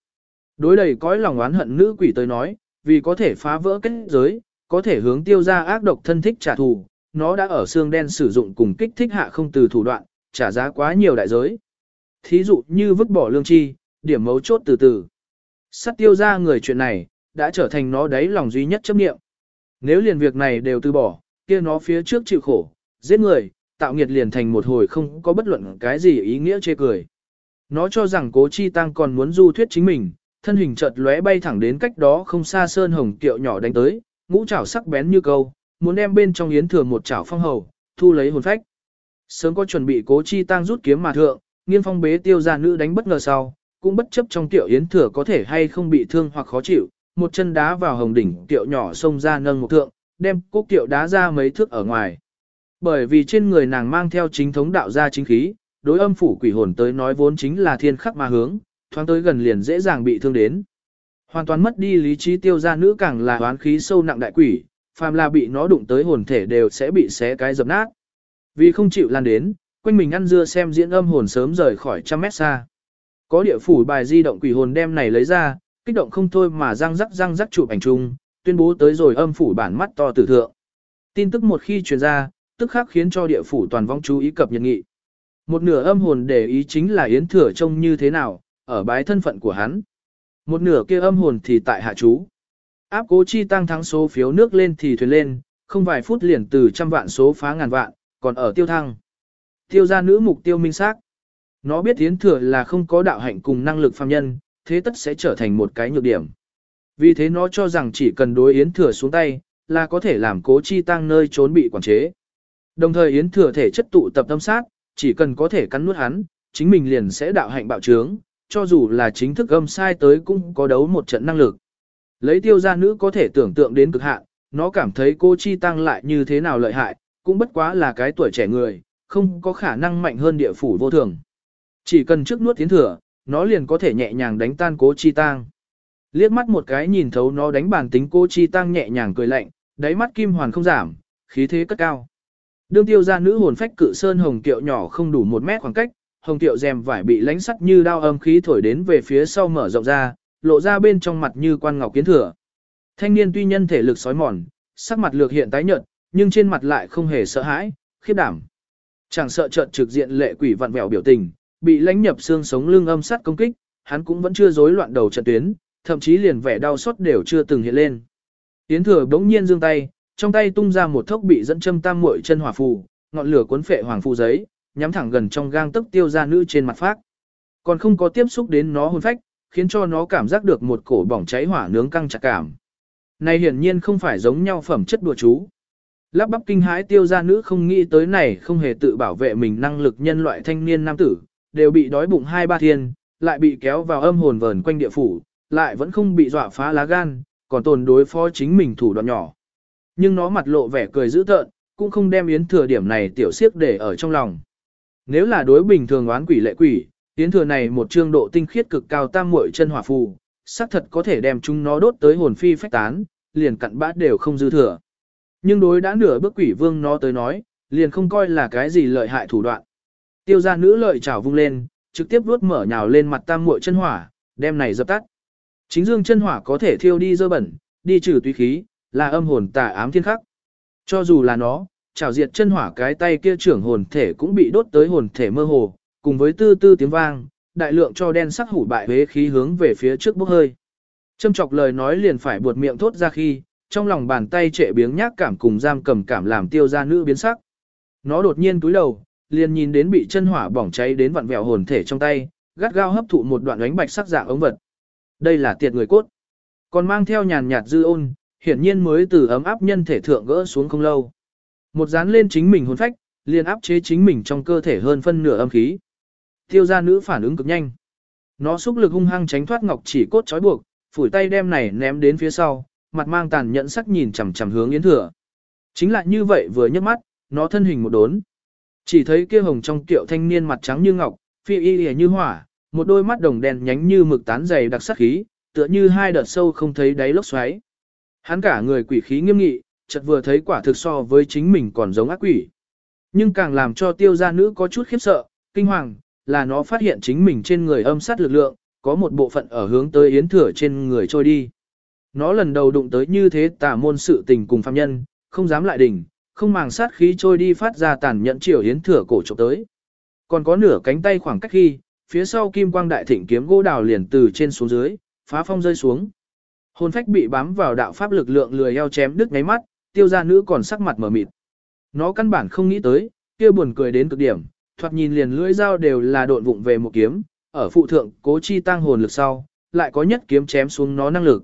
Đối đầy cõi lòng oán hận nữ quỷ tới nói, vì có thể phá vỡ kết giới, có thể hướng tiêu ra ác độc thân thích trả thù, nó đã ở xương đen sử dụng cùng kích thích hạ không từ thủ đoạn, trả giá quá nhiều đại giới. Thí dụ như vứt bỏ lương chi, điểm mấu chốt từ từ. Sát tiêu ra người chuyện này, đã trở thành nó đáy lòng duy nhất chấp nghiệm. Nếu liền việc này đều từ bỏ, kia nó phía trước chịu khổ, giết người, tạo nghiệt liền thành một hồi không có bất luận cái gì ý nghĩa chê cười. Nó cho rằng cố chi tăng còn muốn du thuyết chính mình, thân hình chợt lóe bay thẳng đến cách đó không xa sơn hồng kiệu nhỏ đánh tới, ngũ chảo sắc bén như câu, muốn đem bên trong yến thừa một chảo phong hầu, thu lấy hồn phách. Sớm có chuẩn bị cố chi tăng rút kiếm mà thượng, nghiên phong bế tiêu gia nữ đánh bất ngờ sau, cũng bất chấp trong tiểu yến thừa có thể hay không bị thương hoặc khó chịu, một chân đá vào hồng đỉnh tiểu nhỏ xông ra nâng một thượng, đem cố tiểu đá ra mấy thước ở ngoài. Bởi vì trên người nàng mang theo chính thống đạo gia chính khí, đối âm phủ quỷ hồn tới nói vốn chính là thiên khắc mà hướng, thoáng tới gần liền dễ dàng bị thương đến. Hoàn toàn mất đi lý trí tiêu ra nữ càng là oán khí sâu nặng đại quỷ, phàm là bị nó đụng tới hồn thể đều sẽ bị xé cái dập nát. Vì không chịu lan đến, quanh mình ăn dưa xem diễn âm hồn sớm rời khỏi trăm mét xa. Có địa phủ bài di động quỷ hồn đem này lấy ra, kích động không thôi mà răng rắc răng rắc chụp ảnh chung, tuyên bố tới rồi âm phủ bản mắt to tử thượng. Tin tức một khi truyền ra, tức khắc khiến cho địa phủ toàn vong chú ý cập nhật nghị. Một nửa âm hồn để ý chính là Yến Thừa trông như thế nào, ở bái thân phận của hắn. Một nửa kia âm hồn thì tại hạ chú. Áp cố chi tăng thắng số phiếu nước lên thì thuyền lên, không vài phút liền từ trăm vạn số phá ngàn vạn, còn ở tiêu thăng. Tiêu ra nữ mục tiêu minh xác. Nó biết Yến Thừa là không có đạo hạnh cùng năng lực phàm nhân, thế tất sẽ trở thành một cái nhược điểm. Vì thế nó cho rằng chỉ cần đối Yến Thừa xuống tay, là có thể làm cố chi tăng nơi trốn bị quản chế. Đồng thời Yến Thừa thể chất tụ tập tâm sát, chỉ cần có thể cắn nuốt hắn, chính mình liền sẽ đạo hạnh bạo trướng, cho dù là chính thức âm sai tới cũng có đấu một trận năng lực. Lấy tiêu gia nữ có thể tưởng tượng đến cực hạn, nó cảm thấy cô Chi Tăng lại như thế nào lợi hại, cũng bất quá là cái tuổi trẻ người, không có khả năng mạnh hơn địa phủ vô thường. Chỉ cần trước nuốt tiến thừa, nó liền có thể nhẹ nhàng đánh tan cố Chi Tăng. Liếc mắt một cái nhìn thấu nó đánh bản tính cô Chi Tăng nhẹ nhàng cười lạnh, đáy mắt kim hoàn không giảm, khí thế cất cao. Đương tiêu ra nữ hồn phách cự sơn hồng kiệu nhỏ không đủ một mét khoảng cách, hồng kiệu rèm vải bị lánh sắt như đao âm khí thổi đến về phía sau mở rộng ra, lộ ra bên trong mặt như quan ngọc kiến thừa. Thanh niên tuy nhân thể lực sói mòn, sắc mặt lược hiện tái nhợt, nhưng trên mặt lại không hề sợ hãi, khiếp đảm. Chẳng sợ trợn trực diện lệ quỷ vặn vẹo biểu tình, bị lãnh nhập xương sống lưng âm sắt công kích, hắn cũng vẫn chưa rối loạn đầu trận tuyến, thậm chí liền vẻ đau xót đều chưa từng hiện lên. Tiến thừa bỗng nhiên giương tay, trong tay tung ra một thốc bị dẫn châm tam muội chân hỏa phù, ngọn lửa cuốn phệ hoàng phù giấy, nhắm thẳng gần trong gang tức tiêu ra nữ trên mặt phát. Còn không có tiếp xúc đến nó hồn phách, khiến cho nó cảm giác được một cổ bỏng cháy hỏa nướng căng chặt cảm. Này hiển nhiên không phải giống nhau phẩm chất đùa chú. Lắp bắp kinh hãi tiêu ra nữ không nghĩ tới này không hề tự bảo vệ mình năng lực nhân loại thanh niên nam tử, đều bị đói bụng hai ba thiên, lại bị kéo vào âm hồn vờn quanh địa phủ, lại vẫn không bị dọa phá lá gan, còn tồn đối phó chính mình thủ đoạn nhỏ. Nhưng nó mặt lộ vẻ cười dữ tợn, cũng không đem yến thừa điểm này tiểu siếc để ở trong lòng. Nếu là đối bình thường oán quỷ lệ quỷ, yến thừa này một trương độ tinh khiết cực cao tam muội chân hỏa phù, xác thật có thể đem chúng nó đốt tới hồn phi phách tán, liền cặn bát đều không dư thừa. Nhưng đối đã nửa bước quỷ vương nó tới nói, liền không coi là cái gì lợi hại thủ đoạn. Tiêu gia nữ lợi trảo vung lên, trực tiếp vuốt mở nhào lên mặt tam muội chân hỏa, đem này dập tắt. Chính dương chân hỏa có thể thiêu đi dơ bẩn, đi trừ tùy khí, là âm hồn tà ám thiên khắc. Cho dù là nó, chảo diệt chân hỏa cái tay kia trưởng hồn thể cũng bị đốt tới hồn thể mơ hồ, cùng với tư tư tiếng vang, đại lượng cho đen sắc hủ bại hế khí hướng về phía trước bốc hơi. Châm chọc lời nói liền phải buột miệng thốt ra khi, trong lòng bàn tay trệ biếng nhác cảm cùng giam cầm cảm làm tiêu ra nữ biến sắc. Nó đột nhiên túi đầu, liền nhìn đến bị chân hỏa bỏng cháy đến vặn vẹo hồn thể trong tay, gắt gao hấp thụ một đoạn ánh bạch sắc dạng ống vật. Đây là tiệt người cốt. Còn mang theo nhàn nhạt dư ôn, hiển nhiên mới từ ấm áp nhân thể thượng gỡ xuống không lâu. Một dán lên chính mình hồn phách, liền áp chế chính mình trong cơ thể hơn phân nửa âm khí. Tiêu gia nữ phản ứng cực nhanh. Nó xúc lực hung hăng tránh thoát ngọc chỉ cốt trói buộc, phủi tay đem này ném đến phía sau, mặt mang tàn nhẫn sắc nhìn chằm chằm hướng Yến Thừa. Chính là như vậy vừa nhấc mắt, nó thân hình một đốn. Chỉ thấy kia hồng trong kiệu thanh niên mặt trắng như ngọc, phi y như hỏa, một đôi mắt đồng đen nhánh như mực tán dày đặc sắc khí, tựa như hai đợt sâu không thấy đáy lốc xoáy. Hắn cả người quỷ khí nghiêm nghị, chợt vừa thấy quả thực so với chính mình còn giống ác quỷ. Nhưng càng làm cho tiêu gia nữ có chút khiếp sợ, kinh hoàng, là nó phát hiện chính mình trên người âm sát lực lượng, có một bộ phận ở hướng tới yến thừa trên người trôi đi. Nó lần đầu đụng tới như thế tà môn sự tình cùng phạm nhân, không dám lại đỉnh, không màng sát khí trôi đi phát ra tàn nhẫn chiều yến thừa cổ trộm tới. Còn có nửa cánh tay khoảng cách khi, phía sau kim quang đại thịnh kiếm gỗ đào liền từ trên xuống dưới, phá phong rơi xuống. Hồn phách bị bám vào đạo pháp lực lượng lười eo chém đứt ngáy mắt, tiêu gia nữ còn sắc mặt mở mịt. Nó căn bản không nghĩ tới, kia buồn cười đến cực điểm, thoạt nhìn liền lưỡi dao đều là độn vụng về một kiếm, ở phụ thượng cố chi tăng hồn lực sau, lại có nhất kiếm chém xuống nó năng lực.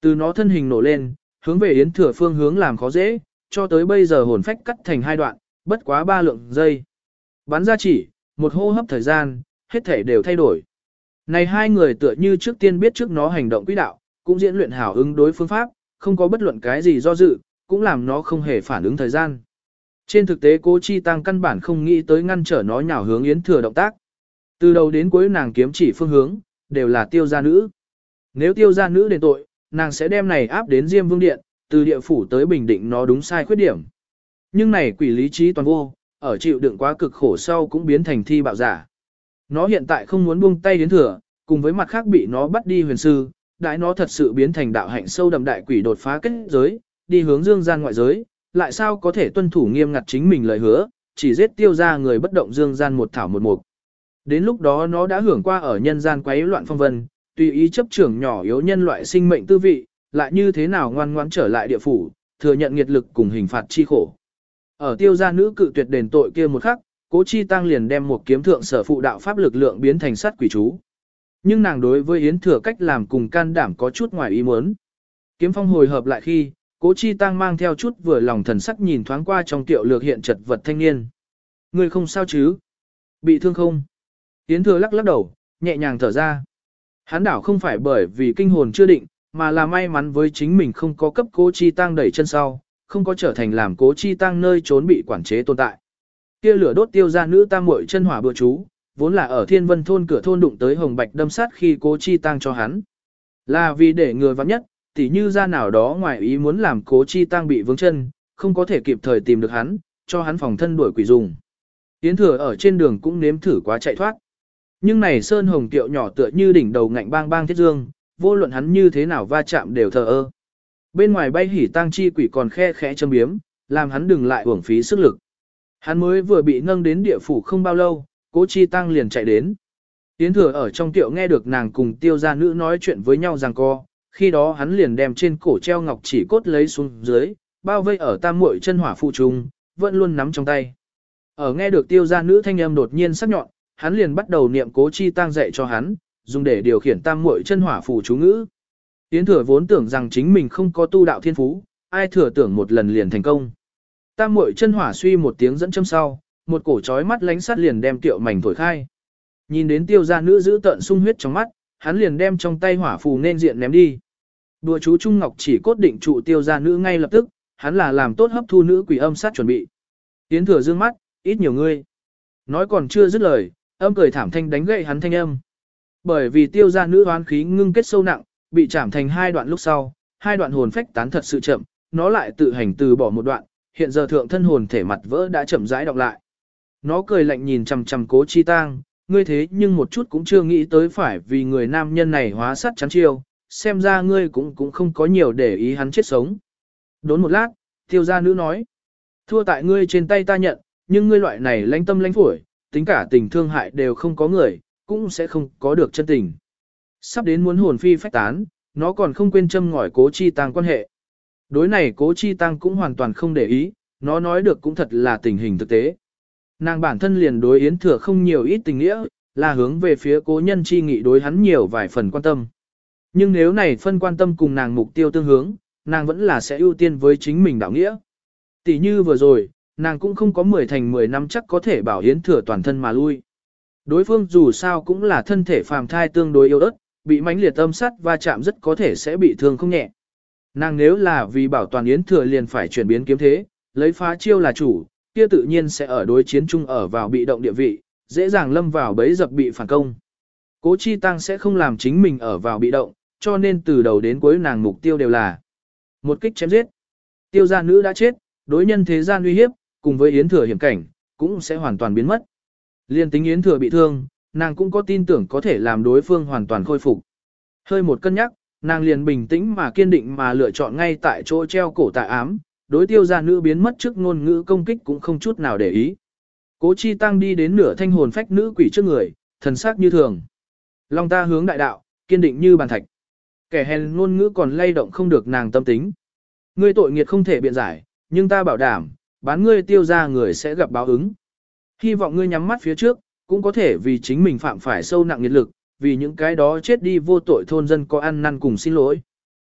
Từ nó thân hình nổ lên, hướng về yến thừa phương hướng làm khó dễ, cho tới bây giờ hồn phách cắt thành hai đoạn, bất quá ba lượng giây. Bắn ra chỉ, một hô hấp thời gian, hết thể đều thay đổi. Này hai người tựa như trước tiên biết trước nó hành động quỹ đạo, cũng diễn luyện hảo ứng đối phương pháp, không có bất luận cái gì do dự, cũng làm nó không hề phản ứng thời gian. Trên thực tế cố chi tăng căn bản không nghĩ tới ngăn trở nó nhào hướng yến thừa động tác. Từ đầu đến cuối nàng kiếm chỉ phương hướng, đều là tiêu gia nữ. Nếu tiêu gia nữ đền tội, nàng sẽ đem này áp đến Diêm Vương Điện, từ địa phủ tới bình định nó đúng sai khuyết điểm. Nhưng này quỷ lý trí toàn vô, ở chịu đựng quá cực khổ sau cũng biến thành thi bạo giả. Nó hiện tại không muốn buông tay đến thừa, cùng với mặt khác bị nó bắt đi huyền sư, đại nó thật sự biến thành đạo hạnh sâu đậm đại quỷ đột phá kết giới, đi hướng dương gian ngoại giới, lại sao có thể tuân thủ nghiêm ngặt chính mình lời hứa, chỉ giết tiêu ra người bất động dương gian một thảo một mục. Đến lúc đó nó đã hưởng qua ở nhân gian quấy loạn phong vân, tùy ý chấp trưởng nhỏ yếu nhân loại sinh mệnh tư vị, lại như thế nào ngoan ngoãn trở lại địa phủ, thừa nhận nghiệt lực cùng hình phạt chi khổ. Ở tiêu gia nữ cự tuyệt đền tội kia một khắc, cố chi tăng liền đem một kiếm thượng sở phụ đạo pháp lực lượng biến thành sát quỷ chú. Nhưng nàng đối với Yến Thừa cách làm cùng can đảm có chút ngoài ý muốn. Kiếm phong hồi hợp lại khi, cố chi tăng mang theo chút vừa lòng thần sắc nhìn thoáng qua trong tiệu lược hiện chật vật thanh niên. Người không sao chứ? Bị thương không? Yến Thừa lắc lắc đầu, nhẹ nhàng thở ra. Hắn đảo không phải bởi vì kinh hồn chưa định, mà là may mắn với chính mình không có cấp cố chi tăng đẩy chân sau, không có trở thành làm cố chi tăng nơi trốn bị quản chế tồn tại. Kia lửa đốt tiêu ra nữ tam muội chân hỏa bừa chú, vốn là ở thiên vân thôn cửa thôn đụng tới hồng bạch đâm sát khi cố chi tăng cho hắn. Là vì để người vắng nhất, tỉ như ra nào đó ngoài ý muốn làm cố chi tăng bị vướng chân, không có thể kịp thời tìm được hắn, cho hắn phòng thân đuổi quỷ dùng. Yến thừa ở trên đường cũng nếm thử quá chạy thoát. Nhưng này sơn hồng tiệu nhỏ tựa như đỉnh đầu ngạnh bang bang thiết dương, vô luận hắn như thế nào va chạm đều thờ ơ. Bên ngoài bay hỉ tang chi quỷ còn khe khẽ châm biếm, làm hắn đừng lại uổng phí sức lực. Hắn mới vừa bị nâng đến địa phủ không bao lâu, cố chi tăng liền chạy đến. Tiến thừa ở trong tiệu nghe được nàng cùng tiêu gia nữ nói chuyện với nhau rằng co, khi đó hắn liền đem trên cổ treo ngọc chỉ cốt lấy xuống dưới, bao vây ở tam muội chân hỏa phụ trung, vẫn luôn nắm trong tay. Ở nghe được tiêu gia nữ thanh âm đột nhiên sắc nhọn, hắn liền bắt đầu niệm cố chi tăng dạy cho hắn, dùng để điều khiển tam muội chân hỏa phù chú ngữ. Tiến thừa vốn tưởng rằng chính mình không có tu đạo thiên phú, ai thừa tưởng một lần liền thành công. Tam muội chân hỏa suy một tiếng dẫn châm sau, một cổ chói mắt lánh sắt liền đem tiệu mảnh thổi khai. Nhìn đến tiêu gia nữ giữ tận sung huyết trong mắt, hắn liền đem trong tay hỏa phù nên diện ném đi. Đùa chú Trung Ngọc chỉ cốt định trụ tiêu gia nữ ngay lập tức, hắn là làm tốt hấp thu nữ quỷ âm sát chuẩn bị. Tiến thừa dương mắt, ít nhiều ngươi. Nói còn chưa dứt lời, âm cười thảm thanh đánh gậy hắn thanh âm. Bởi vì tiêu gia nữ hoán khí ngưng kết sâu nặng, bị chạm thành hai đoạn lúc sau, hai đoạn hồn phách tán thật sự chậm, nó lại tự hành từ bỏ một đoạn, hiện giờ thượng thân hồn thể mặt vỡ đã chậm rãi đọc lại. Nó cười lạnh nhìn chằm chằm cố chi tang, ngươi thế nhưng một chút cũng chưa nghĩ tới phải vì người nam nhân này hóa sắt chắn chiêu, xem ra ngươi cũng cũng không có nhiều để ý hắn chết sống. Đốn một lát, tiêu gia nữ nói, thua tại ngươi trên tay ta nhận, nhưng ngươi loại này lãnh tâm lãnh phổi, tính cả tình thương hại đều không có người, cũng sẽ không có được chân tình. Sắp đến muốn hồn phi phách tán, nó còn không quên châm ngòi cố chi tăng quan hệ. Đối này cố chi tăng cũng hoàn toàn không để ý, nó nói được cũng thật là tình hình thực tế. Nàng bản thân liền đối Yến Thừa không nhiều ít tình nghĩa, là hướng về phía cố nhân chi nghị đối hắn nhiều vài phần quan tâm. Nhưng nếu này phân quan tâm cùng nàng mục tiêu tương hướng, nàng vẫn là sẽ ưu tiên với chính mình đạo nghĩa. Tỷ như vừa rồi, nàng cũng không có 10 thành 10 năm chắc có thể bảo Yến Thừa toàn thân mà lui. Đối phương dù sao cũng là thân thể phàm thai tương đối yếu ớt, bị mãnh liệt âm sắt va chạm rất có thể sẽ bị thương không nhẹ. Nàng nếu là vì bảo toàn Yến Thừa liền phải chuyển biến kiếm thế, lấy phá chiêu là chủ, kia tự nhiên sẽ ở đối chiến chung ở vào bị động địa vị, dễ dàng lâm vào bấy dập bị phản công. Cố Chi Tăng sẽ không làm chính mình ở vào bị động, cho nên từ đầu đến cuối nàng mục tiêu đều là một kích chém giết. Tiêu gia nữ đã chết, đối nhân thế gian uy hiếp, cùng với Yến Thừa hiểm cảnh, cũng sẽ hoàn toàn biến mất. Liên tính Yến Thừa bị thương, nàng cũng có tin tưởng có thể làm đối phương hoàn toàn khôi phục. Hơi một cân nhắc, nàng liền bình tĩnh mà kiên định mà lựa chọn ngay tại chỗ treo cổ tại ám, đối tiêu gia nữ biến mất trước ngôn ngữ công kích cũng không chút nào để ý. Cố chi tăng đi đến nửa thanh hồn phách nữ quỷ trước người, thần sắc như thường. Long ta hướng đại đạo, kiên định như bàn thạch. Kẻ hèn ngôn ngữ còn lay động không được nàng tâm tính. Ngươi tội nghiệt không thể biện giải, nhưng ta bảo đảm, bán ngươi tiêu ra người sẽ gặp báo ứng. Hy vọng ngươi nhắm mắt phía trước, cũng có thể vì chính mình phạm phải sâu nặng nghiệt lực, vì những cái đó chết đi vô tội thôn dân có ăn năn cùng xin lỗi.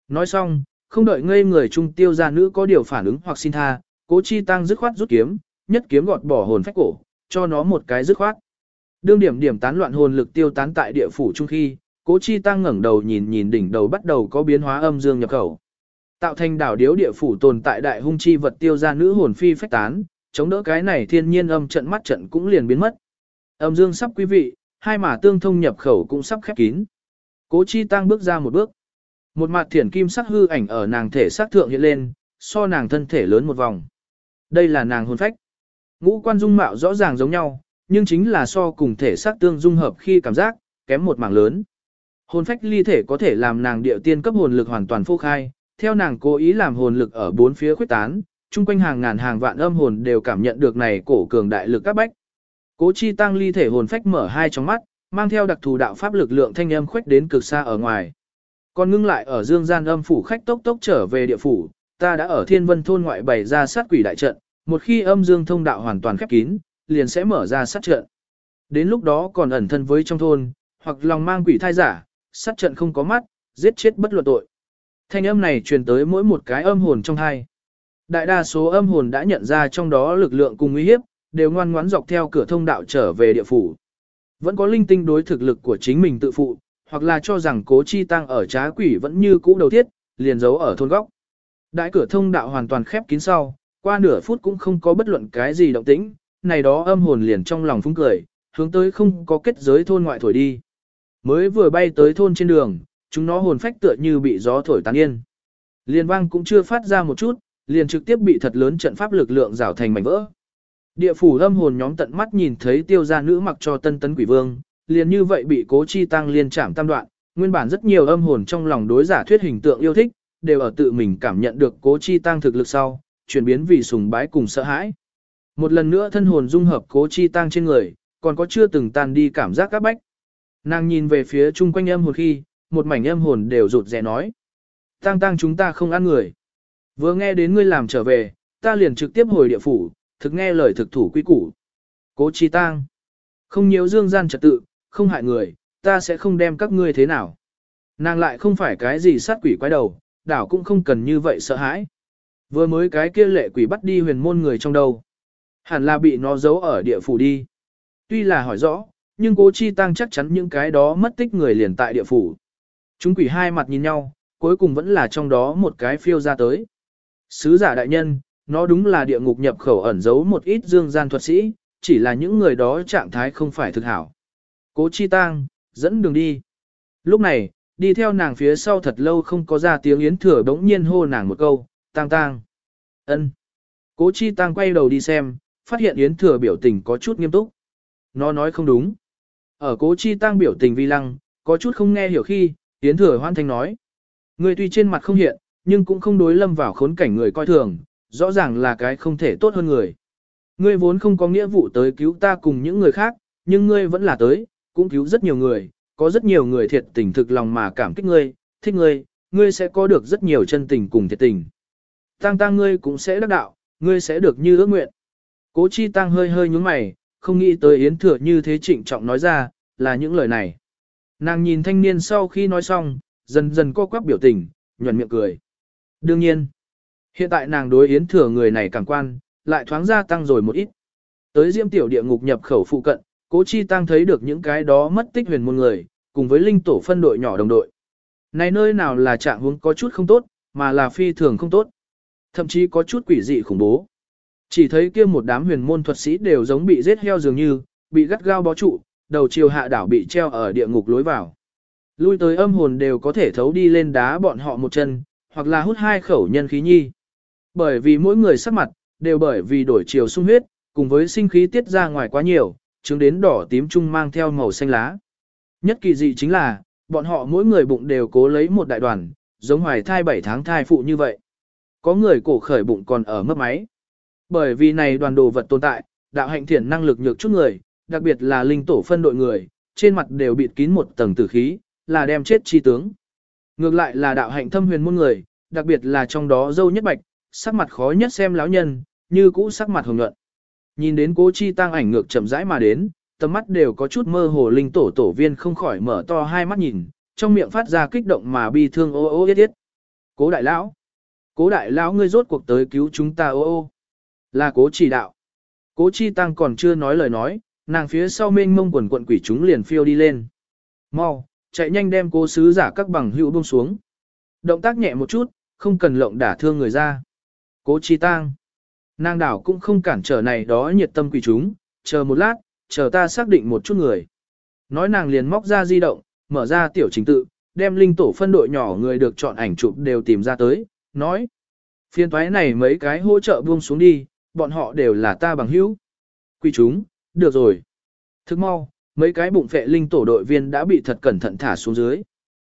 Nói xong, không đợi ngây người trung tiêu gia nữ có điều phản ứng hoặc xin tha, cố chi tăng dứt khoát rút kiếm, nhất kiếm gọt bỏ hồn phách cổ, cho nó một cái dứt khoát. Đương điểm điểm tán loạn hồn lực tiêu tán tại địa phủ trung khi, cố chi tăng ngẩng đầu nhìn nhìn đỉnh đầu bắt đầu có biến hóa âm dương nhập khẩu. Tạo thành đảo điếu địa phủ tồn tại đại hung chi vật tiêu gia nữ hồn phi phách tán, chống đỡ cái này thiên nhiên âm trận mắt trận cũng liền biến mất. Âm dương sắp quý vị, hai mà tương thông nhập khẩu cũng sắp khép kín. Cố chi tăng bước ra một bước. Một mặt thiển kim sắc hư ảnh ở nàng thể sắc thượng hiện lên, so nàng thân thể lớn một vòng. Đây là nàng hồn phách. Ngũ quan dung mạo rõ ràng giống nhau, nhưng chính là so cùng thể xác tương dung hợp khi cảm giác, kém một mảng lớn. Hồn phách ly thể có thể làm nàng địa tiên cấp hồn lực hoàn toàn phô khai, theo nàng cố ý làm hồn lực ở bốn phía khuyết tán, chung quanh hàng ngàn hàng vạn âm hồn đều cảm nhận được này cổ cường đại lực các bách. Cố chi tăng ly thể hồn phách mở hai trong mắt, mang theo đặc thù đạo pháp lực lượng thanh âm khuếch đến cực xa ở ngoài. Còn ngưng lại ở dương gian âm phủ khách tốc tốc trở về địa phủ, ta đã ở thiên vân thôn ngoại bày ra sát quỷ đại trận, một khi âm dương thông đạo hoàn toàn khép kín, liền sẽ mở ra sát trận. Đến lúc đó còn ẩn thân với trong thôn, hoặc lòng mang quỷ thai giả, sát trận không có mắt, giết chết bất luận tội. Thanh âm này truyền tới mỗi một cái âm hồn trong hai. Đại đa số âm hồn đã nhận ra trong đó lực lượng cùng uy hiếp, đều ngoan ngoãn dọc theo cửa thông đạo trở về địa phủ. Vẫn có linh tinh đối thực lực của chính mình tự phụ, hoặc là cho rằng cố chi tăng ở trá quỷ vẫn như cũ đầu tiết, liền giấu ở thôn góc. Đại cửa thông đạo hoàn toàn khép kín sau, qua nửa phút cũng không có bất luận cái gì động tĩnh, này đó âm hồn liền trong lòng phúng cười, hướng tới không có kết giới thôn ngoại thổi đi. Mới vừa bay tới thôn trên đường, chúng nó hồn phách tựa như bị gió thổi tán yên. Liên vang cũng chưa phát ra một chút, liền trực tiếp bị thật lớn trận pháp lực lượng rào thành mảnh vỡ. Địa phủ âm hồn nhóm tận mắt nhìn thấy tiêu gia nữ mặc cho tân tấn quỷ vương, liền như vậy bị cố chi tăng liên chạm tam đoạn, nguyên bản rất nhiều âm hồn trong lòng đối giả thuyết hình tượng yêu thích, đều ở tự mình cảm nhận được cố chi tăng thực lực sau, chuyển biến vì sùng bái cùng sợ hãi. Một lần nữa thân hồn dung hợp cố chi tăng trên người, còn có chưa từng tan đi cảm giác các bách. Nàng nhìn về phía chung quanh âm hồn khi, một mảnh âm hồn đều rụt rè nói. Tăng tăng chúng ta không ăn người. Vừa nghe đến ngươi làm trở về, ta liền trực tiếp hồi địa phủ, thực nghe lời thực thủ quy củ. Cố chi tăng. Không nhiều dương gian trật tự, không hại người, ta sẽ không đem các ngươi thế nào. Nàng lại không phải cái gì sát quỷ quái đầu, đảo cũng không cần như vậy sợ hãi. Vừa mới cái kia lệ quỷ bắt đi huyền môn người trong đầu. Hẳn là bị nó giấu ở địa phủ đi. Tuy là hỏi rõ, nhưng cố chi tăng chắc chắn những cái đó mất tích người liền tại địa phủ. Chúng quỷ hai mặt nhìn nhau, cuối cùng vẫn là trong đó một cái phiêu ra tới. Sứ giả đại nhân, nó đúng là địa ngục nhập khẩu ẩn giấu một ít dương gian thuật sĩ, chỉ là những người đó trạng thái không phải thực hảo. Cố chi tang, dẫn đường đi. Lúc này, đi theo nàng phía sau thật lâu không có ra tiếng yến thừa đống nhiên hô nàng một câu, tang tang. ân. Cố chi tang quay đầu đi xem, phát hiện yến thừa biểu tình có chút nghiêm túc. Nó nói không đúng. Ở cố chi tang biểu tình vi lăng, có chút không nghe hiểu khi, yến thừa hoan thanh nói. Người tuy trên mặt không hiện, nhưng cũng không đối lâm vào khốn cảnh người coi thường, rõ ràng là cái không thể tốt hơn người. Ngươi vốn không có nghĩa vụ tới cứu ta cùng những người khác, nhưng ngươi vẫn là tới, cũng cứu rất nhiều người, có rất nhiều người thiệt tình thực lòng mà cảm kích ngươi, thích ngươi, ngươi sẽ có được rất nhiều chân tình cùng thiệt tình. Tăng tăng ngươi cũng sẽ đắc đạo, ngươi sẽ được như ước nguyện. Cố chi tăng hơi hơi nhúng mày, không nghĩ tới yến thừa như thế trịnh trọng nói ra, là những lời này. Nàng nhìn thanh niên sau khi nói xong, dần dần co quắp biểu tình, nhuận miệng cười. Đương nhiên, hiện tại nàng đối yến thừa người này càng quan, lại thoáng gia tăng rồi một ít. Tới diêm tiểu địa ngục nhập khẩu phụ cận, cố chi tăng thấy được những cái đó mất tích huyền môn người, cùng với linh tổ phân đội nhỏ đồng đội. Này nơi nào là trạng huống có chút không tốt, mà là phi thường không tốt. Thậm chí có chút quỷ dị khủng bố. Chỉ thấy kia một đám huyền môn thuật sĩ đều giống bị giết heo dường như, bị gắt gao bó trụ, đầu chiều hạ đảo bị treo ở địa ngục lối vào. Lui tới âm hồn đều có thể thấu đi lên đá bọn họ một chân, hoặc là hút hai khẩu nhân khí nhi. Bởi vì mỗi người sắc mặt, đều bởi vì đổi chiều sung huyết, cùng với sinh khí tiết ra ngoài quá nhiều, chứng đến đỏ tím trung mang theo màu xanh lá. Nhất kỳ dị chính là, bọn họ mỗi người bụng đều cố lấy một đại đoàn, giống hoài thai 7 tháng thai phụ như vậy. Có người cổ khởi bụng còn ở mấp máy. Bởi vì này đoàn đồ vật tồn tại, đạo hạnh thiện năng lực nhược chút người, đặc biệt là linh tổ phân đội người, trên mặt đều bịt kín một tầng tử khí, là đem chết chi tướng. Ngược lại là đạo hạnh thâm huyền môn người, đặc biệt là trong đó dâu nhất bạch, sắc mặt khó nhất xem lão nhân, như cũ sắc mặt hồng nhuận. Nhìn đến cố chi tăng ảnh ngược chậm rãi mà đến, tầm mắt đều có chút mơ hồ linh tổ tổ viên không khỏi mở to hai mắt nhìn, trong miệng phát ra kích động mà bi thương ô ô yết yết. Cố đại lão, cố đại lão ngươi rốt cuộc tới cứu chúng ta ô ô. Là cố chỉ đạo. Cố chi tăng còn chưa nói lời nói, nàng phía sau mênh mông quần quận quỷ chúng liền phiêu đi lên. Mau, chạy nhanh đem cố sứ giả các bằng hữu buông xuống. Động tác nhẹ một chút, không cần lộng đả thương người ra. Cố chi tăng. Nàng đảo cũng không cản trở này đó nhiệt tâm quỷ chúng, chờ một lát, chờ ta xác định một chút người. Nói nàng liền móc ra di động, mở ra tiểu trình tự, đem linh tổ phân đội nhỏ người được chọn ảnh chụp đều tìm ra tới, nói. Phiên thoái này mấy cái hỗ trợ buông xuống đi, bọn họ đều là ta bằng hữu. Quỷ chúng, được rồi. Thức mau, mấy cái bụng phệ linh tổ đội viên đã bị thật cẩn thận thả xuống dưới.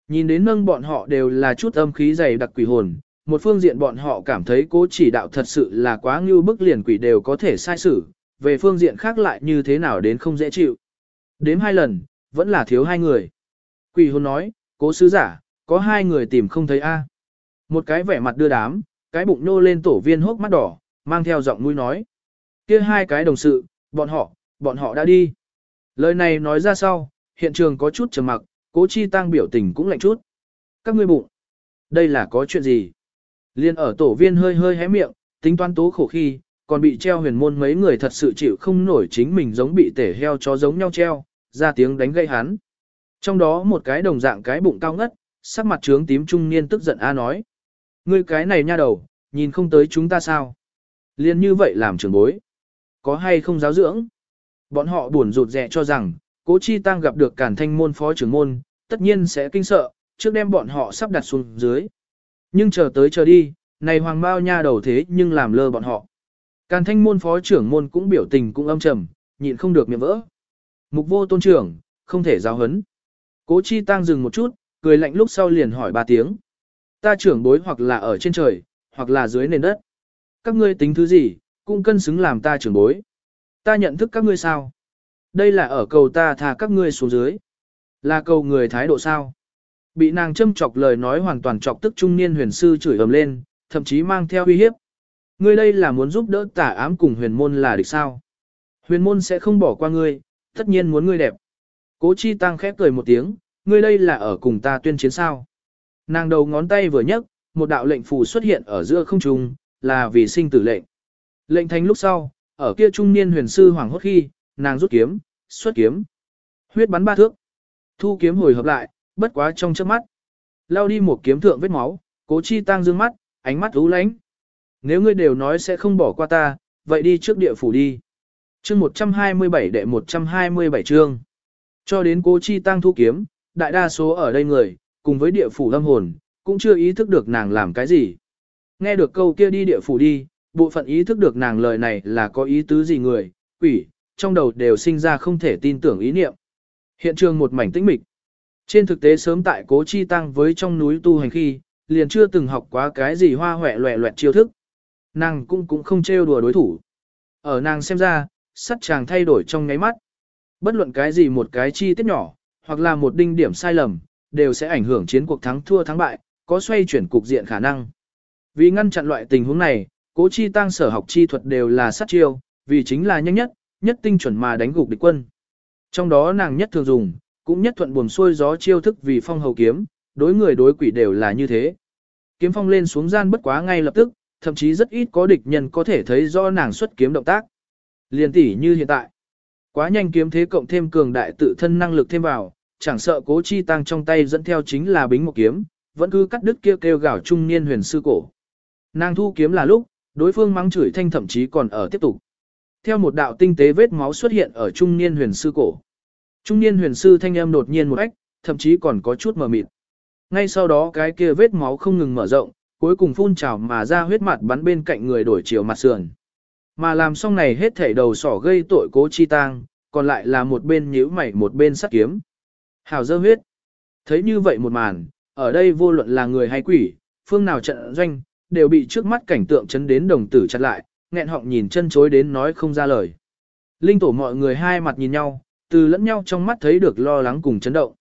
Nhìn đến nâng bọn họ đều là chút âm khí dày đặc quỷ hồn, một phương diện bọn họ cảm thấy cố chỉ đạo thật sự là quá ngưu bức liền quỷ đều có thể sai xử, về phương diện khác lại như thế nào đến không dễ chịu. Đếm hai lần, vẫn là thiếu hai người. Quỷ hồn nói, cố sứ giả, có hai người tìm không thấy a. Một cái vẻ mặt đưa đám, cái bụng nô lên tổ viên hốc mắt đỏ, mang theo giọng mũi nói. kia hai cái đồng sự, bọn họ, bọn họ đã đi. Lời này nói ra sau, hiện trường có chút trầm mặc, cố chi tăng biểu tình cũng lạnh chút. Các ngươi bụng, đây là có chuyện gì? Liên ở tổ viên hơi hơi hé miệng, tính toán tố khổ khi, còn bị treo huyền môn mấy người thật sự chịu không nổi chính mình giống bị tể heo chó giống nhau treo, ra tiếng đánh gây hắn. Trong đó một cái đồng dạng cái bụng cao ngất, sắc mặt trướng tím trung niên tức giận A nói. Ngươi cái này nha đầu, nhìn không tới chúng ta sao? Liên như vậy làm trưởng bối. Có hay không giáo dưỡng? Bọn họ buồn rụt rẹ cho rằng, cố chi tăng gặp được cản thanh môn phó trưởng môn, tất nhiên sẽ kinh sợ, trước đem bọn họ sắp đặt xuống dưới. Nhưng chờ tới chờ đi, này hoàng bao nha đầu thế nhưng làm lơ bọn họ. Càn thanh môn phó trưởng môn cũng biểu tình cũng âm trầm, nhịn không được miệng vỡ. Mục vô tôn trưởng, không thể giáo hấn. Cố chi tăng dừng một chút, cười lạnh lúc sau liền hỏi ba tiếng. Ta trưởng bối hoặc là ở trên trời, hoặc là dưới nền đất. Các ngươi tính thứ gì, cũng cân xứng làm ta trưởng bối. Ta nhận thức các ngươi sao? Đây là ở cầu ta thà các ngươi xuống dưới. Là cầu người thái độ sao? Bị nàng châm chọc lời nói hoàn toàn chọc tức trung niên huyền sư chửi ầm lên, thậm chí mang theo uy hiếp. Ngươi đây là muốn giúp đỡ tả ám cùng huyền môn là địch sao? Huyền môn sẽ không bỏ qua ngươi, tất nhiên muốn ngươi đẹp. Cố chi tăng khép cười một tiếng, ngươi đây là ở cùng ta tuyên chiến sao? Nàng đầu ngón tay vừa nhấc, một đạo lệnh phù xuất hiện ở giữa không trung, là vì sinh tử lệnh. Lệnh thành lúc sau, ở kia trung niên huyền sư hoàng hốt khi, nàng rút kiếm, xuất kiếm. Huyết bắn ba thước. Thu kiếm hồi hợp lại, bất quá trong chớp mắt. Lao đi một kiếm thượng vết máu, cố chi tăng dương mắt, ánh mắt ú lánh. Nếu ngươi đều nói sẽ không bỏ qua ta, vậy đi trước địa phủ đi. chương 127 đệ 127 chương. Cho đến cố chi tăng thu kiếm, đại đa số ở đây người, cùng với địa phủ lâm hồn, cũng chưa ý thức được nàng làm cái gì. Nghe được câu kia đi địa phủ đi, bộ phận ý thức được nàng lời này là có ý tứ gì người, quỷ, trong đầu đều sinh ra không thể tin tưởng ý niệm. Hiện trường một mảnh tĩnh mịch. Trên thực tế sớm tại cố chi tăng với trong núi tu hành khi, liền chưa từng học quá cái gì hoa hoẹ loẹ loẹt chiêu thức. Nàng cũng cũng không trêu đùa đối thủ. Ở nàng xem ra, sắt chàng thay đổi trong ngáy mắt. Bất luận cái gì một cái chi tiết nhỏ, hoặc là một đinh điểm sai lầm, đều sẽ ảnh hưởng chiến cuộc thắng thua thắng bại, có xoay chuyển cục diện khả năng. Vì ngăn chặn loại tình huống này, cố chi tăng sở học chi thuật đều là sát chiêu, vì chính là nhanh nhất, nhất tinh chuẩn mà đánh gục địch quân. Trong đó nàng nhất thường dùng, cũng nhất thuận buồm xuôi gió chiêu thức vì phong hầu kiếm, đối người đối quỷ đều là như thế. Kiếm phong lên xuống gian bất quá ngay lập tức, thậm chí rất ít có địch nhân có thể thấy do nàng xuất kiếm động tác. Liên tỷ như hiện tại. Quá nhanh kiếm thế cộng thêm cường đại tự thân năng lực thêm vào, chẳng sợ cố chi tăng trong tay dẫn theo chính là bính một kiếm, vẫn cứ cắt đứt kia kêu, kêu gào trung niên huyền sư cổ. Nàng thu kiếm là lúc, Đối phương mắng chửi thanh thậm chí còn ở tiếp tục. Theo một đạo tinh tế vết máu xuất hiện ở trung niên huyền sư cổ. Trung niên huyền sư thanh âm đột nhiên một ách, thậm chí còn có chút mờ mịt. Ngay sau đó cái kia vết máu không ngừng mở rộng, cuối cùng phun trào mà ra huyết mặt bắn bên cạnh người đổi chiều mặt sườn. Mà làm xong này hết thảy đầu sỏ gây tội cố chi tang, còn lại là một bên nhíu mày một bên sắt kiếm. Hào dơ huyết. Thấy như vậy một màn, ở đây vô luận là người hay quỷ, phương nào trận doanh, đều bị trước mắt cảnh tượng chấn đến đồng tử chặt lại, nghẹn họng nhìn chân chối đến nói không ra lời. Linh tổ mọi người hai mặt nhìn nhau, từ lẫn nhau trong mắt thấy được lo lắng cùng chấn động.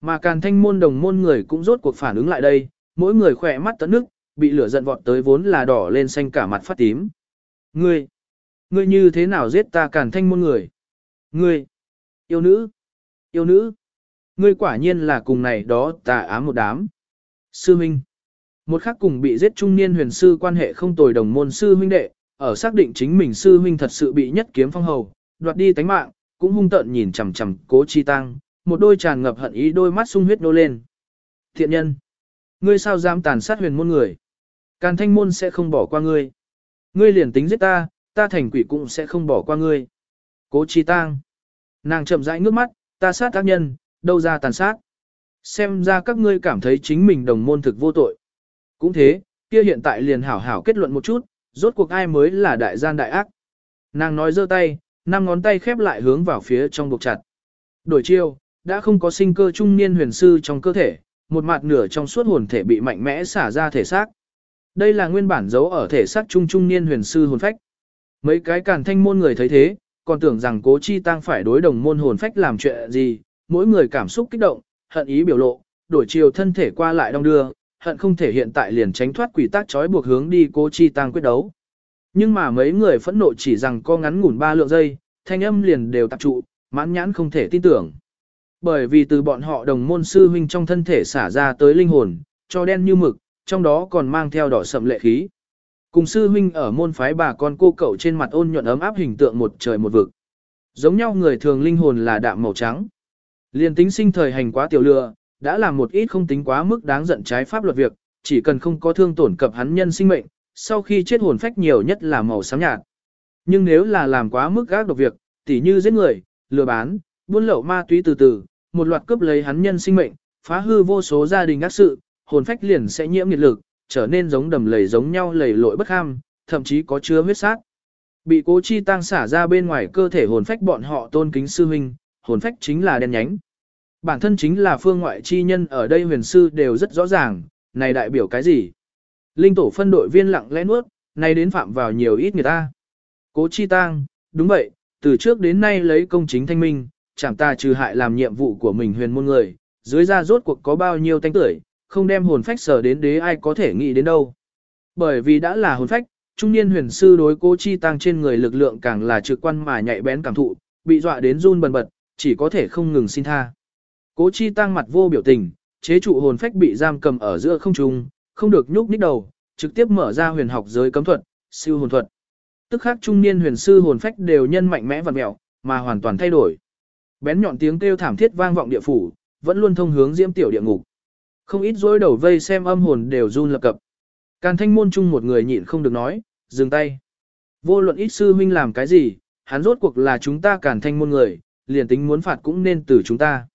Mà càn thanh môn đồng môn người cũng rốt cuộc phản ứng lại đây, mỗi người khỏe mắt tận nước, bị lửa giận vọt tới vốn là đỏ lên xanh cả mặt phát tím. Ngươi, ngươi như thế nào giết ta càn thanh môn người? Ngươi, yêu nữ, yêu nữ, ngươi quả nhiên là cùng này đó tà ám một đám. Sư Minh, một khắc cùng bị giết trung niên huyền sư quan hệ không tồi đồng môn sư huynh đệ, ở xác định chính mình sư huynh thật sự bị nhất kiếm phong hầu, đoạt đi tánh mạng, cũng hung tợn nhìn chằm chằm cố chi tăng, một đôi tràn ngập hận ý đôi mắt sung huyết nô lên. Thiện nhân, ngươi sao dám tàn sát huyền môn người? Càn thanh môn sẽ không bỏ qua ngươi. Ngươi liền tính giết ta, ta thành quỷ cũng sẽ không bỏ qua ngươi. Cố chi tang. Nàng chậm rãi ngước mắt, ta sát tác nhân, đâu ra tàn sát. Xem ra các ngươi cảm thấy chính mình đồng môn thực vô tội. Cũng thế, kia hiện tại liền hảo hảo kết luận một chút, rốt cuộc ai mới là đại gian đại ác. Nàng nói giơ tay, năm ngón tay khép lại hướng vào phía trong buộc chặt. Đổi chiêu, đã không có sinh cơ trung niên huyền sư trong cơ thể, một mặt nửa trong suốt hồn thể bị mạnh mẽ xả ra thể xác. Đây là nguyên bản giấu ở thể xác trung trung niên huyền sư hồn phách. Mấy cái càn thanh môn người thấy thế, còn tưởng rằng cố chi tăng phải đối đồng môn hồn phách làm chuyện gì, mỗi người cảm xúc kích động, hận ý biểu lộ, đổi chiều thân thể qua lại đong đưa, hận không thể hiện tại liền tránh thoát quỷ tác trói buộc hướng đi cố chi tăng quyết đấu. Nhưng mà mấy người phẫn nộ chỉ rằng có ngắn ngủn ba lượng giây, thanh âm liền đều tập trụ, mãn nhãn không thể tin tưởng. Bởi vì từ bọn họ đồng môn sư huynh trong thân thể xả ra tới linh hồn, cho đen như mực, trong đó còn mang theo đỏ sậm lệ khí. Cùng sư huynh ở môn phái bà con cô cậu trên mặt ôn nhuận ấm áp hình tượng một trời một vực. Giống nhau người thường linh hồn là đạm màu trắng. Liên tính sinh thời hành quá tiểu lừa, đã làm một ít không tính quá mức đáng giận trái pháp luật việc, chỉ cần không có thương tổn cập hắn nhân sinh mệnh, sau khi chết hồn phách nhiều nhất là màu xám nhạt. Nhưng nếu là làm quá mức gác độc việc, tỉ như giết người, lừa bán, buôn lậu ma túy từ từ, một loạt cướp lấy hắn nhân sinh mệnh, phá hư vô số gia đình ác sự, hồn phách liền sẽ nhiễm nhiệt lực, trở nên giống đầm lầy giống nhau lầy lội bất ham, thậm chí có chứa huyết sát. Bị cố chi tăng xả ra bên ngoài cơ thể hồn phách bọn họ tôn kính sư huynh, hồn phách chính là đen nhánh. Bản thân chính là phương ngoại chi nhân ở đây huyền sư đều rất rõ ràng, này đại biểu cái gì? Linh tổ phân đội viên lặng lẽ nuốt, này đến phạm vào nhiều ít người ta. Cố chi tang, đúng vậy, từ trước đến nay lấy công chính thanh minh, chẳng ta trừ hại làm nhiệm vụ của mình huyền môn người, dưới ra rốt cuộc có bao nhiêu tanh tuổi, không đem hồn phách sở đến đế ai có thể nghĩ đến đâu. Bởi vì đã là hồn phách, trung niên huyền sư đối cố chi tăng trên người lực lượng càng là trực quan mà nhạy bén cảm thụ, bị dọa đến run bần bật, chỉ có thể không ngừng xin tha. Cố chi tăng mặt vô biểu tình, chế trụ hồn phách bị giam cầm ở giữa không trung, không được nhúc nhích đầu, trực tiếp mở ra huyền học giới cấm thuật, siêu hồn thuật. Tức khắc trung niên huyền sư hồn phách đều nhân mạnh mẽ và mẹo, mà hoàn toàn thay đổi. Bén nhọn tiếng kêu thảm thiết vang vọng địa phủ, vẫn luôn thông hướng diễm tiểu địa ngục. Không ít rối đầu vây xem âm hồn đều run lập cập. Càn thanh môn chung một người nhịn không được nói, dừng tay. Vô luận ít sư huynh làm cái gì, hắn rốt cuộc là chúng ta càn thanh môn người, liền tính muốn phạt cũng nên từ chúng ta.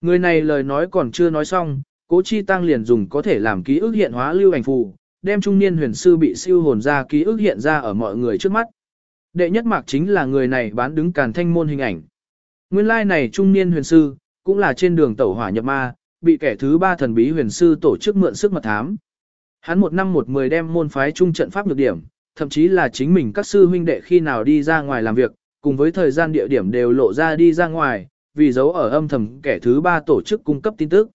Người này lời nói còn chưa nói xong, cố chi tăng liền dùng có thể làm ký ức hiện hóa lưu ảnh phù, đem trung niên huyền sư bị siêu hồn ra ký ức hiện ra ở mọi người trước mắt. Đệ nhất mạc chính là người này bán đứng càn thanh môn hình ảnh. Nguyên lai like này trung niên huyền sư, cũng là trên đường tẩu hỏa nhập ma, bị kẻ thứ ba thần bí huyền sư tổ chức mượn sức mật thám. Hắn một năm một mười đem môn phái trung trận pháp nhược điểm, thậm chí là chính mình các sư huynh đệ khi nào đi ra ngoài làm việc, cùng với thời gian địa điểm đều lộ ra đi ra ngoài, vì giấu ở âm thầm kẻ thứ ba tổ chức cung cấp tin tức.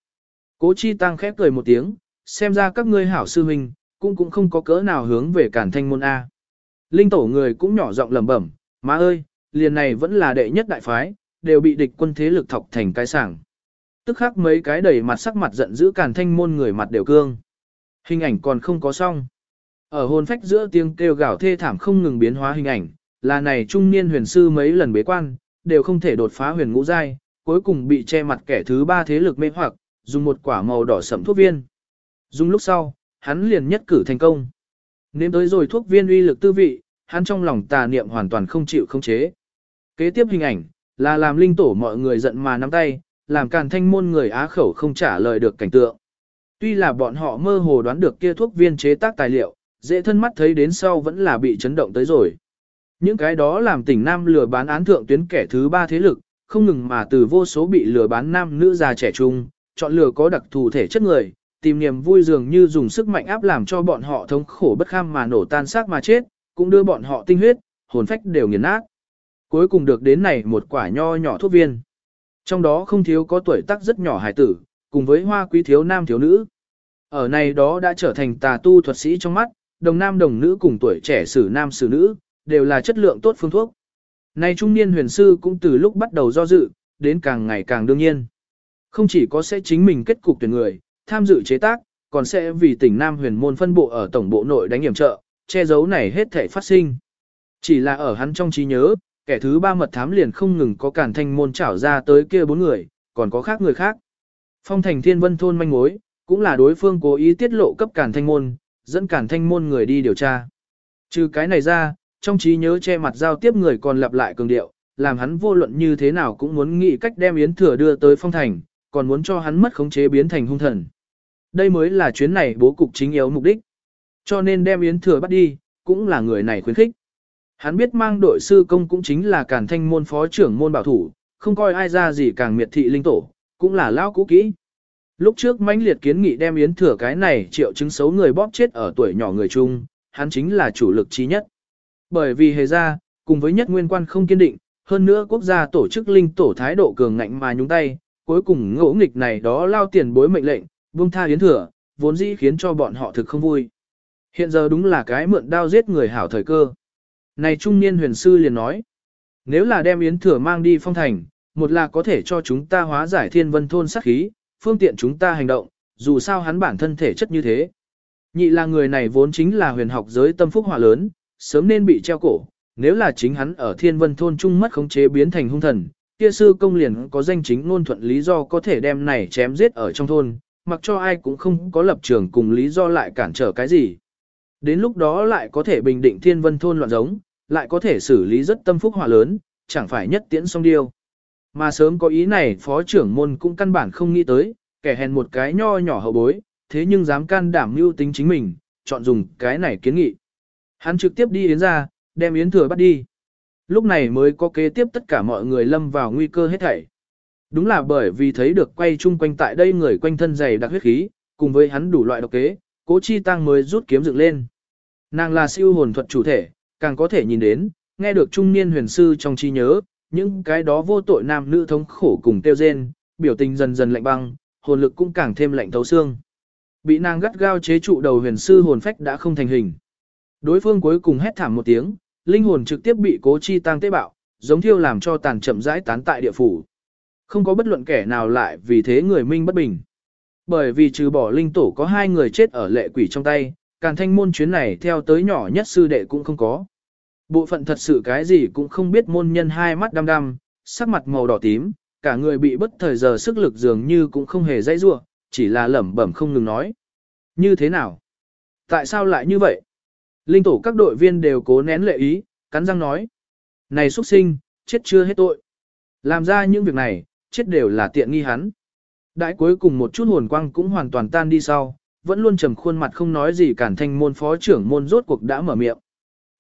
Cố chi tăng khép cười một tiếng, xem ra các ngươi hảo sư huynh, cũng cũng không có cỡ nào hướng về cản thanh môn A. Linh tổ người cũng nhỏ giọng lẩm bẩm, má ơi, liền này vẫn là đệ nhất đại phái, đều bị địch quân thế lực thọc thành cái sảng. Tức khắc mấy cái đầy mặt sắc mặt giận dữ cản thanh môn người mặt đều cương. Hình ảnh còn không có xong. Ở hồn phách giữa tiếng kêu gào thê thảm không ngừng biến hóa hình ảnh, là này trung niên huyền sư mấy lần bế quan, đều không thể đột phá huyền ngũ giai, cuối cùng bị che mặt kẻ thứ ba thế lực mê hoặc, dùng một quả màu đỏ sẫm thuốc viên. Dùng lúc sau, hắn liền nhất cử thành công. Nếm tới rồi thuốc viên uy lực tư vị, hắn trong lòng tà niệm hoàn toàn không chịu không chế. Kế tiếp hình ảnh, là làm linh tổ mọi người giận mà nắm tay, làm càn thanh môn người á khẩu không trả lời được cảnh tượng. Tuy là bọn họ mơ hồ đoán được kia thuốc viên chế tác tài liệu, dễ thân mắt thấy đến sau vẫn là bị chấn động tới rồi. Những cái đó làm tỉnh Nam lừa bán án thượng tuyến kẻ thứ ba thế lực, không ngừng mà từ vô số bị lừa bán nam nữ già trẻ trung, chọn lựa có đặc thù thể chất người, tìm niềm vui dường như dùng sức mạnh áp làm cho bọn họ thống khổ bất kham mà nổ tan xác mà chết, cũng đưa bọn họ tinh huyết, hồn phách đều nghiền nát. Cuối cùng được đến này một quả nho nhỏ thuốc viên. Trong đó không thiếu có tuổi tác rất nhỏ hài tử, cùng với hoa quý thiếu nam thiếu nữ. Ở này đó đã trở thành tà tu thuật sĩ trong mắt, đồng nam đồng nữ cùng tuổi trẻ sử nam sử nữ, đều là chất lượng tốt phương thuốc. Này trung niên huyền sư cũng từ lúc bắt đầu do dự, đến càng ngày càng đương nhiên. Không chỉ có sẽ chính mình kết cục tuyển người, tham dự chế tác, còn sẽ vì tỉnh Nam huyền môn phân bộ ở tổng bộ nội đánh hiểm trợ, che giấu này hết thể phát sinh. Chỉ là ở hắn trong trí nhớ, kẻ thứ ba mật thám liền không ngừng có cản thanh môn trảo ra tới kia bốn người, còn có khác người khác. Phong thành thiên vân thôn manh mối, cũng là đối phương cố ý tiết lộ cấp cản thanh môn, dẫn cản thanh môn người đi điều tra. Trừ cái này ra, trong trí nhớ che mặt giao tiếp người còn lặp lại cường điệu, làm hắn vô luận như thế nào cũng muốn nghĩ cách đem Yến Thừa đưa tới phong thành, còn muốn cho hắn mất khống chế biến thành hung thần. Đây mới là chuyến này bố cục chính yếu mục đích. Cho nên đem Yến Thừa bắt đi, cũng là người này khuyến khích. Hắn biết mang đội sư công cũng chính là cản thanh môn phó trưởng môn bảo thủ, không coi ai ra gì càng miệt thị linh tổ, cũng là lao cũ kỹ. Lúc trước mãnh liệt kiến nghị đem Yến Thừa cái này triệu chứng xấu người bóp chết ở tuổi nhỏ người chung, hắn chính là chủ lực trí nhất. Bởi vì hề ra, cùng với nhất nguyên quan không kiên định, hơn nữa quốc gia tổ chức linh tổ thái độ cường ngạnh mà nhúng tay, cuối cùng ngỗ nghịch này đó lao tiền bối mệnh lệnh, buông tha yến thừa, vốn dĩ khiến cho bọn họ thực không vui. Hiện giờ đúng là cái mượn đao giết người hảo thời cơ. Này trung niên huyền sư liền nói, nếu là đem yến thừa mang đi phong thành, một là có thể cho chúng ta hóa giải thiên vân thôn sát khí, phương tiện chúng ta hành động, dù sao hắn bản thân thể chất như thế. Nhị là người này vốn chính là huyền học giới tâm phúc hỏa lớn, sớm nên bị treo cổ, nếu là chính hắn ở thiên vân thôn trung mất khống chế biến thành hung thần, kia sư công liền có danh chính ngôn thuận lý do có thể đem này chém giết ở trong thôn, mặc cho ai cũng không có lập trường cùng lý do lại cản trở cái gì. Đến lúc đó lại có thể bình định thiên vân thôn loạn giống, lại có thể xử lý rất tâm phúc hỏa lớn, chẳng phải nhất tiễn song điêu. Mà sớm có ý này phó trưởng môn cũng căn bản không nghĩ tới, kẻ hèn một cái nho nhỏ hậu bối, thế nhưng dám can đảm mưu tính chính mình, chọn dùng cái này kiến nghị. Hắn trực tiếp đi Yến ra, đem Yến thừa bắt đi. Lúc này mới có kế tiếp tất cả mọi người lâm vào nguy cơ hết thảy. Đúng là bởi vì thấy được quay chung quanh tại đây người quanh thân dày đặc huyết khí, cùng với hắn đủ loại độc kế, cố chi tăng mới rút kiếm dựng lên. Nàng là siêu hồn thuật chủ thể, càng có thể nhìn đến, nghe được trung niên huyền sư trong trí nhớ, những cái đó vô tội nam nữ thống khổ cùng tiêu rên, biểu tình dần dần lạnh băng, hồn lực cũng càng thêm lạnh thấu xương. Bị nàng gắt gao chế trụ đầu huyền sư hồn phách đã không thành hình. Đối phương cuối cùng hét thảm một tiếng, linh hồn trực tiếp bị cố chi tăng tế bạo, giống thiêu làm cho tàn chậm rãi tán tại địa phủ. Không có bất luận kẻ nào lại vì thế người minh bất bình. Bởi vì trừ bỏ linh tổ có hai người chết ở lệ quỷ trong tay, càn thanh môn chuyến này theo tới nhỏ nhất sư đệ cũng không có. Bộ phận thật sự cái gì cũng không biết môn nhân hai mắt đăm đăm, sắc mặt màu đỏ tím, cả người bị bất thời giờ sức lực dường như cũng không hề dãy rua, chỉ là lẩm bẩm không ngừng nói. Như thế nào? Tại sao lại như vậy? Linh tổ các đội viên đều cố nén lệ ý, cắn răng nói. Này xuất sinh, chết chưa hết tội. Làm ra những việc này, chết đều là tiện nghi hắn. Đại cuối cùng một chút hồn quang cũng hoàn toàn tan đi sau, vẫn luôn trầm khuôn mặt không nói gì cản thanh môn phó trưởng môn rốt cuộc đã mở miệng.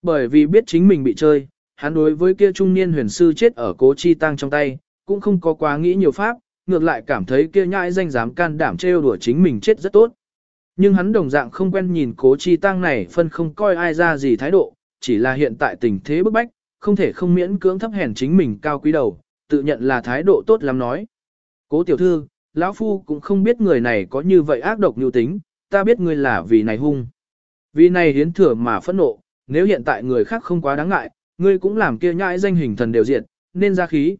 Bởi vì biết chính mình bị chơi, hắn đối với kia trung niên huyền sư chết ở cố chi tăng trong tay, cũng không có quá nghĩ nhiều pháp, ngược lại cảm thấy kia nhãi danh dám can đảm trêu đùa chính mình chết rất tốt. Nhưng hắn đồng dạng không quen nhìn cố chi tăng này phân không coi ai ra gì thái độ, chỉ là hiện tại tình thế bức bách, không thể không miễn cưỡng thấp hèn chính mình cao quý đầu, tự nhận là thái độ tốt lắm nói. Cố tiểu thư, lão phu cũng không biết người này có như vậy ác độc như tính, ta biết ngươi là vì này hung. Vì này hiến thừa mà phẫn nộ, nếu hiện tại người khác không quá đáng ngại, ngươi cũng làm kia nhãi danh hình thần đều diện, nên ra khí.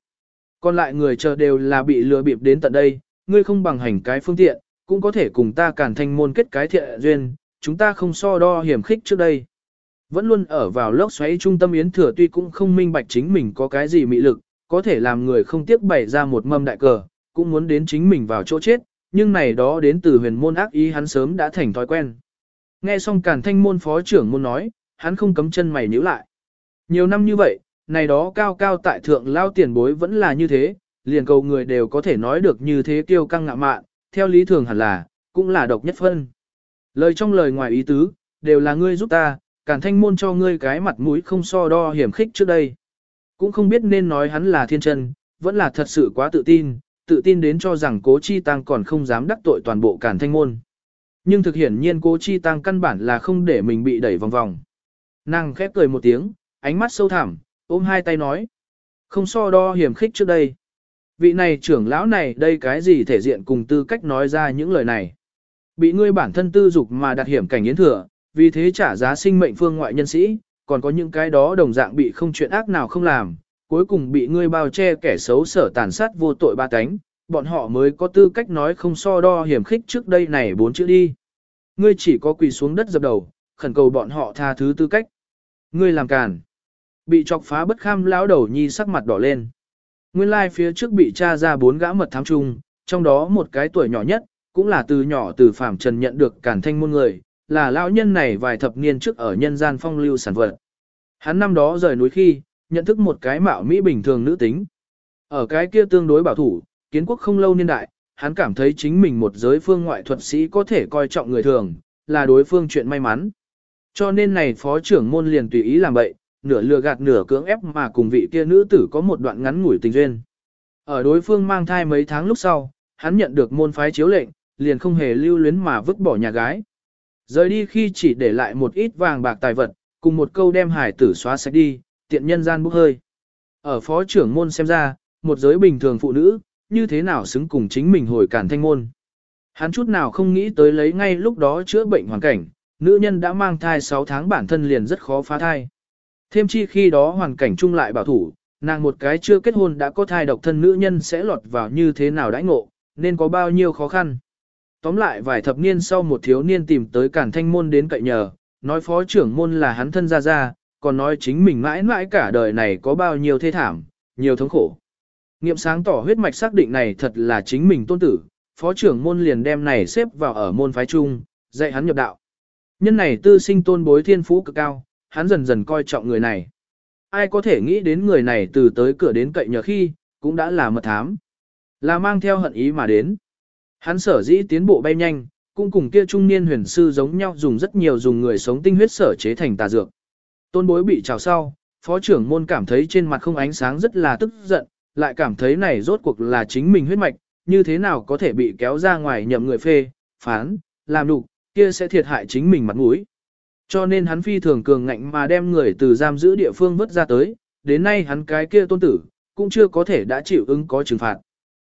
Còn lại người chờ đều là bị lừa bịp đến tận đây, ngươi không bằng hành cái phương tiện, cũng có thể cùng ta cản thanh môn kết cái thiện duyên, chúng ta không so đo hiểm khích trước đây. Vẫn luôn ở vào lốc xoáy trung tâm yến thừa tuy cũng không minh bạch chính mình có cái gì mị lực, có thể làm người không tiếc bày ra một mâm đại cờ, cũng muốn đến chính mình vào chỗ chết, nhưng này đó đến từ huyền môn ác ý hắn sớm đã thành thói quen. Nghe xong cản thanh môn phó trưởng môn nói, hắn không cấm chân mày nhíu lại. Nhiều năm như vậy, này đó cao cao tại thượng lao tiền bối vẫn là như thế, liền cầu người đều có thể nói được như thế kiêu căng ngạ mạn, theo lý thường hẳn là, cũng là độc nhất phân. Lời trong lời ngoài ý tứ, đều là ngươi giúp ta, càn thanh môn cho ngươi cái mặt mũi không so đo hiểm khích trước đây. Cũng không biết nên nói hắn là thiên chân, vẫn là thật sự quá tự tin, tự tin đến cho rằng cố chi tăng còn không dám đắc tội toàn bộ càn thanh môn. Nhưng thực hiển nhiên cố chi tăng căn bản là không để mình bị đẩy vòng vòng. Nàng khép cười một tiếng, ánh mắt sâu thẳm, ôm hai tay nói. Không so đo hiểm khích trước đây. Vị này trưởng lão này đây cái gì thể diện cùng tư cách nói ra những lời này. Bị ngươi bản thân tư dục mà đặt hiểm cảnh yến thừa, vì thế trả giá sinh mệnh phương ngoại nhân sĩ, còn có những cái đó đồng dạng bị không chuyện ác nào không làm, cuối cùng bị ngươi bao che kẻ xấu sở tàn sát vô tội ba cánh, bọn họ mới có tư cách nói không so đo hiểm khích trước đây này bốn chữ đi. Ngươi chỉ có quỳ xuống đất dập đầu, khẩn cầu bọn họ tha thứ tư cách. Ngươi làm càn. Bị chọc phá bất kham lão đầu nhi sắc mặt đỏ lên. Nguyên lai phía trước bị tra ra bốn gã mật thám trung, trong đó một cái tuổi nhỏ nhất, cũng là từ nhỏ từ phạm trần nhận được cản thanh môn người, là lão nhân này vài thập niên trước ở nhân gian phong lưu sản vật. Hắn năm đó rời núi khi, nhận thức một cái mạo Mỹ bình thường nữ tính. Ở cái kia tương đối bảo thủ, kiến quốc không lâu niên đại, hắn cảm thấy chính mình một giới phương ngoại thuật sĩ có thể coi trọng người thường, là đối phương chuyện may mắn. Cho nên này phó trưởng môn liền tùy ý làm vậy, nửa lừa gạt nửa cưỡng ép mà cùng vị kia nữ tử có một đoạn ngắn ngủi tình duyên. Ở đối phương mang thai mấy tháng lúc sau, hắn nhận được môn phái chiếu lệnh, liền không hề lưu luyến mà vứt bỏ nhà gái. Rời đi khi chỉ để lại một ít vàng bạc tài vật, cùng một câu đem hải tử xóa sạch đi, tiện nhân gian bốc hơi. Ở phó trưởng môn xem ra, một giới bình thường phụ nữ, như thế nào xứng cùng chính mình hồi cản thanh môn. Hắn chút nào không nghĩ tới lấy ngay lúc đó chữa bệnh hoàn cảnh, nữ nhân đã mang thai 6 tháng bản thân liền rất khó phá thai. Thêm chi khi đó hoàn cảnh chung lại bảo thủ, nàng một cái chưa kết hôn đã có thai độc thân nữ nhân sẽ lọt vào như thế nào đãi ngộ, nên có bao nhiêu khó khăn. Tóm lại vài thập niên sau một thiếu niên tìm tới cản thanh môn đến cậy nhờ, nói phó trưởng môn là hắn thân ra ra, còn nói chính mình mãi mãi cả đời này có bao nhiêu thê thảm, nhiều thống khổ. Nghiệm sáng tỏ huyết mạch xác định này thật là chính mình tôn tử, phó trưởng môn liền đem này xếp vào ở môn phái chung, dạy hắn nhập đạo. Nhân này tư sinh tôn bối thiên phú cực cao, hắn dần dần coi trọng người này. Ai có thể nghĩ đến người này từ tới cửa đến cậy nhờ khi, cũng đã là mật thám. Là mang theo hận ý mà đến. Hắn sở dĩ tiến bộ bay nhanh, cũng cùng kia trung niên huyền sư giống nhau dùng rất nhiều dùng người sống tinh huyết sở chế thành tà dược. Tôn bối bị trào sau, phó trưởng môn cảm thấy trên mặt không ánh sáng rất là tức giận, lại cảm thấy này rốt cuộc là chính mình huyết mạch, như thế nào có thể bị kéo ra ngoài nhậm người phê, phán, làm đủ, kia sẽ thiệt hại chính mình mặt mũi. Cho nên hắn phi thường cường ngạnh mà đem người từ giam giữ địa phương vứt ra tới, đến nay hắn cái kia tôn tử, cũng chưa có thể đã chịu ứng có trừng phạt.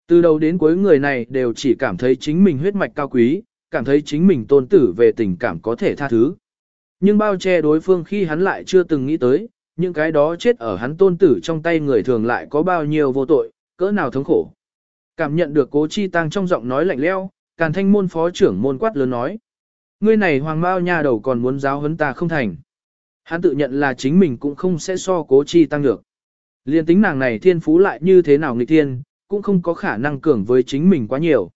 Từ đầu đến cuối người này đều chỉ cảm thấy chính mình huyết mạch cao quý, cảm thấy chính mình tôn tử về tình cảm có thể tha thứ. Nhưng bao che đối phương khi hắn lại chưa từng nghĩ tới, những cái đó chết ở hắn tôn tử trong tay người thường lại có bao nhiêu vô tội, cỡ nào thống khổ. Cảm nhận được cố chi tăng trong giọng nói lạnh leo, càn thanh môn phó trưởng môn quát lớn nói. Ngươi này hoàng bao nha đầu còn muốn giáo huấn ta không thành. Hắn tự nhận là chính mình cũng không sẽ so cố chi tăng được. Liên tính nàng này thiên phú lại như thế nào nghịch thiên, cũng không có khả năng cường với chính mình quá nhiều.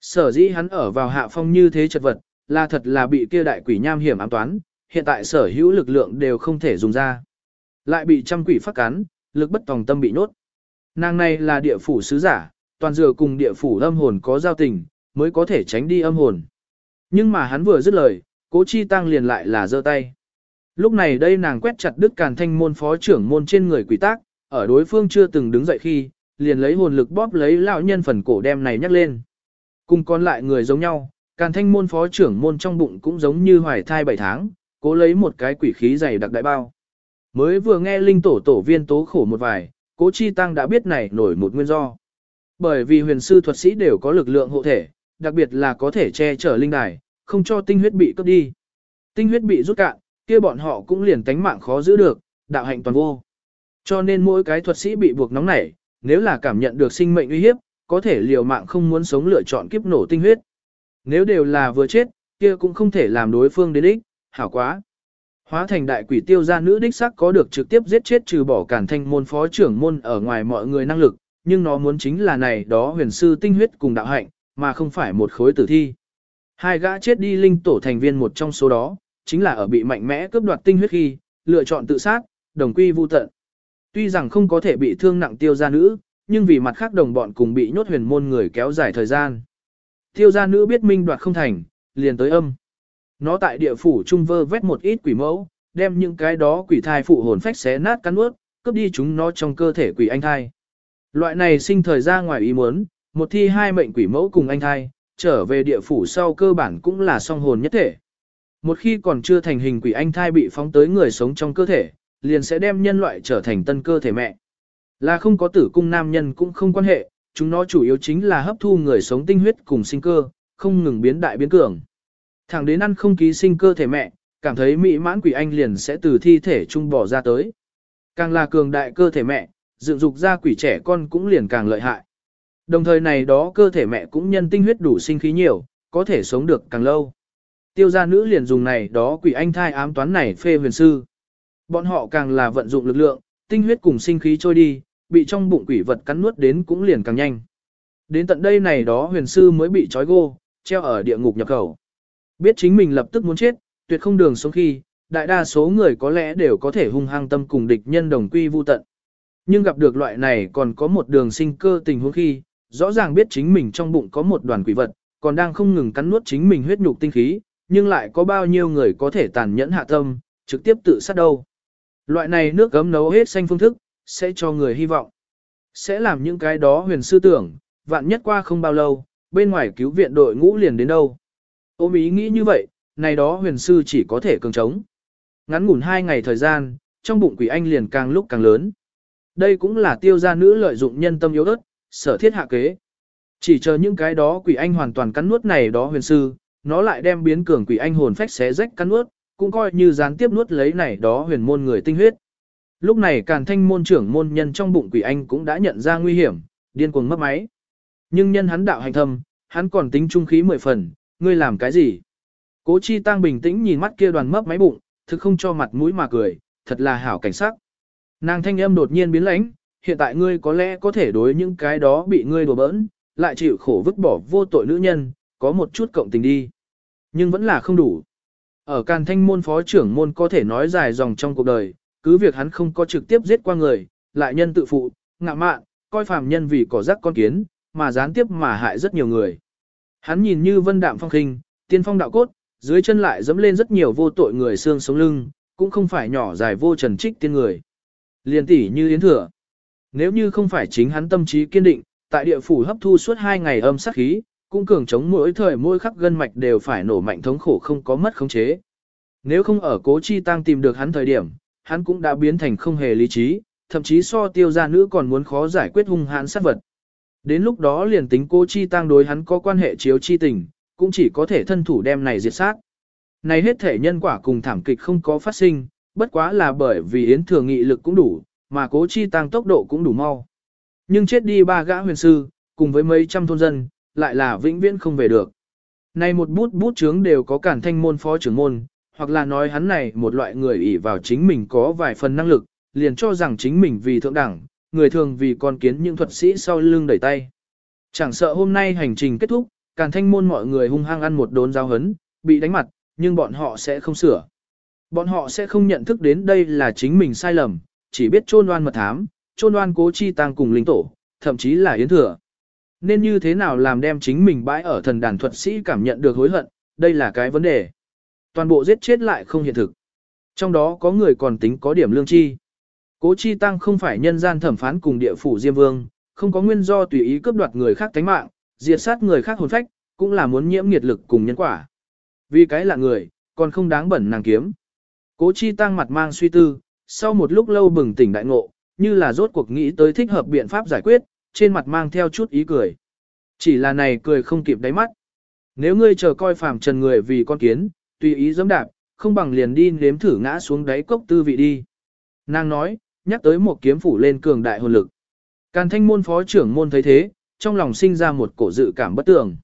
Sở dĩ hắn ở vào hạ phong như thế chật vật, là thật là bị kia đại quỷ nham hiểm ám toán, hiện tại sở hữu lực lượng đều không thể dùng ra. Lại bị trăm quỷ phát cắn, lực bất tòng tâm bị nốt. Nàng này là địa phủ sứ giả, toàn dựa cùng địa phủ âm hồn có giao tình, mới có thể tránh đi âm hồn. Nhưng mà hắn vừa dứt lời, cố chi tăng liền lại là giơ tay. Lúc này đây nàng quét chặt đứt càn thanh môn phó trưởng môn trên người quỷ tác, ở đối phương chưa từng đứng dậy khi, liền lấy hồn lực bóp lấy lão nhân phần cổ đem này nhắc lên. Cùng còn lại người giống nhau, càn thanh môn phó trưởng môn trong bụng cũng giống như hoài thai 7 tháng, cố lấy một cái quỷ khí dày đặc đại bao. Mới vừa nghe linh tổ tổ viên tố khổ một vài, cố chi tăng đã biết này nổi một nguyên do. Bởi vì huyền sư thuật sĩ đều có lực lượng hộ thể, đặc biệt là có thể che chở linh đài, không cho tinh huyết bị cướp đi. Tinh huyết bị rút cạn, kia bọn họ cũng liền tánh mạng khó giữ được, đạo hạnh toàn vô. Cho nên mỗi cái thuật sĩ bị buộc nóng nảy, nếu là cảm nhận được sinh mệnh uy hiếp, có thể liều mạng không muốn sống lựa chọn kiếp nổ tinh huyết. Nếu đều là vừa chết, kia cũng không thể làm đối phương đến ích, hảo quá. Hóa thành đại quỷ tiêu gia nữ đích sắc có được trực tiếp giết chết trừ bỏ cản thanh môn phó trưởng môn ở ngoài mọi người năng lực, nhưng nó muốn chính là này đó huyền sư tinh huyết cùng đạo hạnh, mà không phải một khối tử thi. Hai gã chết đi linh tổ thành viên một trong số đó, chính là ở bị mạnh mẽ cướp đoạt tinh huyết khi, lựa chọn tự sát, đồng quy vu tận. Tuy rằng không có thể bị thương nặng tiêu gia nữ, nhưng vì mặt khác đồng bọn cùng bị nhốt huyền môn người kéo dài thời gian. Tiêu gia nữ biết minh đoạt không thành, liền tới âm. Nó tại địa phủ trung vơ vét một ít quỷ mẫu, đem những cái đó quỷ thai phụ hồn phách xé nát cắn ướt, cướp đi chúng nó trong cơ thể quỷ anh thai. Loại này sinh thời ra ngoài ý muốn, một thi hai mệnh quỷ mẫu cùng anh thai, trở về địa phủ sau cơ bản cũng là song hồn nhất thể. Một khi còn chưa thành hình quỷ anh thai bị phóng tới người sống trong cơ thể, liền sẽ đem nhân loại trở thành tân cơ thể mẹ. Là không có tử cung nam nhân cũng không quan hệ, chúng nó chủ yếu chính là hấp thu người sống tinh huyết cùng sinh cơ, không ngừng biến đại biến cường. Thẳng đến ăn không ký sinh cơ thể mẹ, cảm thấy mỹ mãn quỷ anh liền sẽ từ thi thể trung bỏ ra tới. Càng là cường đại cơ thể mẹ, dựng dục ra quỷ trẻ con cũng liền càng lợi hại. Đồng thời này đó cơ thể mẹ cũng nhân tinh huyết đủ sinh khí nhiều, có thể sống được càng lâu. Tiêu gia nữ liền dùng này đó quỷ anh thai ám toán này phê huyền sư. Bọn họ càng là vận dụng lực lượng, tinh huyết cùng sinh khí trôi đi, bị trong bụng quỷ vật cắn nuốt đến cũng liền càng nhanh. Đến tận đây này đó huyền sư mới bị trói gô, treo ở địa ngục nhập khẩu. Biết chính mình lập tức muốn chết, tuyệt không đường sống khi, đại đa số người có lẽ đều có thể hung hăng tâm cùng địch nhân đồng quy vu tận. Nhưng gặp được loại này còn có một đường sinh cơ tình huống khi, rõ ràng biết chính mình trong bụng có một đoàn quỷ vật, còn đang không ngừng cắn nuốt chính mình huyết nhục tinh khí, nhưng lại có bao nhiêu người có thể tàn nhẫn hạ tâm, trực tiếp tự sát đâu. Loại này nước gấm nấu hết xanh phương thức, sẽ cho người hy vọng. Sẽ làm những cái đó huyền sư tưởng, vạn nhất qua không bao lâu, bên ngoài cứu viện đội ngũ liền đến đâu. Ôm ý nghĩ như vậy, này đó huyền sư chỉ có thể cường trống. Ngắn ngủn hai ngày thời gian, trong bụng quỷ anh liền càng lúc càng lớn. Đây cũng là tiêu gia nữ lợi dụng nhân tâm yếu ớt, sở thiết hạ kế. Chỉ chờ những cái đó quỷ anh hoàn toàn cắn nuốt này đó huyền sư, nó lại đem biến cường quỷ anh hồn phách xé rách cắn nuốt, cũng coi như gián tiếp nuốt lấy này đó huyền môn người tinh huyết. Lúc này càn thanh môn trưởng môn nhân trong bụng quỷ anh cũng đã nhận ra nguy hiểm, điên cuồng mất máy. Nhưng nhân hắn đạo hành thâm, hắn còn tính trung khí mười phần, ngươi làm cái gì? Cố chi tăng bình tĩnh nhìn mắt kia đoàn mấp máy bụng, thực không cho mặt mũi mà cười, thật là hảo cảnh sắc. Nàng thanh âm đột nhiên biến lãnh, hiện tại ngươi có lẽ có thể đối những cái đó bị ngươi đùa bỡn, lại chịu khổ vứt bỏ vô tội nữ nhân, có một chút cộng tình đi. Nhưng vẫn là không đủ. Ở càn thanh môn phó trưởng môn có thể nói dài dòng trong cuộc đời, cứ việc hắn không có trực tiếp giết qua người, lại nhân tự phụ, ngạ mạn, coi phàm nhân vì cỏ rắc con kiến, mà gián tiếp mà hại rất nhiều người. Hắn nhìn như vân đạm phong khinh, tiên phong đạo cốt, dưới chân lại dẫm lên rất nhiều vô tội người xương sống lưng, cũng không phải nhỏ dài vô trần trích tiên người. Liên tỷ như yến thừa. Nếu như không phải chính hắn tâm trí kiên định, tại địa phủ hấp thu suốt hai ngày âm sát khí, cũng cường chống mỗi thời mỗi khắc gân mạch đều phải nổ mạnh thống khổ không có mất khống chế. Nếu không ở cố chi tăng tìm được hắn thời điểm, hắn cũng đã biến thành không hề lý trí, thậm chí so tiêu gia nữ còn muốn khó giải quyết hung hãn sát vật. Đến lúc đó liền tính cố chi tăng đối hắn có quan hệ chiếu chi tình, cũng chỉ có thể thân thủ đem này diệt sát. Này hết thể nhân quả cùng thảm kịch không có phát sinh, bất quá là bởi vì Yến Thừa nghị lực cũng đủ, mà cố chi tăng tốc độ cũng đủ mau. Nhưng chết đi ba gã huyền sư, cùng với mấy trăm thôn dân, lại là vĩnh viễn không về được. Này một bút bút chướng đều có cản thanh môn phó trưởng môn, hoặc là nói hắn này một loại người ỷ vào chính mình có vài phần năng lực, liền cho rằng chính mình vì thượng đẳng, người thường vì con kiến những thuật sĩ sau lưng đẩy tay. Chẳng sợ hôm nay hành trình kết thúc, càn thanh môn mọi người hung hăng ăn một đốn giao hấn, bị đánh mặt, nhưng bọn họ sẽ không sửa. Bọn họ sẽ không nhận thức đến đây là chính mình sai lầm, chỉ biết trôn oan mật thám, trôn oan cố chi tăng cùng linh tổ, thậm chí là yến thừa. Nên như thế nào làm đem chính mình bãi ở thần đàn thuật sĩ cảm nhận được hối hận, đây là cái vấn đề. Toàn bộ giết chết lại không hiện thực. Trong đó có người còn tính có điểm lương chi. Cố chi tăng không phải nhân gian thẩm phán cùng địa phủ Diêm Vương, không có nguyên do tùy ý cướp đoạt người khác tánh mạng, diệt sát người khác hồn phách, cũng là muốn nhiễm nghiệt lực cùng nhân quả. Vì cái là người, còn không đáng bẩn nàng kiếm. Cố chi tăng mặt mang suy tư, sau một lúc lâu bừng tỉnh đại ngộ, như là rốt cuộc nghĩ tới thích hợp biện pháp giải quyết, trên mặt mang theo chút ý cười. Chỉ là này cười không kịp đáy mắt. Nếu ngươi chờ coi phàm trần người vì con kiến, tùy ý dẫm đạp, không bằng liền đi nếm thử ngã xuống đáy cốc tư vị đi. Nàng nói, nhắc tới một kiếm phủ lên cường đại hồn lực. Càn thanh môn phó trưởng môn thấy thế, trong lòng sinh ra một cổ dự cảm bất tường.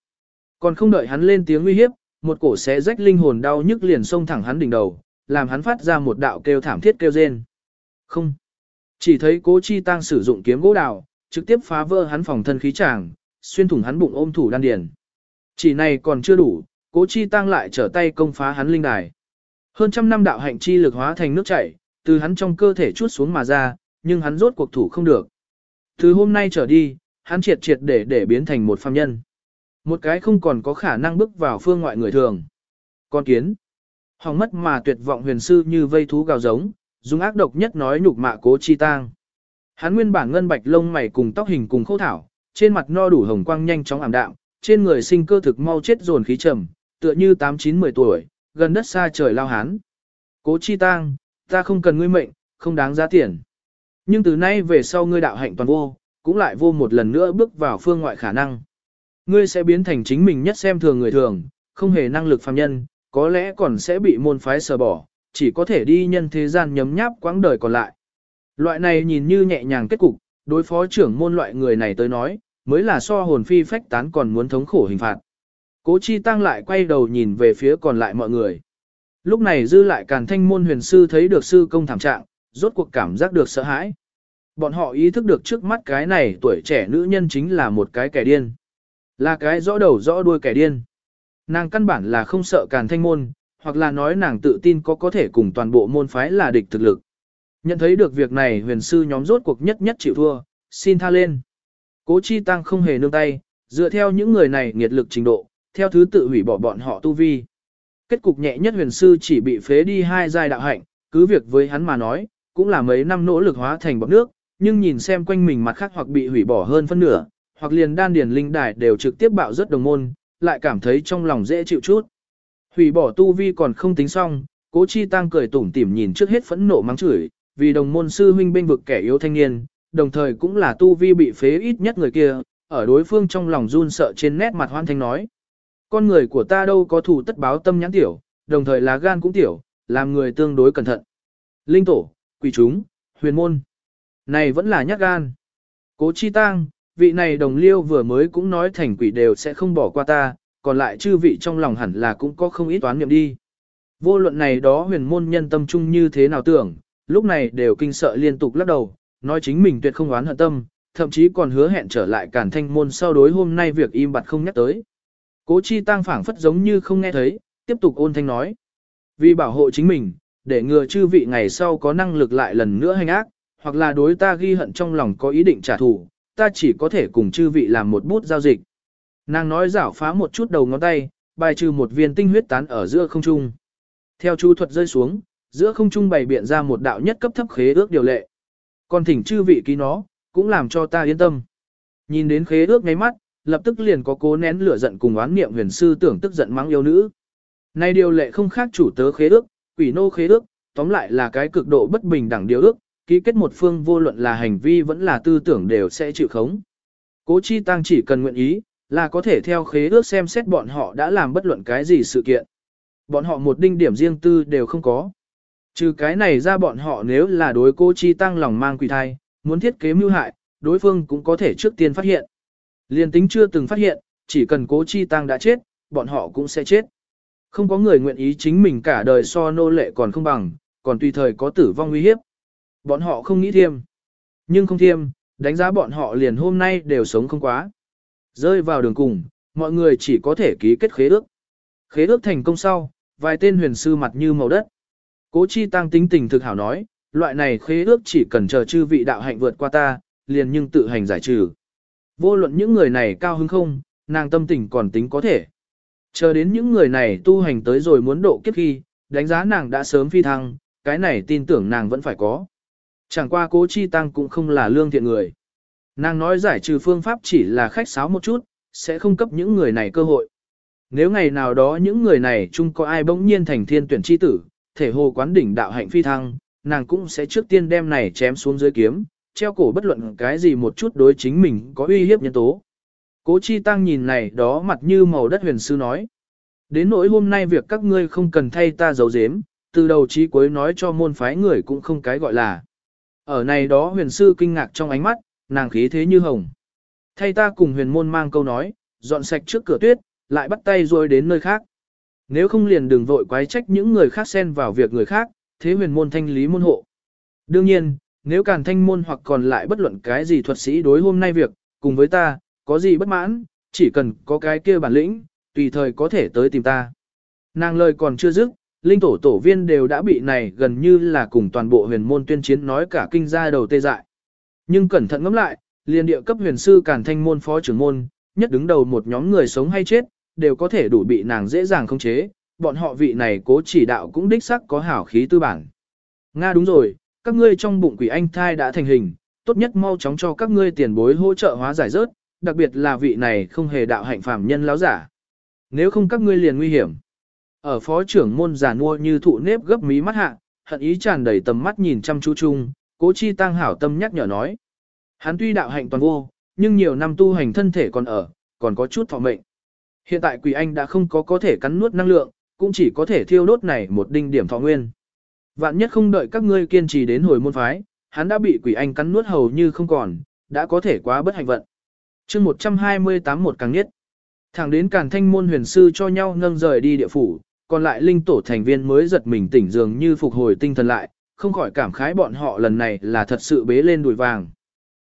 Còn không đợi hắn lên tiếng uy hiếp, một cổ xé rách linh hồn đau nhức liền xông thẳng hắn đỉnh đầu, làm hắn phát ra một đạo kêu thảm thiết kêu rên. Không. Chỉ thấy cố chi tăng sử dụng kiếm gỗ đào, trực tiếp phá vỡ hắn phòng thân khí tràng, xuyên thủng hắn bụng ôm thủ đan điền. Chỉ này còn chưa đủ, Cố chi tăng lại trở tay công phá hắn linh đài. Hơn trăm năm đạo hạnh chi lực hóa thành nước chảy, từ hắn trong cơ thể chút xuống mà ra, nhưng hắn rốt cuộc thủ không được. Từ hôm nay trở đi, hắn triệt triệt để để biến thành một phàm nhân. Một cái không còn có khả năng bước vào phương ngoại người thường. Con kiến hỏng mất mà tuyệt vọng huyền sư như vây thú gào giống, dùng ác độc nhất nói nhục mạ cố chi tang. Hắn nguyên bản ngân bạch lông mày cùng tóc hình cùng khâu thảo, trên mặt no đủ hồng quang nhanh chóng ảm đạm, trên người sinh cơ thực mau chết dồn khí trầm, tựa như 8-9-10 tuổi, gần đất xa trời lao hán. Cố chi tang, ta không cần ngươi mệnh, không đáng giá tiền. Nhưng từ nay về sau ngươi đạo hạnh toàn vô, cũng lại vô một lần nữa bước vào phương ngoại khả năng. Ngươi sẽ biến thành chính mình nhất xem thường người thường, không hề năng lực phàm nhân, có lẽ còn sẽ bị môn phái sờ bỏ, chỉ có thể đi nhân thế gian nhấm nháp quãng đời còn lại. Loại này nhìn như nhẹ nhàng kết cục, đối phó trưởng môn loại người này tới nói, mới là so hồn phi phách tán còn muốn thống khổ hình phạt. Cố chi tăng lại quay đầu nhìn về phía còn lại mọi người. Lúc này dư lại càn thanh môn huyền sư thấy được sư công thảm trạng, rốt cuộc cảm giác được sợ hãi. Bọn họ ý thức được trước mắt cái này tuổi trẻ nữ nhân chính là một cái kẻ điên. Là cái rõ đầu rõ đuôi kẻ điên. Nàng căn bản là không sợ càn thanh môn, hoặc là nói nàng tự tin có có thể cùng toàn bộ môn phái là địch thực lực. Nhận thấy được việc này huyền sư nhóm rốt cuộc nhất nhất chịu thua, xin tha lên. Cố chi tăng không hề nương tay, dựa theo những người này nghiệt lực trình độ, theo thứ tự hủy bỏ bọn họ tu vi. Kết cục nhẹ nhất huyền sư chỉ bị phế đi hai giai đạo hạnh, cứ việc với hắn mà nói, cũng là mấy năm nỗ lực hóa thành bọc nước, nhưng nhìn xem quanh mình mặt khác hoặc bị hủy bỏ hơn phân nửa, hoặc liền đan điền linh đài đều trực tiếp bạo rất đồng môn, lại cảm thấy trong lòng dễ chịu chút. Hủy bỏ tu vi còn không tính xong, cố chi tăng cười tủm tỉm nhìn trước hết phẫn nộ mắng chửi, vì đồng môn sư huynh bênh vực kẻ yếu thanh niên, đồng thời cũng là tu vi bị phế ít nhất người kia, ở đối phương trong lòng run sợ trên nét mặt hoan thanh nói. Con người của ta đâu có thủ tất báo tâm nhãn tiểu, đồng thời là gan cũng tiểu, làm người tương đối cẩn thận. Linh tổ, quỷ chúng, huyền môn. Này vẫn là nhát gan. Cố chi tang, vị này đồng liêu vừa mới cũng nói thành quỷ đều sẽ không bỏ qua ta, còn lại chư vị trong lòng hẳn là cũng có không ít toán niệm đi. Vô luận này đó huyền môn nhân tâm trung như thế nào tưởng, lúc này đều kinh sợ liên tục lắc đầu, nói chính mình tuyệt không oán hận tâm, thậm chí còn hứa hẹn trở lại cản thanh môn sau đối hôm nay việc im bặt không nhắc tới. Cố chi tăng phảng phất giống như không nghe thấy, tiếp tục ôn thanh nói. Vì bảo hộ chính mình, để ngừa chư vị ngày sau có năng lực lại lần nữa hành ác, hoặc là đối ta ghi hận trong lòng có ý định trả thù, ta chỉ có thể cùng chư vị làm một bút giao dịch. Nàng nói rảo phá một chút đầu ngón tay, bài trừ một viên tinh huyết tán ở giữa không trung. Theo chu thuật rơi xuống, giữa không trung bày biện ra một đạo nhất cấp thấp khế ước điều lệ. Còn thỉnh chư vị ký nó, cũng làm cho ta yên tâm. Nhìn đến khế ước ngay mắt, lập tức liền có cố nén lửa giận cùng oán niệm huyền sư tưởng tức giận mắng yêu nữ. Này điều lệ không khác chủ tớ khế ước, quỷ nô khế ước, tóm lại là cái cực độ bất bình đẳng điều ước, ký kết một phương vô luận là hành vi vẫn là tư tưởng đều sẽ chịu khống. Cố chi tăng chỉ cần nguyện ý, là có thể theo khế ước xem xét bọn họ đã làm bất luận cái gì sự kiện. Bọn họ một đinh điểm riêng tư đều không có. Trừ cái này ra bọn họ nếu là đối cô chi tăng lòng mang quỷ thai, muốn thiết kế mưu hại, đối phương cũng có thể trước tiên phát hiện. Liên tính chưa từng phát hiện, chỉ cần cố chi tăng đã chết, bọn họ cũng sẽ chết. Không có người nguyện ý chính mình cả đời so nô lệ còn không bằng, còn tùy thời có tử vong nguy hiếp. Bọn họ không nghĩ thiêm. Nhưng không thiêm, đánh giá bọn họ liền hôm nay đều sống không quá. Rơi vào đường cùng, mọi người chỉ có thể ký kết khế ước. Khế ước thành công sau, vài tên huyền sư mặt như màu đất. Cố chi tăng tính tình thực hảo nói, loại này khế ước chỉ cần chờ chư vị đạo hạnh vượt qua ta, liền nhưng tự hành giải trừ. Vô luận những người này cao hứng không, nàng tâm tình còn tính có thể. Chờ đến những người này tu hành tới rồi muốn độ kiếp khi, đánh giá nàng đã sớm phi thăng, cái này tin tưởng nàng vẫn phải có. Chẳng qua cố chi tăng cũng không là lương thiện người. Nàng nói giải trừ phương pháp chỉ là khách sáo một chút, sẽ không cấp những người này cơ hội. Nếu ngày nào đó những người này chung có ai bỗng nhiên thành thiên tuyển chi tử, thể hồ quán đỉnh đạo hạnh phi thăng, nàng cũng sẽ trước tiên đem này chém xuống dưới kiếm, treo cổ bất luận cái gì một chút đối chính mình có uy hiếp nhân tố. Cố chi tăng nhìn này đó mặt như màu đất huyền sư nói. Đến nỗi hôm nay việc các ngươi không cần thay ta giấu giếm, từ đầu chí cuối nói cho môn phái người cũng không cái gọi là. Ở này đó huyền sư kinh ngạc trong ánh mắt, nàng khí thế như hồng. Thay ta cùng huyền môn mang câu nói, dọn sạch trước cửa tuyết, lại bắt tay rồi đến nơi khác. Nếu không liền đừng vội quái trách những người khác xen vào việc người khác, thế huyền môn thanh lý môn hộ. Đương nhiên, nếu càn thanh môn hoặc còn lại bất luận cái gì thuật sĩ đối hôm nay việc, cùng với ta, có gì bất mãn, chỉ cần có cái kia bản lĩnh, tùy thời có thể tới tìm ta. Nàng lời còn chưa dứt, linh tổ tổ viên đều đã bị này gần như là cùng toàn bộ huyền môn tuyên chiến nói cả kinh gia đầu tê dại. Nhưng cẩn thận ngẫm lại, liền địa cấp huyền sư càn thanh môn phó trưởng môn, nhất đứng đầu một nhóm người sống hay chết, đều có thể đủ bị nàng dễ dàng khống chế, bọn họ vị này cố chỉ đạo cũng đích sắc có hảo khí tư bản. Nga đúng rồi, các ngươi trong bụng quỷ anh thai đã thành hình, tốt nhất mau chóng cho các ngươi tiền bối hỗ trợ hóa giải rớt, đặc biệt là vị này không hề đạo hạnh phàm nhân láo giả. Nếu không các ngươi liền nguy hiểm. Ở phó trưởng môn giả mua như thụ nếp gấp mí mắt hạ, hận ý tràn đầy tầm mắt nhìn chăm chú chung, cố chi tăng hảo tâm nhắc nhở nói. Hắn tuy đạo hạnh toàn vô, nhưng nhiều năm tu hành thân thể còn ở, còn có chút thọ mệnh. Hiện tại quỷ anh đã không có có thể cắn nuốt năng lượng, cũng chỉ có thể thiêu đốt này một đinh điểm thọ nguyên. Vạn nhất không đợi các ngươi kiên trì đến hồi môn phái, hắn đã bị quỷ anh cắn nuốt hầu như không còn, đã có thể quá bất hạnh vận. chương 128 một càng nhất. Thẳng đến càn thanh môn huyền sư cho nhau nâng rời đi địa phủ, còn lại linh tổ thành viên mới giật mình tỉnh dường như phục hồi tinh thần lại, không khỏi cảm khái bọn họ lần này là thật sự bế lên đùi vàng.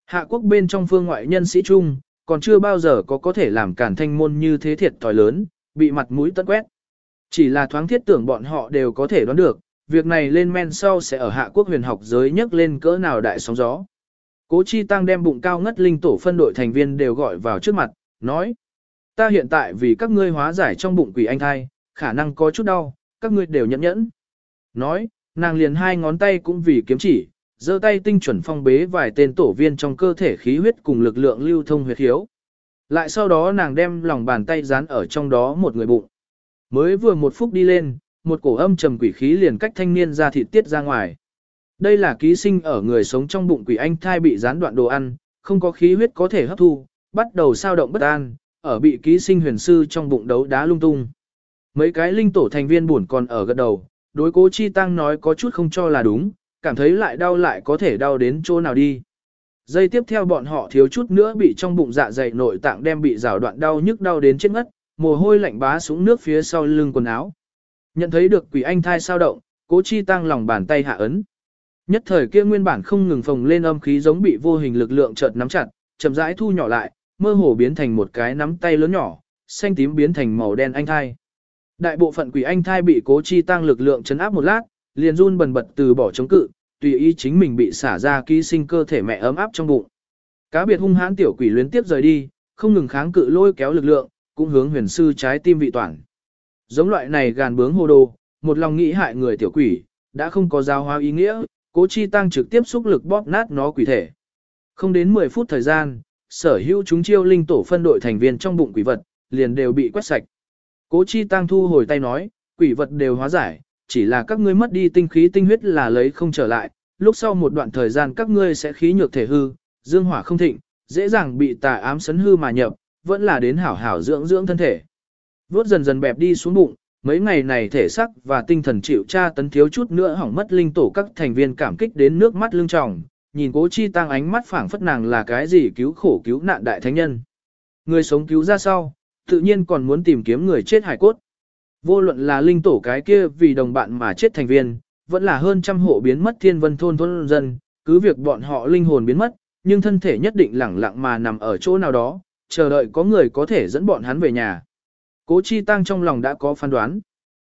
Hạ quốc bên trong phương ngoại nhân sĩ trung, còn chưa bao giờ có có thể làm cản thanh môn như thế thiệt tòi lớn, bị mặt mũi tất quét. Chỉ là thoáng thiết tưởng bọn họ đều có thể đoán được, việc này lên men sau sẽ ở hạ quốc huyền học giới nhấc lên cỡ nào đại sóng gió. Cố Chi Tăng đem bụng cao ngất linh tổ phân đội thành viên đều gọi vào trước mặt, nói. Ta hiện tại vì các ngươi hóa giải trong bụng quỷ anh thai, khả năng có chút đau, các ngươi đều nhẫn nhẫn. Nói, nàng liền hai ngón tay cũng vì kiếm chỉ, giơ tay tinh chuẩn phong bế vài tên tổ viên trong cơ thể khí huyết cùng lực lượng lưu thông huyết hiếu. Lại sau đó nàng đem lòng bàn tay dán ở trong đó một người bụng. Mới vừa một phút đi lên, một cổ âm trầm quỷ khí liền cách thanh niên ra thịt tiết ra ngoài. Đây là ký sinh ở người sống trong bụng quỷ anh thai bị gián đoạn đồ ăn, không có khí huyết có thể hấp thu, bắt đầu sao động bất an, ở bị ký sinh huyền sư trong bụng đấu đá lung tung. Mấy cái linh tổ thành viên buồn còn ở gật đầu, đối cố chi tăng nói có chút không cho là đúng, cảm thấy lại đau lại có thể đau đến chỗ nào đi. Giây tiếp theo bọn họ thiếu chút nữa bị trong bụng dạ dày nội tạng đem bị rào đoạn đau nhức đau đến chết ngất, mồ hôi lạnh bá xuống nước phía sau lưng quần áo. Nhận thấy được quỷ anh thai sao động, cố chi tăng lòng bàn tay hạ ấn. Nhất thời kia nguyên bản không ngừng phồng lên âm khí giống bị vô hình lực lượng chợt nắm chặt, chậm rãi thu nhỏ lại, mơ hồ biến thành một cái nắm tay lớn nhỏ, xanh tím biến thành màu đen anh thai. Đại bộ phận quỷ anh thai bị cố chi tăng lực lượng chấn áp một lát, liền run bần bật từ bỏ chống cự, tùy ý chính mình bị xả ra ký sinh cơ thể mẹ ấm áp trong bụng. Cá biệt hung hãn tiểu quỷ luyến tiếp rời đi, không ngừng kháng cự lôi kéo lực lượng, cũng hướng huyền sư trái tim vị toàn. Giống loại này gàn bướng hồ đồ, một lòng nghĩ hại người tiểu quỷ, đã không có giao hóa ý nghĩa, cố chi tăng trực tiếp xúc lực bóp nát nó quỷ thể. Không đến 10 phút thời gian, sở hữu chúng chiêu linh tổ phân đội thành viên trong bụng quỷ vật, liền đều bị quét sạch. Cố chi tăng thu hồi tay nói, quỷ vật đều hóa giải, chỉ là các ngươi mất đi tinh khí tinh huyết là lấy không trở lại, lúc sau một đoạn thời gian các ngươi sẽ khí nhược thể hư, dương hỏa không thịnh, dễ dàng bị tà ám sấn hư mà nhập, vẫn là đến hảo hảo dưỡng dưỡng thân thể. Vốt dần dần bẹp đi xuống bụng, mấy ngày này thể sắc và tinh thần chịu tra tấn thiếu chút nữa hỏng mất linh tổ các thành viên cảm kích đến nước mắt lưng tròng, nhìn cố chi tăng ánh mắt phảng phất nàng là cái gì cứu khổ cứu nạn đại thánh nhân. Người sống cứu ra sau, tự nhiên còn muốn tìm kiếm người chết hải cốt. Vô luận là linh tổ cái kia vì đồng bạn mà chết thành viên, vẫn là hơn trăm hộ biến mất thiên vân thôn thôn dân, cứ việc bọn họ linh hồn biến mất, nhưng thân thể nhất định lẳng lặng mà nằm ở chỗ nào đó, chờ đợi có người có thể dẫn bọn hắn về nhà. Cố chi tăng trong lòng đã có phán đoán.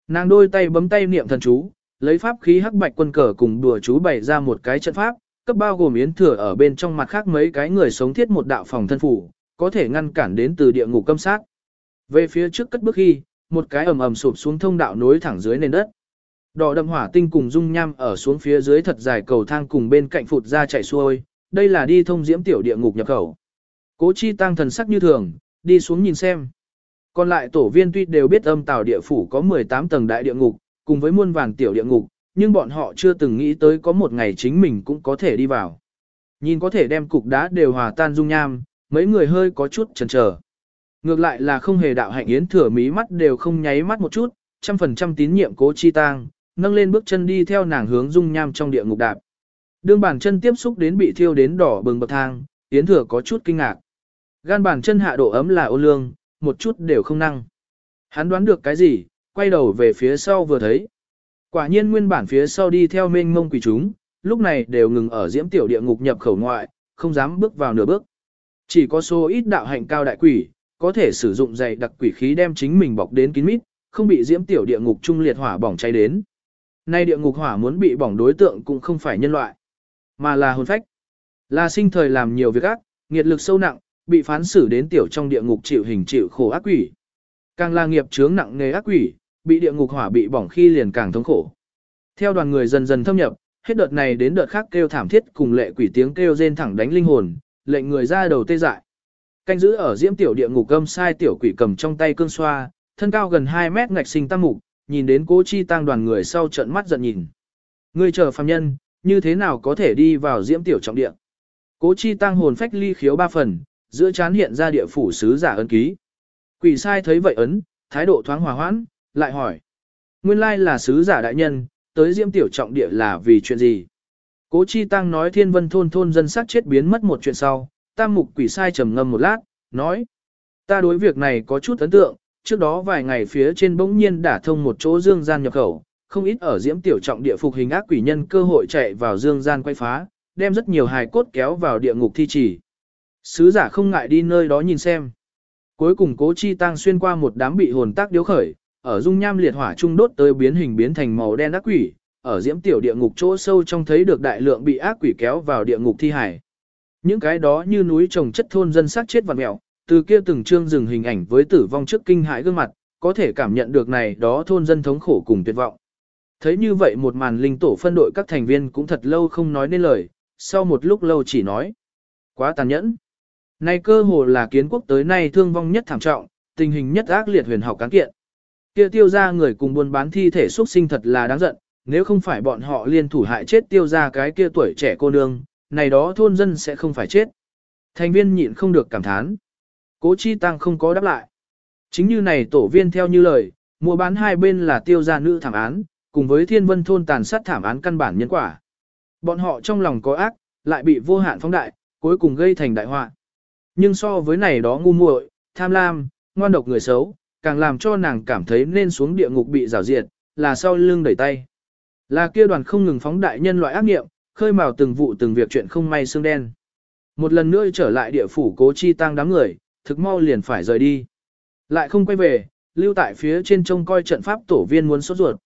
Nàng đôi tay bấm tay niệm thần chú, lấy pháp khí hắc bạch quân cờ cùng đùa chú bày ra một cái trận pháp, cấp bao gồm yến thừa ở bên trong mặt khác mấy cái người sống thiết một đạo phòng thân phủ, có thể ngăn cản đến từ địa ngục câm sát. Về phía trước cất bước khi, một cái ầm ầm sụp xuống thông đạo nối thẳng dưới nền đất. Đỏ đậm hỏa tinh cùng dung nham ở xuống phía dưới thật dài cầu thang cùng bên cạnh phụt ra chảy xuôi, đây là đi thông diễm tiểu địa ngục nhập khẩu. Cố chi tăng thần sắc như thường, đi xuống nhìn xem. Còn lại tổ viên tuy đều biết âm tào địa phủ có 18 tầng đại địa ngục, cùng với muôn vàng tiểu địa ngục, nhưng bọn họ chưa từng nghĩ tới có một ngày chính mình cũng có thể đi vào. Nhìn có thể đem cục đá đều hòa tan dung nham, mấy người hơi có chút chần chờ. Ngược lại là không hề đạo hạnh yến thừa mí mắt đều không nháy mắt một chút, trăm phần trăm tín nhiệm cố chi tang, nâng lên bước chân đi theo nàng hướng dung nham trong địa ngục đạp. Đương bàn chân tiếp xúc đến bị thiêu đến đỏ bừng bậc thang, yến thừa có chút kinh ngạc. Gan bàn chân hạ độ ấm là ô lương, một chút đều không năng. Hắn đoán được cái gì, quay đầu về phía sau vừa thấy. Quả nhiên nguyên bản phía sau đi theo mênh mông quỷ chúng, lúc này đều ngừng ở diễm tiểu địa ngục nhập khẩu ngoại, không dám bước vào nửa bước. Chỉ có số ít đạo hạnh cao đại quỷ, có thể sử dụng dày đặc quỷ khí đem chính mình bọc đến kín mít, không bị diễm tiểu địa ngục trung liệt hỏa bỏng cháy đến. Nay địa ngục hỏa muốn bị bỏng đối tượng cũng không phải nhân loại, mà là hồn phách. Là sinh thời làm nhiều việc ác, nghiệt lực sâu nặng, bị phán xử đến tiểu trong địa ngục chịu hình chịu khổ ác quỷ. Càng là nghiệp chướng nặng nề ác quỷ, bị địa ngục hỏa bị bỏng khi liền càng thống khổ. Theo đoàn người dần dần thâm nhập, hết đợt này đến đợt khác kêu thảm thiết cùng lệ quỷ tiếng kêu rên thẳng đánh linh hồn, lệnh người ra đầu tê dại. Canh giữ ở diễm tiểu địa ngục gâm sai tiểu quỷ cầm trong tay cương xoa, thân cao gần 2 mét ngạch sinh tam mục, nhìn đến cố chi tăng đoàn người sau trận mắt giận nhìn. Ngươi chờ phàm nhân, như thế nào có thể đi vào diễm tiểu trọng địa? Cố chi tăng hồn phách ly khiếu ba phần, giữa chán hiện ra địa phủ sứ giả ân ký. Quỷ sai thấy vậy ấn, thái độ thoáng hòa hoãn, lại hỏi. Nguyên lai là sứ giả đại nhân, tới diễm tiểu trọng địa là vì chuyện gì? Cố chi tăng nói thiên vân thôn thôn dân sát chết biến mất một chuyện sau, tam mục quỷ sai trầm ngâm một lát, nói. Ta đối việc này có chút ấn tượng, trước đó vài ngày phía trên bỗng nhiên đả thông một chỗ dương gian nhập khẩu, không ít ở diễm tiểu trọng địa phục hình ác quỷ nhân cơ hội chạy vào dương gian quay phá, đem rất nhiều hài cốt kéo vào địa ngục thi trì. Sứ giả không ngại đi nơi đó nhìn xem. Cuối cùng cố chi tăng xuyên qua một đám bị hồn tác điếu khởi, ở dung nham liệt hỏa trung đốt tới biến hình biến thành màu đen ác quỷ, ở diễm tiểu địa ngục chỗ sâu trong thấy được đại lượng bị ác quỷ kéo vào địa ngục thi hải. Những cái đó như núi trồng chất thôn dân sát chết vặt mẹo, từ kia từng trương dừng hình ảnh với tử vong trước kinh hãi gương mặt, có thể cảm nhận được này đó thôn dân thống khổ cùng tuyệt vọng. Thấy như vậy một màn linh tổ phân đội các thành viên cũng thật lâu không nói nên lời, sau một lúc lâu chỉ nói. Quá tàn nhẫn. Nay cơ hồ là kiến quốc tới nay thương vong nhất thảm trọng, tình hình nhất ác liệt huyền học cán kiện. Kia tiêu ra người cùng buôn bán thi thể xuất sinh thật là đáng giận, nếu không phải bọn họ liên thủ hại chết tiêu ra cái kia tuổi trẻ cô nương, này đó thôn dân sẽ không phải chết. Thành viên nhịn không được cảm thán. Cố chi tăng không có đáp lại. Chính như này tổ viên theo như lời, mua bán hai bên là tiêu gia nữ thảm án, cùng với thiên vân thôn tàn sát thảm án căn bản nhân quả. Bọn họ trong lòng có ác, lại bị vô hạn phóng đại, cuối cùng gây thành đại họa. Nhưng so với này đó ngu muội, tham lam, ngoan độc người xấu, càng làm cho nàng cảm thấy nên xuống địa ngục bị rào diệt, là sau lưng đẩy tay. Là kia đoàn không ngừng phóng đại nhân loại ác nghiệm, khơi mào từng vụ từng việc chuyện không may xương đen. Một lần nữa trở lại địa phủ cố chi tăng đám người, thực mau liền phải rời đi. Lại không quay về, lưu tại phía trên trông coi trận pháp tổ viên muốn sốt ruột.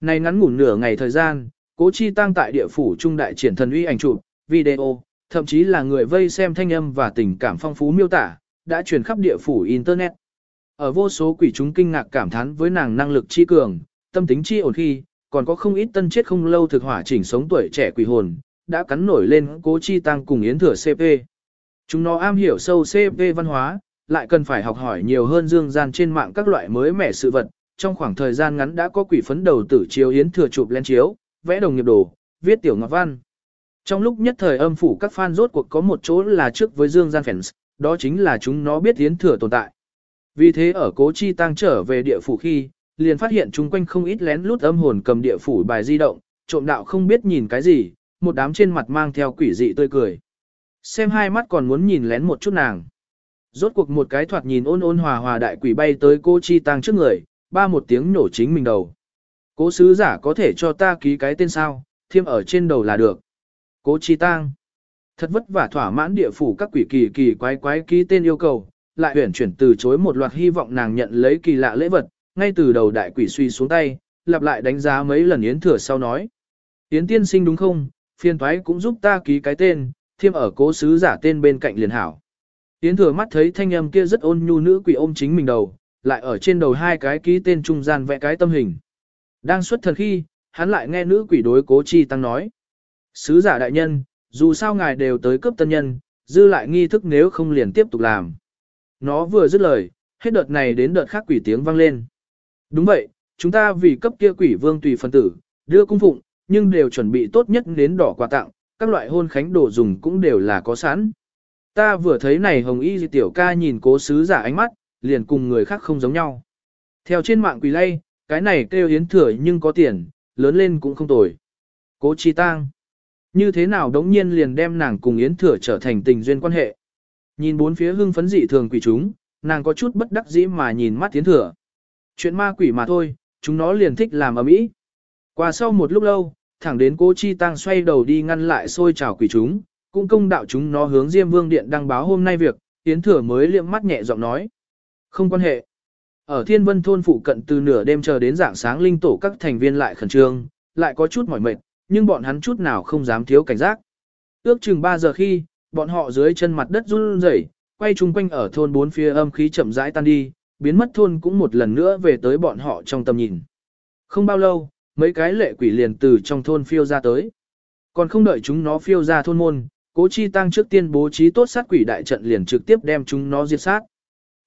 Này ngắn ngủ nửa ngày thời gian, cố chi tăng tại địa phủ trung đại triển thần uy ảnh chụp, video, thậm chí là người vây xem thanh âm và tình cảm phong phú miêu tả, đã truyền khắp địa phủ Internet. Ở vô số quỷ chúng kinh ngạc cảm thán với nàng năng lực chi cường, tâm tính chi ổn khi, còn có không ít tân chết không lâu thực hỏa chỉnh sống tuổi trẻ quỷ hồn, đã cắn nổi lên cố chi tăng cùng yến thừa CP. Chúng nó am hiểu sâu CP văn hóa, lại cần phải học hỏi nhiều hơn dương gian trên mạng các loại mới mẻ sự vật. Trong khoảng thời gian ngắn đã có quỷ phấn đầu tử chiếu yến thừa chụp lên chiếu, vẽ đồng nghiệp đồ, viết tiểu ngọc văn. Trong lúc nhất thời âm phủ các fan rốt cuộc có một chỗ là trước với dương gian fans, đó chính là chúng nó biết yến thừa tồn tại. Vì thế ở cố chi tăng trở về địa phủ khi, liền phát hiện chung quanh không ít lén lút âm hồn cầm địa phủ bài di động, trộm đạo không biết nhìn cái gì, một đám trên mặt mang theo quỷ dị tươi cười. Xem hai mắt còn muốn nhìn lén một chút nàng. Rốt cuộc một cái thoạt nhìn ôn ôn hòa hòa đại quỷ bay tới cô Chi Tăng trước người, ba một tiếng nổ chính mình đầu. Cố sứ giả có thể cho ta ký cái tên sao, thiêm ở trên đầu là được. Cố Chi Tăng. Thật vất vả thỏa mãn địa phủ các quỷ kỳ kỳ quái quái ký tên yêu cầu, lại huyển chuyển từ chối một loạt hy vọng nàng nhận lấy kỳ lạ lễ vật, ngay từ đầu đại quỷ suy xuống tay, lặp lại đánh giá mấy lần Yến Thừa sau nói. Yến tiên sinh đúng không, phiền thoái cũng giúp ta ký cái tên, thiêm ở cố sứ giả tên bên cạnh liền hảo. Yến Thừa mắt thấy thanh âm kia rất ôn nhu nữ quỷ ôm chính mình đầu, lại ở trên đầu hai cái ký tên trung gian vẽ cái tâm hình. Đang xuất thần khi, hắn lại nghe nữ quỷ đối cố chi tăng nói. Sứ giả đại nhân, dù sao ngài đều tới cấp tân nhân, dư lại nghi thức nếu không liền tiếp tục làm. Nó vừa dứt lời, hết đợt này đến đợt khác quỷ tiếng vang lên. Đúng vậy, chúng ta vì cấp kia quỷ vương tùy phân tử, đưa cung phụng, nhưng đều chuẩn bị tốt nhất đến đỏ quà tặng, các loại hôn khánh đồ dùng cũng đều là có sẵn. Ta vừa thấy này hồng y tiểu ca nhìn cố sứ giả ánh mắt, liền cùng người khác không giống nhau. Theo trên mạng quỷ lay, cái này kêu hiến thừa nhưng có tiền, lớn lên cũng không tồi. Cố chi tang. Như thế nào đống nhiên liền đem nàng cùng Yến Thừa trở thành tình duyên quan hệ. Nhìn bốn phía hưng phấn dị thường quỷ chúng, nàng có chút bất đắc dĩ mà nhìn mắt Yến Thừa. Chuyện ma quỷ mà thôi, chúng nó liền thích làm ở mỹ. Qua sau một lúc lâu, thẳng đến cố chi tăng xoay đầu đi ngăn lại xôi trào quỷ chúng, cũng công đạo chúng nó hướng Diêm Vương Điện đăng báo hôm nay việc, Yến Thừa mới liệm mắt nhẹ giọng nói. Không quan hệ. Ở Thiên Vân thôn phụ cận từ nửa đêm chờ đến dạng sáng linh tổ các thành viên lại khẩn trương, lại có chút mỏi mệt, nhưng bọn hắn chút nào không dám thiếu cảnh giác. Ước chừng 3 giờ khi, bọn họ dưới chân mặt đất run rẩy, quay chung quanh ở thôn bốn phía âm khí chậm rãi tan đi, biến mất thôn cũng một lần nữa về tới bọn họ trong tầm nhìn. Không bao lâu, mấy cái lệ quỷ liền từ trong thôn phiêu ra tới. Còn không đợi chúng nó phiêu ra thôn môn, cố chi tăng trước tiên bố trí tốt sát quỷ đại trận liền trực tiếp đem chúng nó diệt sát.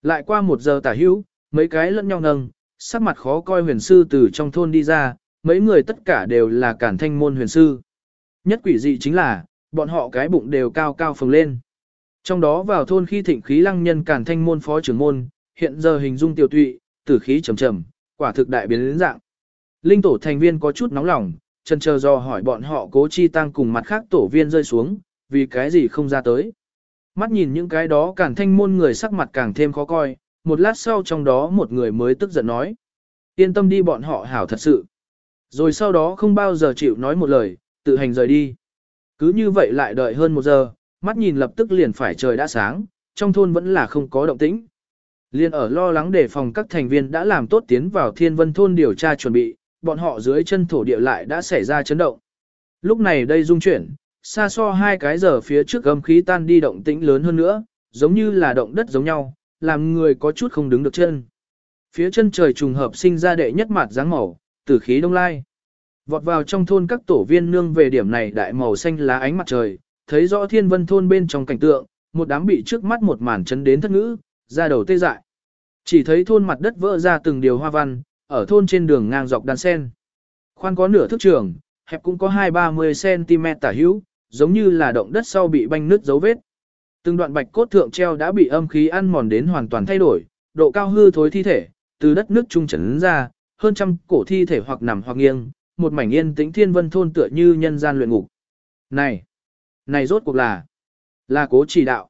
Lại qua một giờ tả hữu, mấy cái lẫn nhau nâng, sắc mặt khó coi huyền sư từ trong thôn đi ra, mấy người tất cả đều là cản thanh môn huyền sư. Nhất quỷ dị chính là, bọn họ cái bụng đều cao cao phồng lên. Trong đó vào thôn khi thịnh khí lăng nhân cản thanh môn phó trưởng môn, hiện giờ hình dung tiểu tụy, tử khí trầm trầm, quả thực đại biến đến dạng. Linh tổ thành viên có chút nóng lòng, chân chờ do hỏi bọn họ cố chi tăng cùng mặt khác tổ viên rơi xuống, vì cái gì không ra tới. Mắt nhìn những cái đó cản thanh môn người sắc mặt càng thêm khó coi, một lát sau trong đó một người mới tức giận nói. Yên tâm đi bọn họ hảo thật sự. Rồi sau đó không bao giờ chịu nói một lời, tự hành rời đi. Cứ như vậy lại đợi hơn một giờ, mắt nhìn lập tức liền phải trời đã sáng, trong thôn vẫn là không có động tĩnh. Liên ở lo lắng đề phòng các thành viên đã làm tốt tiến vào thiên vân thôn điều tra chuẩn bị, bọn họ dưới chân thổ địa lại đã xảy ra chấn động. Lúc này đây dung chuyển, xa so hai cái giờ phía trước âm khí tan đi động tĩnh lớn hơn nữa, giống như là động đất giống nhau, làm người có chút không đứng được chân. Phía chân trời trùng hợp sinh ra đệ nhất mặt dáng màu, tử khí đông lai. Vọt vào trong thôn các tổ viên nương về điểm này đại màu xanh lá ánh mặt trời, thấy rõ thiên vân thôn bên trong cảnh tượng, một đám bị trước mắt một màn chấn đến thất ngữ, ra đầu tê dại. Chỉ thấy thôn mặt đất vỡ ra từng điều hoa văn, ở thôn trên đường ngang dọc đàn sen. Khoan có nửa thước trường, hẹp cũng có 2-30 cm tả hữu, giống như là động đất sau bị banh nứt dấu vết. Từng đoạn bạch cốt thượng treo đã bị âm khí ăn mòn đến hoàn toàn thay đổi, độ cao hư thối thi thể, từ đất nước trung trấn ra, hơn trăm cổ thi thể hoặc nằm hoặc nghiêng, một mảnh yên tĩnh thiên vân thôn tựa như nhân gian luyện ngục. Này, này rốt cuộc là, là cố chỉ đạo.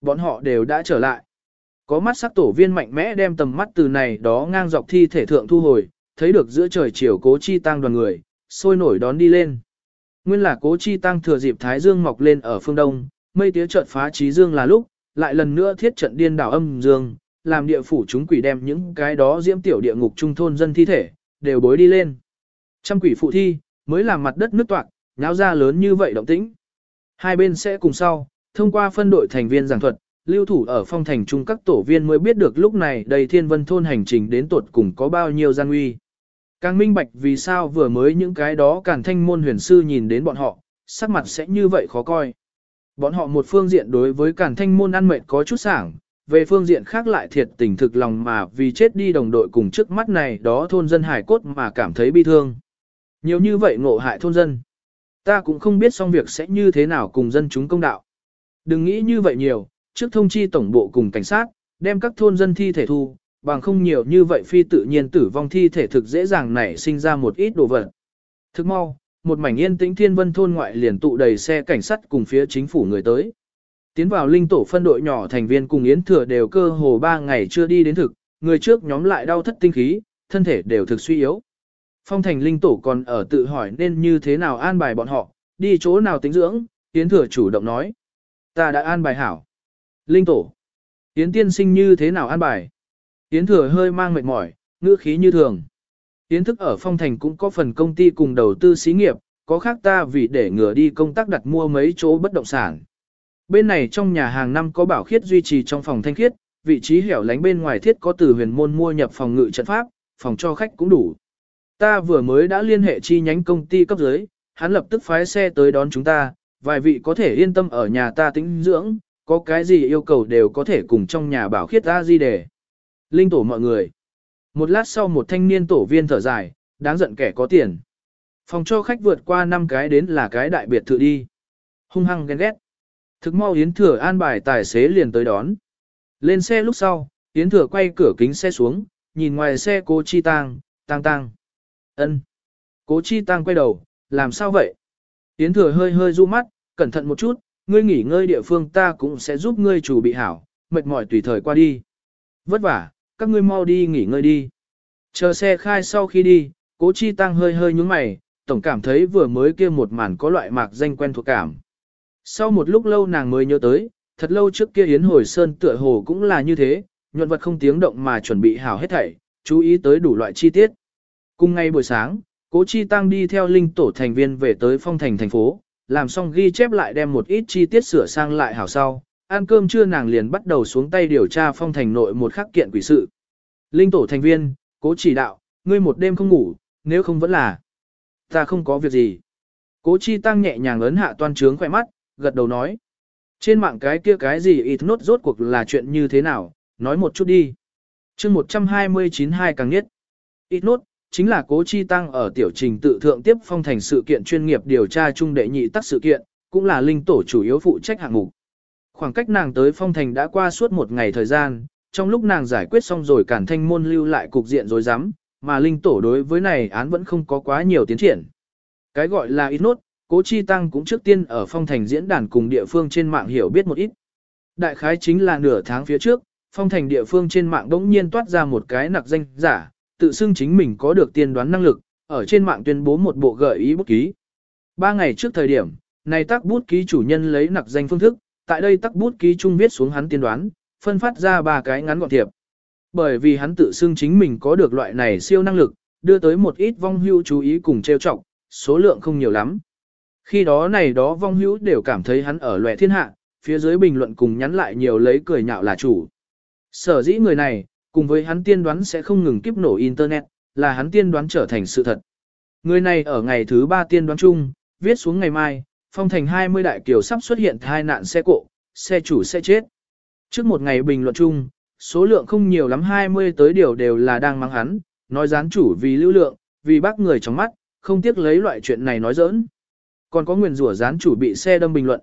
Bọn họ đều đã trở lại. Có mắt sắc tổ viên mạnh mẽ đem tầm mắt từ này đó ngang dọc thi thể thượng thu hồi, thấy được giữa trời chiều cố chi tăng đoàn người, sôi nổi đón đi lên. Nguyên là cố chi tăng thừa dịp Thái Dương mọc lên ở phương đông, mây tía chợt phá trí dương là lúc, lại lần nữa thiết trận điên đảo âm dương, làm địa phủ chúng quỷ đem những cái đó diễm tiểu địa ngục trung thôn dân thi thể, đều bối đi lên. Trăm quỷ phụ thi, mới làm mặt đất nước toạc, nháo ra lớn như vậy động tĩnh. Hai bên sẽ cùng sau, thông qua phân đội thành viên giảng thuật, lưu thủ ở phong thành trung các tổ viên mới biết được lúc này đầy thiên vân thôn hành trình đến tuột cùng có bao nhiêu gian nguy. Càng minh bạch vì sao vừa mới những cái đó càn thanh môn huyền sư nhìn đến bọn họ, sắc mặt sẽ như vậy khó coi. Bọn họ một phương diện đối với càn thanh môn ăn mệt có chút sảng, về phương diện khác lại thiệt tình thực lòng mà vì chết đi đồng đội cùng trước mắt này đó thôn dân hải cốt mà cảm thấy bi thương. Nhiều như vậy ngộ hại thôn dân. Ta cũng không biết xong việc sẽ như thế nào cùng dân chúng công đạo. Đừng nghĩ như vậy nhiều, trước thông chi tổng bộ cùng cảnh sát, đem các thôn dân thi thể thu, bằng không nhiều như vậy phi tự nhiên tử vong thi thể thực dễ dàng nảy sinh ra một ít đồ vật. Thức mau, một mảnh yên tĩnh thiên vân thôn ngoại liền tụ đầy xe cảnh sát cùng phía chính phủ người tới. Tiến vào linh tổ phân đội nhỏ thành viên cùng Yến Thừa đều cơ hồ 3 ngày chưa đi đến thực, người trước nhóm lại đau thất tinh khí, thân thể đều thực suy yếu. Phong thành linh tổ còn ở tự hỏi nên như thế nào an bài bọn họ, đi chỗ nào tính dưỡng, Yến Thừa chủ động nói. Ta đã an bài hảo. Linh tổ. Yến tiên sinh như thế nào an bài? Yến Thừa hơi mang mệt mỏi, ngữ khí như thường. Yến thức ở phong thành cũng có phần công ty cùng đầu tư xí nghiệp, có khác ta vì để ngừa đi công tác đặt mua mấy chỗ bất động sản. Bên này trong nhà hàng năm có bảo khiết duy trì trong phòng thanh khiết, vị trí hẻo lánh bên ngoài thiết có từ huyền môn mua nhập phòng ngự trận pháp, phòng cho khách cũng đủ. Ta vừa mới đã liên hệ chi nhánh công ty cấp dưới, hắn lập tức phái xe tới đón chúng ta, vài vị có thể yên tâm ở nhà ta tĩnh dưỡng, có cái gì yêu cầu đều có thể cùng trong nhà bảo khiết ra di đề. Linh tổ mọi người. Một lát sau một thanh niên tổ viên thở dài, đáng giận kẻ có tiền. Phòng cho khách vượt qua năm cái đến là cái đại biệt thự đi. Hung hăng ghen ghét. Thực mau Yến Thừa an bài tài xế liền tới đón. Lên xe lúc sau, Yến Thừa quay cửa kính xe xuống, nhìn ngoài xe cô Chi Tang, Tang Tang. ân Cố Chi Tang quay đầu, làm sao vậy? Yến Thừa hơi hơi du mắt, cẩn thận một chút, ngươi nghỉ ngơi địa phương ta cũng sẽ giúp ngươi chủ bị hảo, mệt mỏi tùy thời qua đi. Vất vả, các ngươi mau đi nghỉ ngơi đi. Chờ xe khai sau khi đi, cố chi tăng hơi hơi nhúng mày, tổng cảm thấy vừa mới kia một màn có loại mạc danh quen thuộc cảm. Sau một lúc lâu nàng mới nhớ tới, thật lâu trước kia Yến Hồi Sơn tựa hồ cũng là như thế, nhuận vật không tiếng động mà chuẩn bị hảo hết thảy, chú ý tới đủ loại chi tiết. Cùng ngày buổi sáng, Cố Chi Tăng đi theo linh tổ thành viên về tới phong thành thành phố, làm xong ghi chép lại đem một ít chi tiết sửa sang lại hảo sau. Ăn cơm trưa nàng liền bắt đầu xuống tay điều tra phong thành nội một khắc kiện quỷ sự. Linh tổ thành viên, cố chỉ đạo, ngươi một đêm không ngủ, nếu không vẫn là. Ta không có việc gì. Cố chi tăng nhẹ nhàng ấn hạ toan trướng khỏe mắt, gật đầu nói. Trên mạng cái kia cái gì ít nốt rốt cuộc là chuyện như thế nào, nói một chút đi. chương 129 hai càng nhất. Ít nốt, chính là cố chi tăng ở tiểu trình tự thượng tiếp phong thành sự kiện chuyên nghiệp điều tra chung đệ nhị tắc sự kiện, cũng là linh tổ chủ yếu phụ trách hạng mục. Khoảng cách nàng tới phong thành đã qua suốt một ngày thời gian, trong lúc nàng giải quyết xong rồi cản thanh môn lưu lại cục diện rồi rắm, mà linh tổ đối với này án vẫn không có quá nhiều tiến triển. Cái gọi là ít nốt, cố chi tăng cũng trước tiên ở phong thành diễn đàn cùng địa phương trên mạng hiểu biết một ít. Đại khái chính là nửa tháng phía trước, phong thành địa phương trên mạng đống nhiên toát ra một cái nặc danh giả, tự xưng chính mình có được tiên đoán năng lực, ở trên mạng tuyên bố một bộ gợi ý bút ký. Ba ngày trước thời điểm, này tác bút ký chủ nhân lấy nặc danh phương thức, tại đây tác bút ký chung viết xuống hắn tiên đoán, phân phát ra ba cái ngắn gọn thiệp. Bởi vì hắn tự xưng chính mình có được loại này siêu năng lực, đưa tới một ít vong hưu chú ý cùng trêu chọc, số lượng không nhiều lắm. Khi đó này đó vong hữu đều cảm thấy hắn ở lòe thiên hạ, phía dưới bình luận cùng nhắn lại nhiều lấy cười nhạo là chủ. Sở dĩ người này, cùng với hắn tiên đoán sẽ không ngừng kiếp nổ Internet, là hắn tiên đoán trở thành sự thật. Người này ở ngày thứ ba tiên đoán chung, viết xuống ngày mai, phong thành 20 đại kiều sắp xuất hiện tai nạn xe cộ, xe chủ sẽ chết. Trước một ngày bình luận chung, số lượng không nhiều lắm 20 tới điều đều là đang mang hắn, nói gián chủ vì lưu lượng, vì bác người trong mắt, không tiếc lấy loại chuyện này nói giỡn. Còn có nguyền rủa gián chủ bị xe đâm bình luận.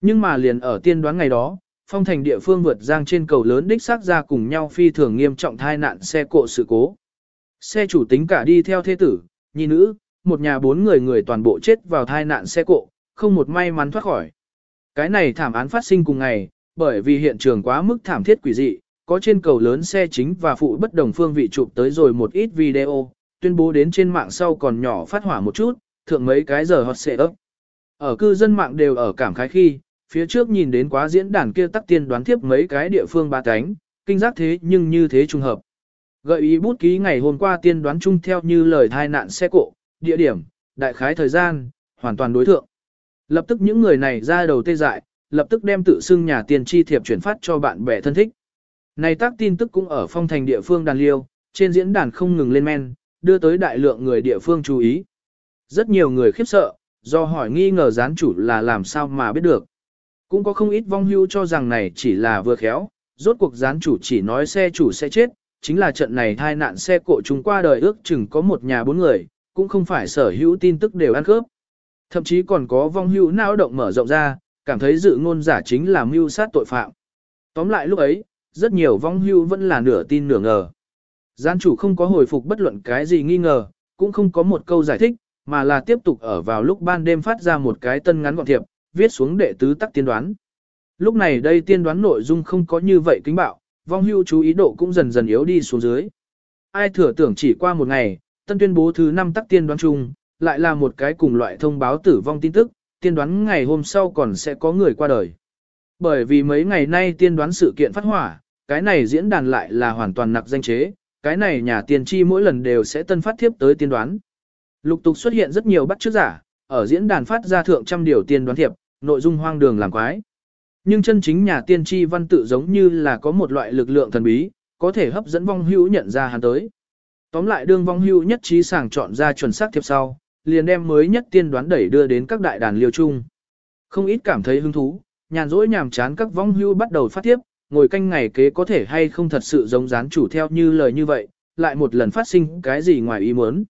Nhưng mà liền ở tiên đoán ngày đó, phong thành địa phương vượt giang trên cầu lớn đích xác ra cùng nhau phi thường nghiêm trọng thai nạn xe cộ sự cố. Xe chủ tính cả đi theo thế tử, nhi nữ, một nhà bốn người người toàn bộ chết vào thai nạn xe cộ, không một may mắn thoát khỏi. Cái này thảm án phát sinh cùng ngày, bởi vì hiện trường quá mức thảm thiết quỷ dị, có trên cầu lớn xe chính và phụ bất đồng phương vị chụp tới rồi một ít video, tuyên bố đến trên mạng sau còn nhỏ phát hỏa một chút, thượng mấy cái giờ hot xệ ấp. Ở cư dân mạng đều ở cảm khái khi, phía trước nhìn đến quá diễn đàn kia tắc tiên đoán tiếp mấy cái địa phương ba cánh, kinh giác thế nhưng như thế trùng hợp. Gợi ý bút ký ngày hôm qua tiên đoán chung theo như lời thai nạn xe cộ, địa điểm, đại khái thời gian, hoàn toàn đối thượng. Lập tức những người này ra đầu tê dại, lập tức đem tự xưng nhà tiền chi thiệp chuyển phát cho bạn bè thân thích. Này tác tin tức cũng ở phong thành địa phương đàn liêu, trên diễn đàn không ngừng lên men, đưa tới đại lượng người địa phương chú ý. Rất nhiều người khiếp sợ, do hỏi nghi ngờ gián chủ là làm sao mà biết được. Cũng có không ít vong hưu cho rằng này chỉ là vừa khéo, rốt cuộc gián chủ chỉ nói xe chủ sẽ chết, chính là trận này thai nạn xe cộ chúng qua đời ước chừng có một nhà bốn người, cũng không phải sở hữu tin tức đều ăn khớp. Thậm chí còn có vong hưu não động mở rộng ra, cảm thấy dự ngôn giả chính là mưu sát tội phạm. Tóm lại lúc ấy, rất nhiều vong hưu vẫn là nửa tin nửa ngờ. Gián chủ không có hồi phục bất luận cái gì nghi ngờ, cũng không có một câu giải thích, mà là tiếp tục ở vào lúc ban đêm phát ra một cái tân ngắn gọn thiệp, viết xuống đệ tứ tắc tiên đoán. Lúc này đây tiên đoán nội dung không có như vậy kính bạo, vong hưu chú ý độ cũng dần dần yếu đi xuống dưới. Ai thừa tưởng chỉ qua một ngày, tân tuyên bố thứ năm tắc tiên đoán chung, lại là một cái cùng loại thông báo tử vong tin tức, tiên đoán ngày hôm sau còn sẽ có người qua đời. Bởi vì mấy ngày nay tiên đoán sự kiện phát hỏa, cái này diễn đàn lại là hoàn toàn nặc danh chế, cái này nhà tiên tri mỗi lần đều sẽ tân phát thiếp tới tiên đoán. Lục tục xuất hiện rất nhiều bắt chước giả, ở diễn đàn phát ra thượng trăm điều tiên đoán thiệp, nội dung hoang đường làm quái. Nhưng chân chính nhà tiên tri văn tự giống như là có một loại lực lượng thần bí, có thể hấp dẫn vong hữu nhận ra hắn tới. Tóm lại đương vong hữu nhất trí sàng chọn ra chuẩn xác thiệp sau, liền đem mới nhất tiên đoán đẩy đưa đến các đại đàn liêu chung. Không ít cảm thấy hứng thú, nhàn rỗi nhàm chán các vong hữu bắt đầu phát tiếp, ngồi canh ngày kế có thể hay không thật sự giống dán chủ theo như lời như vậy, lại một lần phát sinh cái gì ngoài ý muốn.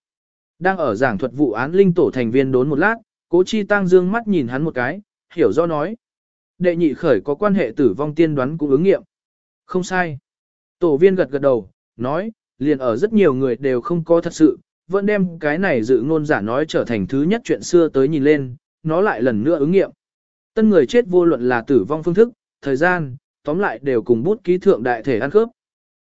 Đang ở giảng thuật vụ án linh tổ thành viên đốn một lát, cố chi tăng dương mắt nhìn hắn một cái, hiểu do nói. Đệ nhị khởi có quan hệ tử vong tiên đoán cũng ứng nghiệm. Không sai. Tổ viên gật gật đầu, nói, liền ở rất nhiều người đều không có thật sự, vẫn đem cái này dự ngôn giả nói trở thành thứ nhất chuyện xưa tới nhìn lên, nó lại lần nữa ứng nghiệm. Tân người chết vô luận là tử vong phương thức, thời gian, tóm lại đều cùng bút ký thượng đại thể ăn khớp.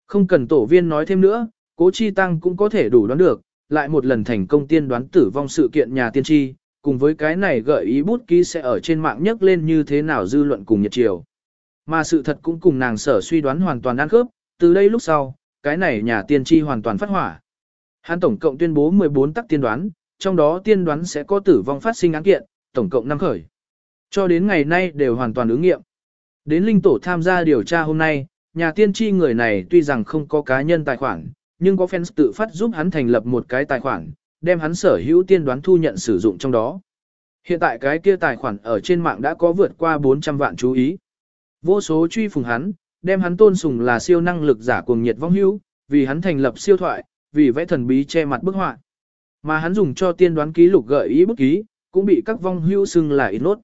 Không cần tổ viên nói thêm nữa, cố chi tăng cũng có thể đủ đoán được, lại một lần thành công tiên đoán tử vong sự kiện nhà tiên tri, cùng với cái này gợi ý bút ký sẽ ở trên mạng nhấc lên như thế nào dư luận cùng nhiệt chiều. Mà sự thật cũng cùng nàng sở suy đoán hoàn toàn ăn khớp, từ đây lúc sau, cái này nhà tiên tri hoàn toàn phát hỏa. Hắn tổng cộng tuyên bố 14 tắc tiên đoán, trong đó tiên đoán sẽ có tử vong phát sinh án kiện, tổng cộng 5 khởi. Cho đến ngày nay đều hoàn toàn ứng nghiệm. Đến linh tổ tham gia điều tra hôm nay, nhà tiên tri người này tuy rằng không có cá nhân tài khoản, nhưng có fans tự phát giúp hắn thành lập một cái tài khoản, đem hắn sở hữu tiên đoán thu nhận sử dụng trong đó. Hiện tại cái kia tài khoản ở trên mạng đã có vượt qua 400 vạn chú ý. Vô số truy phùng hắn, đem hắn tôn sùng là siêu năng lực giả cuồng nhiệt vong hữu, vì hắn thành lập siêu thoại, vì vẽ thần bí che mặt bức họa. Mà hắn dùng cho tiên đoán ký lục gợi ý bức ký, cũng bị các vong hữu xưng là ít nốt.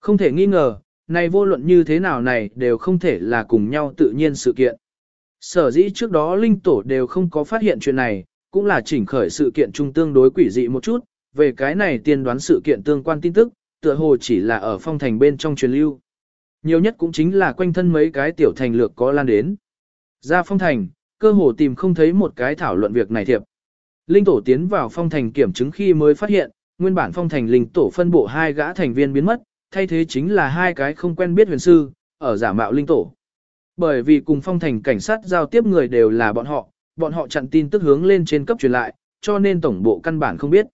Không thể nghi ngờ, này vô luận như thế nào này đều không thể là cùng nhau tự nhiên sự kiện. Sở dĩ trước đó linh tổ đều không có phát hiện chuyện này, cũng là chỉnh khởi sự kiện trung tương đối quỷ dị một chút, về cái này tiên đoán sự kiện tương quan tin tức, tựa hồ chỉ là ở phong thành bên trong truyền lưu. Nhiều nhất cũng chính là quanh thân mấy cái tiểu thành lược có lan đến. Ra phong thành, cơ hồ tìm không thấy một cái thảo luận việc này thiệp. Linh tổ tiến vào phong thành kiểm chứng khi mới phát hiện, nguyên bản phong thành linh tổ phân bộ hai gã thành viên biến mất, thay thế chính là hai cái không quen biết huyền sư, ở giả mạo linh tổ. Bởi vì cùng phong thành cảnh sát giao tiếp người đều là bọn họ, bọn họ chặn tin tức hướng lên trên cấp truyền lại, cho nên tổng bộ căn bản không biết.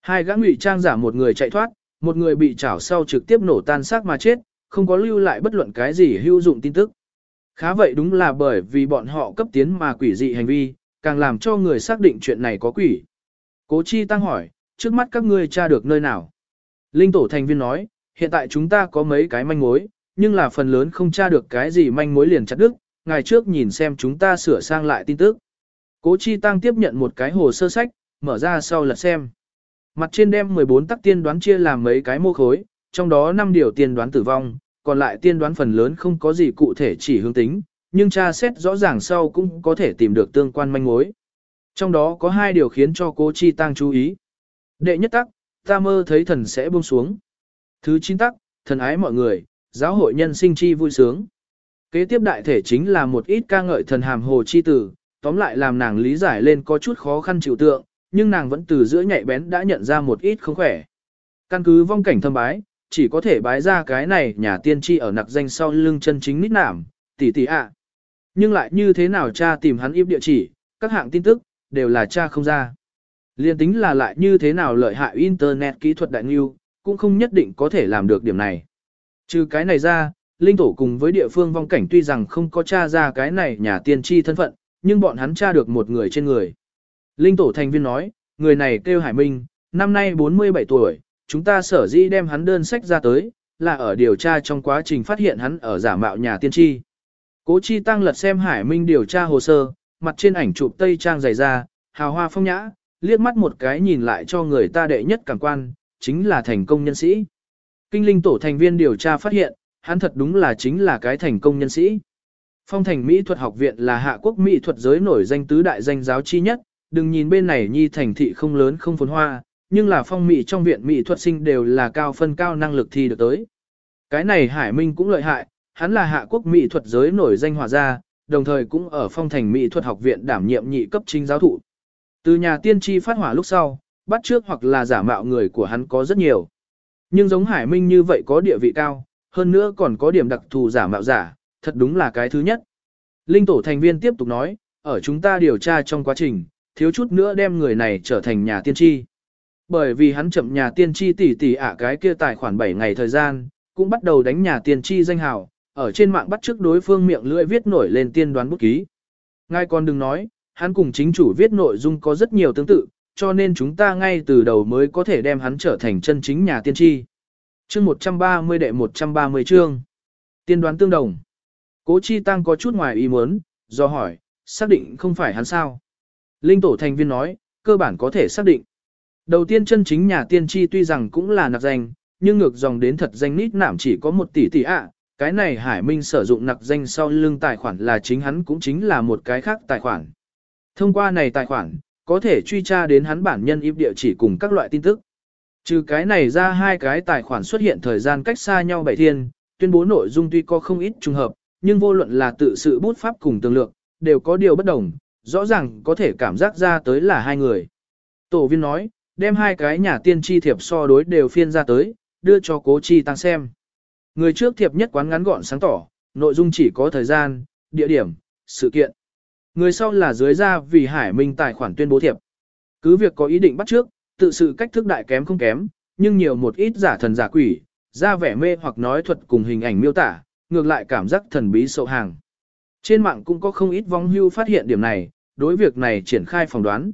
Hai gã ngụy trang giả một người chạy thoát, một người bị chảo sau trực tiếp nổ tan xác mà chết, không có lưu lại bất luận cái gì hữu dụng tin tức. Khá vậy đúng là bởi vì bọn họ cấp tiến mà quỷ dị hành vi, càng làm cho người xác định chuyện này có quỷ. Cố Chi Tăng hỏi, trước mắt các ngươi tra được nơi nào? Linh tổ thành viên nói, hiện tại chúng ta có mấy cái manh mối, nhưng là phần lớn không tra được cái gì manh mối liền chặt đứt, ngày trước nhìn xem chúng ta sửa sang lại tin tức. Cố Chi Tăng tiếp nhận một cái hồ sơ sách, mở ra sau lật xem. Mặt trên đem 14 tắc tiên đoán chia làm mấy cái mô khối, trong đó 5 điều tiên đoán tử vong, còn lại tiên đoán phần lớn không có gì cụ thể chỉ hướng tính, nhưng tra xét rõ ràng sau cũng có thể tìm được tương quan manh mối. Trong đó có hai điều khiến cho cố chi tăng chú ý. Đệ nhất tắc, ta mơ thấy thần sẽ buông xuống. Thứ chín tắc, thần ái mọi người, giáo hội nhân sinh chi vui sướng. Kế tiếp đại thể chính là một ít ca ngợi thần hàm hồ chi tử, tóm lại làm nàng lý giải lên có chút khó khăn chịu tượng, nhưng nàng vẫn từ giữa nhạy bén đã nhận ra một ít không khỏe. Căn cứ vong cảnh thâm bái, chỉ có thể bái ra cái này nhà tiên tri ở nặc danh sau lưng chân chính nít nảm, tỷ tỷ ạ. Nhưng lại như thế nào cha tìm hắn im địa chỉ, các hạng tin tức, đều là cha không ra. Liên tính là lại như thế nào lợi hại Internet kỹ thuật đại nghiêu, cũng không nhất định có thể làm được điểm này. Trừ cái này ra, Linh Tổ cùng với địa phương vong cảnh tuy rằng không có tra ra cái này nhà tiên tri thân phận, nhưng bọn hắn tra được một người trên người. Linh Tổ thành viên nói, người này kêu Hải Minh, năm nay 47 tuổi, chúng ta sở dĩ đem hắn đơn sách ra tới, là ở điều tra trong quá trình phát hiện hắn ở giả mạo nhà tiên tri. Cố Chi Tăng lật xem Hải Minh điều tra hồ sơ, mặt trên ảnh chụp tây trang dày ra, hào hoa phong nhã, liếc mắt một cái nhìn lại cho người ta đệ nhất cảm quan, chính là thành công nhân sĩ. Kinh linh tổ thành viên điều tra phát hiện, hắn thật đúng là chính là cái thành công nhân sĩ. Phong thành Mỹ thuật học viện là hạ quốc mỹ thuật giới nổi danh tứ đại danh giáo chi nhất, đừng nhìn bên này nhi thành thị không lớn không phồn hoa, nhưng là phong mỹ trong viện mỹ thuật sinh đều là cao phân cao năng lực thi được tới. Cái này Hải Minh cũng lợi hại, hắn là hạ quốc mỹ thuật giới nổi danh hòa gia, đồng thời cũng ở phong thành mỹ thuật học viện đảm nhiệm nhị cấp chính giáo thụ. Từ nhà tiên tri phát hỏa lúc sau, bắt trước hoặc là giả mạo người của hắn có rất nhiều. Nhưng giống Hải Minh như vậy có địa vị cao, hơn nữa còn có điểm đặc thù giả mạo giả, thật đúng là cái thứ nhất. Linh tổ thành viên tiếp tục nói, ở chúng ta điều tra trong quá trình, thiếu chút nữa đem người này trở thành nhà tiên tri. Bởi vì hắn chậm nhà tiên tri tỷ tỷ à cái kia tài khoản 7 ngày thời gian, cũng bắt đầu đánh nhà tiên tri danh hào, ở trên mạng bắt trước đối phương miệng lưỡi viết nổi lên tiên đoán bút ký. Ngay còn đừng nói, hắn cùng chính chủ viết nội dung có rất nhiều tương tự, cho nên chúng ta ngay từ đầu mới có thể đem hắn trở thành chân chính nhà tiên tri. Chương 130 đệ 130 chương. Tiên đoán tương đồng. Cố Chi Tăng có chút ngoài ý muốn, do hỏi, xác định không phải hắn sao. Linh tổ thành viên nói, cơ bản có thể xác định. Đầu tiên chân chính nhà tiên tri tuy rằng cũng là nặc danh, nhưng ngược dòng đến thật danh nít nảm chỉ có một tỷ tỷ ạ. Cái này Hải Minh sử dụng nặc danh sau lưng tài khoản là chính hắn cũng chính là một cái khác tài khoản. Thông qua này tài khoản, có thể truy tra đến hắn bản nhân im địa chỉ cùng các loại tin tức. Trừ cái này ra hai cái tài khoản xuất hiện thời gian cách xa nhau bảy thiên, tuyên bố nội dung tuy có không ít trùng hợp, nhưng vô luận là tự sự bút pháp cùng tương lượng, đều có điều bất đồng, rõ ràng có thể cảm giác ra tới là hai người. Tổ viên nói, đem hai cái nhà tiên tri thiệp so đối đều phiên ra tới, đưa cho cố chi tăng xem. Người trước thiệp nhất quán ngắn gọn sáng tỏ, nội dung chỉ có thời gian, địa điểm, sự kiện. Người sau là dưới ra vì Hải Minh tài khoản tuyên bố thiệp. Cứ việc có ý định bắt trước, tự sự cách thức đại kém không kém, nhưng nhiều một ít giả thần giả quỷ, ra vẻ mê hoặc nói thuật cùng hình ảnh miêu tả, ngược lại cảm giác thần bí sâu hàng. Trên mạng cũng có không ít vong hưu phát hiện điểm này, đối việc này triển khai phỏng đoán.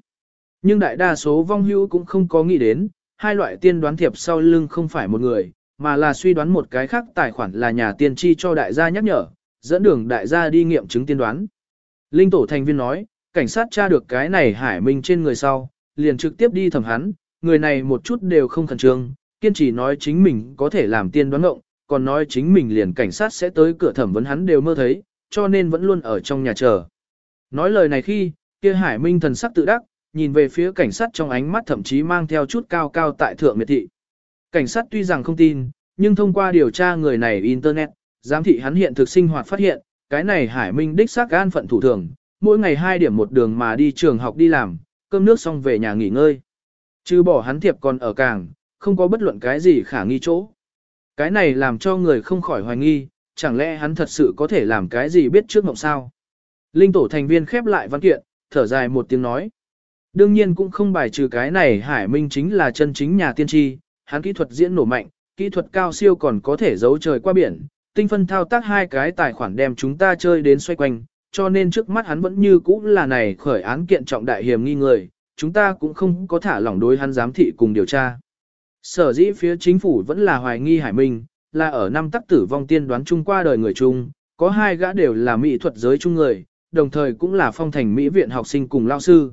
Nhưng đại đa số vong hưu cũng không có nghĩ đến, hai loại tiên đoán thiệp sau lưng không phải một người, mà là suy đoán một cái khác tài khoản là nhà tiên tri cho đại gia nhắc nhở, dẫn đường đại gia đi nghiệm chứng tiên đoán. Linh tổ thành viên nói, cảnh sát tra được cái này hải minh trên người sau, liền trực tiếp đi thẩm hắn, người này một chút đều không khẩn trương, kiên trì nói chính mình có thể làm tiên đoán ngộng, còn nói chính mình liền cảnh sát sẽ tới cửa thẩm vấn hắn đều mơ thấy, cho nên vẫn luôn ở trong nhà chờ. Nói lời này khi, kia hải minh thần sắc tự đắc, nhìn về phía cảnh sát trong ánh mắt thậm chí mang theo chút cao cao tại thượng miệt thị. Cảnh sát tuy rằng không tin, nhưng thông qua điều tra người này Internet, giám thị hắn hiện thực sinh hoạt phát hiện, cái này Hải Minh đích xác gan phận thủ thường, mỗi ngày hai điểm một đường mà đi trường học đi làm, cơm nước xong về nhà nghỉ ngơi. Chứ bỏ hắn thiệp còn ở càng, không có bất luận cái gì khả nghi chỗ. Cái này làm cho người không khỏi hoài nghi, chẳng lẽ hắn thật sự có thể làm cái gì biết trước mộng sao? Linh tổ thành viên khép lại văn kiện, thở dài một tiếng nói. Đương nhiên cũng không bài trừ cái này Hải Minh chính là chân chính nhà tiên tri, hắn kỹ thuật diễn nổ mạnh, kỹ thuật cao siêu còn có thể giấu trời qua biển, tinh phân thao tác hai cái tài khoản đem chúng ta chơi đến xoay quanh, cho nên trước mắt hắn vẫn như cũ là này khởi án kiện trọng đại hiểm nghi người, chúng ta cũng không có thả lỏng đối hắn giám thị cùng điều tra. Sở dĩ phía chính phủ vẫn là hoài nghi Hải Minh, là ở năm tắc tử vong tiên đoán chung qua đời người chung, có hai gã đều là mỹ thuật giới chung người, đồng thời cũng là phong thành mỹ viện học sinh cùng lao sư.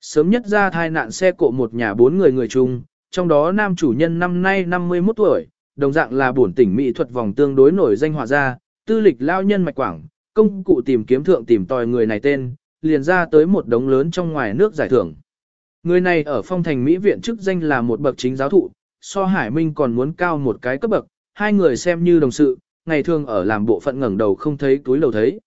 Sớm nhất ra thai nạn xe cộ một nhà bốn người người chung, trong đó nam chủ nhân năm nay 51 tuổi, đồng dạng là bổn tỉnh mỹ thuật vòng tương đối nổi danh họa gia, tư lịch lao nhân mạch quảng, công cụ tìm kiếm thượng tìm tòi người này tên, liền ra tới một đống lớn trong ngoài nước giải thưởng. Người này ở phong thành mỹ viện chức danh là một bậc chính giáo thụ, so Hải Minh còn muốn cao một cái cấp bậc, hai người xem như đồng sự, ngày thường ở làm bộ phận ngẩng đầu không thấy túi đầu thấy.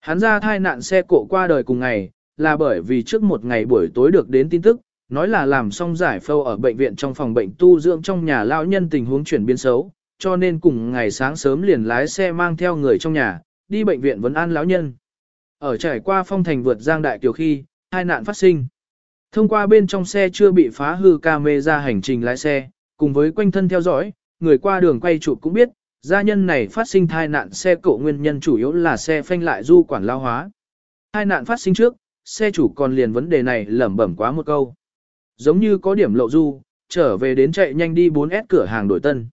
Hắn ra thai nạn xe cộ qua đời cùng ngày, là bởi vì trước một ngày buổi tối được đến tin tức, nói là làm xong giải phẫu ở bệnh viện trong phòng bệnh tu dưỡng trong nhà lao nhân tình huống chuyển biến xấu, cho nên cùng ngày sáng sớm liền lái xe mang theo người trong nhà, đi bệnh viện vấn an lão nhân. Ở trải qua phong thành vượt giang đại kiều khi, hai nạn phát sinh. Thông qua bên trong xe chưa bị phá hư camera hành trình lái xe, cùng với quanh thân theo dõi, người qua đường quay chụp cũng biết, gia nhân này phát sinh tai nạn xe cộ nguyên nhân chủ yếu là xe phanh lại du quản lao hóa. Hai nạn phát sinh trước, xe chủ còn liền vấn đề này lẩm bẩm quá một câu. Giống như có điểm lộ du, trở về đến chạy nhanh đi 4S cửa hàng đổi tân.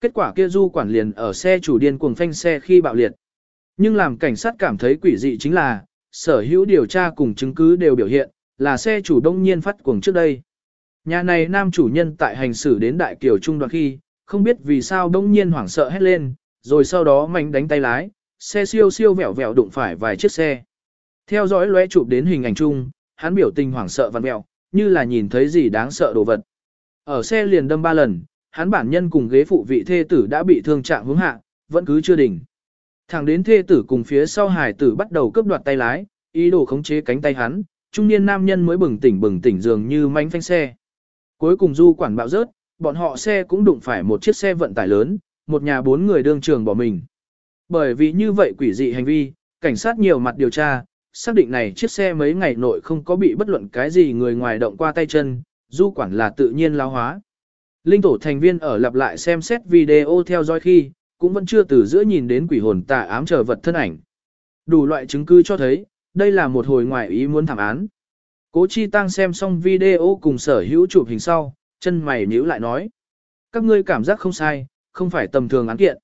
Kết quả kia du quản liền ở xe chủ điên cuồng phanh xe khi bạo liệt. Nhưng làm cảnh sát cảm thấy quỷ dị chính là, sở hữu điều tra cùng chứng cứ đều biểu hiện, là xe chủ đông nhiên phát cuồng trước đây. Nhà này nam chủ nhân tại hành xử đến đại kiểu trung đoạn khi, không biết vì sao đông nhiên hoảng sợ hét lên, rồi sau đó mạnh đánh tay lái, xe siêu siêu vẹo vẹo đụng phải vài chiếc xe. Theo dõi lóe chụp đến hình ảnh chung, hắn biểu tình hoảng sợ vặn mẹo, như là nhìn thấy gì đáng sợ đồ vật. Ở xe liền đâm ba lần, hắn bản nhân cùng ghế phụ vị thê tử đã bị thương trạng hướng hạ, vẫn cứ chưa đỉnh. Thẳng đến thê tử cùng phía sau hải tử bắt đầu cướp đoạt tay lái, ý đồ khống chế cánh tay hắn, trung niên nam nhân mới bừng tỉnh bừng tỉnh dường như manh phanh xe. Cuối cùng du quản bạo rớt, bọn họ xe cũng đụng phải một chiếc xe vận tải lớn, một nhà bốn người đương trường bỏ mình. Bởi vì như vậy quỷ dị hành vi, cảnh sát nhiều mặt điều tra, xác định này chiếc xe mấy ngày nội không có bị bất luận cái gì người ngoài động qua tay chân, du quản là tự nhiên lao hóa. Linh tổ thành viên ở lặp lại xem xét video theo dõi khi, cũng vẫn chưa từ giữa nhìn đến quỷ hồn tà ám chờ vật thân ảnh. Đủ loại chứng cứ cho thấy, đây là một hồi ngoại ý muốn thảm án. Cố Chi Tăng xem xong video cùng sở hữu chụp hình sau, chân mày nhíu lại nói. Các ngươi cảm giác không sai, không phải tầm thường án kiện.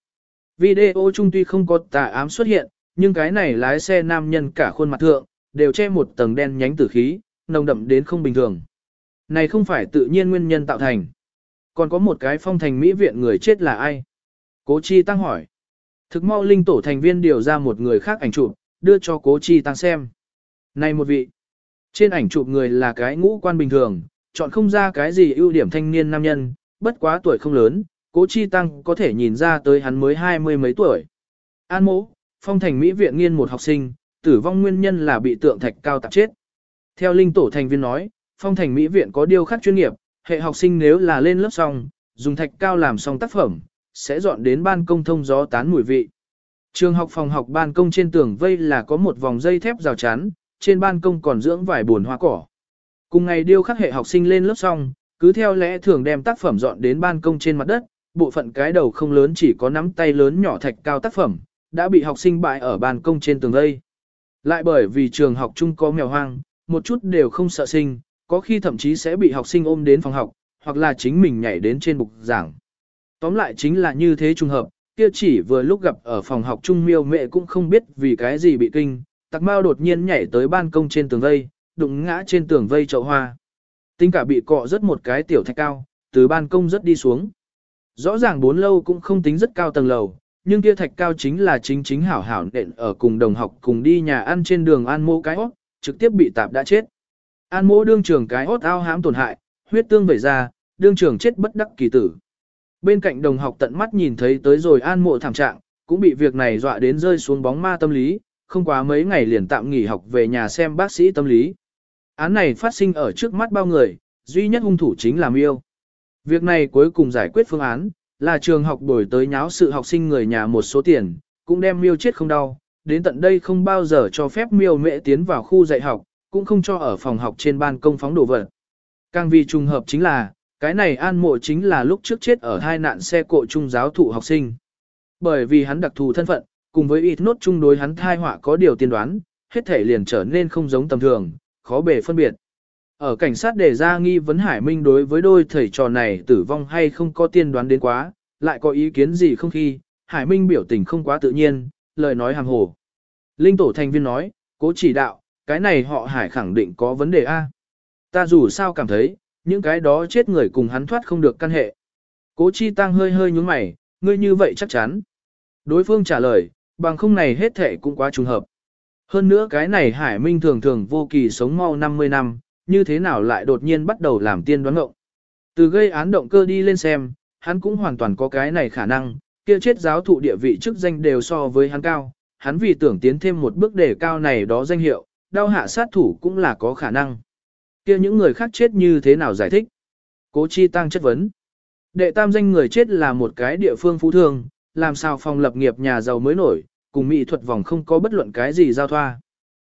Video chung tuy không có tà ám xuất hiện, nhưng cái này lái xe nam nhân cả khuôn mặt thượng, đều che một tầng đen nhánh tử khí, nồng đậm đến không bình thường. Này không phải tự nhiên nguyên nhân tạo thành. Còn có một cái phong thành mỹ viện người chết là ai? Cố Chi Tăng hỏi. Thực mau linh tổ thành viên điều ra một người khác ảnh chụp, đưa cho Cố Chi Tăng xem. Này một vị. Trên ảnh chụp người là cái ngũ quan bình thường, chọn không ra cái gì ưu điểm thanh niên nam nhân, bất quá tuổi không lớn, Cố Chi Tăng có thể nhìn ra tới hắn mới hai mươi mấy tuổi. An mỗ, phong thành Mỹ viện nghiên một học sinh, tử vong nguyên nhân là bị tượng thạch cao tạp chết. Theo linh tổ thành viên nói, phong thành Mỹ viện có điều khắc chuyên nghiệp, hệ học sinh nếu là lên lớp xong, dùng thạch cao làm xong tác phẩm, sẽ dọn đến ban công thông gió tán mùi vị. Trường học phòng học ban công trên tường vây là có một vòng dây thép rào chắn, trên ban công còn dưỡng vài buồn hoa cỏ. Cùng ngày điêu khắc hệ học sinh lên lớp xong, cứ theo lẽ thường đem tác phẩm dọn đến ban công trên mặt đất, bộ phận cái đầu không lớn chỉ có nắm tay lớn nhỏ thạch cao tác phẩm, đã bị học sinh bại ở ban công trên tường vây. Lại bởi vì trường học chung có mèo hoang, một chút đều không sợ sinh, có khi thậm chí sẽ bị học sinh ôm đến phòng học, hoặc là chính mình nhảy đến trên bục giảng. Tóm lại chính là như thế trùng hợp, kia chỉ vừa lúc gặp ở phòng học chung miêu mẹ cũng không biết vì cái gì bị kinh, tặc mao đột nhiên nhảy tới ban công trên tường vây, đụng ngã trên tường vây chậu hoa. Tính cả bị cọ rất một cái tiểu thạch cao, từ ban công rất đi xuống. Rõ ràng bốn lâu cũng không tính rất cao tầng lầu, nhưng kia thạch cao chính là chính chính hảo hảo nện ở cùng đồng học cùng đi nhà ăn trên đường an mô cái hót, trực tiếp bị tạp đã chết. An mô đương trường cái hót ao hãm tổn hại, huyết tương vẩy ra, đương trường chết bất đắc kỳ tử. Bên cạnh đồng học tận mắt nhìn thấy tới rồi an mộ thảm trạng, cũng bị việc này dọa đến rơi xuống bóng ma tâm lý, không quá mấy ngày liền tạm nghỉ học về nhà xem bác sĩ tâm lý. Án này phát sinh ở trước mắt bao người, duy nhất hung thủ chính là Miêu. Việc này cuối cùng giải quyết phương án, là trường học đổi tới nháo sự học sinh người nhà một số tiền, cũng đem Miêu chết không đau, đến tận đây không bao giờ cho phép Miêu mẹ tiến vào khu dạy học, cũng không cho ở phòng học trên ban công phóng đồ vật. Càng vì trùng hợp chính là, cái này an mộ chính là lúc trước chết ở hai nạn xe cộ trung giáo thụ học sinh. Bởi vì hắn đặc thù thân phận, cùng với ít nốt chung đối hắn thai họa có điều tiên đoán, hết thể liền trở nên không giống tầm thường, khó bề phân biệt. Ở cảnh sát đề ra nghi vấn Hải Minh đối với đôi thầy trò này tử vong hay không có tiên đoán đến quá, lại có ý kiến gì không khi, Hải Minh biểu tình không quá tự nhiên, lời nói hàng hồ. Linh tổ thành viên nói, cố chỉ đạo, cái này họ Hải khẳng định có vấn đề A. Ta dù sao cảm thấy, những cái đó chết người cùng hắn thoát không được căn hệ. Cố chi tăng hơi hơi nhúng mày, ngươi như vậy chắc chắn. Đối phương trả lời, bằng không này hết thể cũng quá trùng hợp. Hơn nữa cái này Hải Minh thường thường vô kỳ sống mau 50 năm, như thế nào lại đột nhiên bắt đầu làm tiên đoán ngộng. Từ gây án động cơ đi lên xem, hắn cũng hoàn toàn có cái này khả năng, kia chết giáo thụ địa vị chức danh đều so với hắn cao, hắn vì tưởng tiến thêm một bước đề cao này đó danh hiệu, đau hạ sát thủ cũng là có khả năng. Kia những người khác chết như thế nào giải thích? Cố Chi Tăng chất vấn. Đệ tam danh người chết là một cái địa phương phú thương, làm sao phòng lập nghiệp nhà giàu mới nổi, cùng mỹ thuật vòng không có bất luận cái gì giao thoa.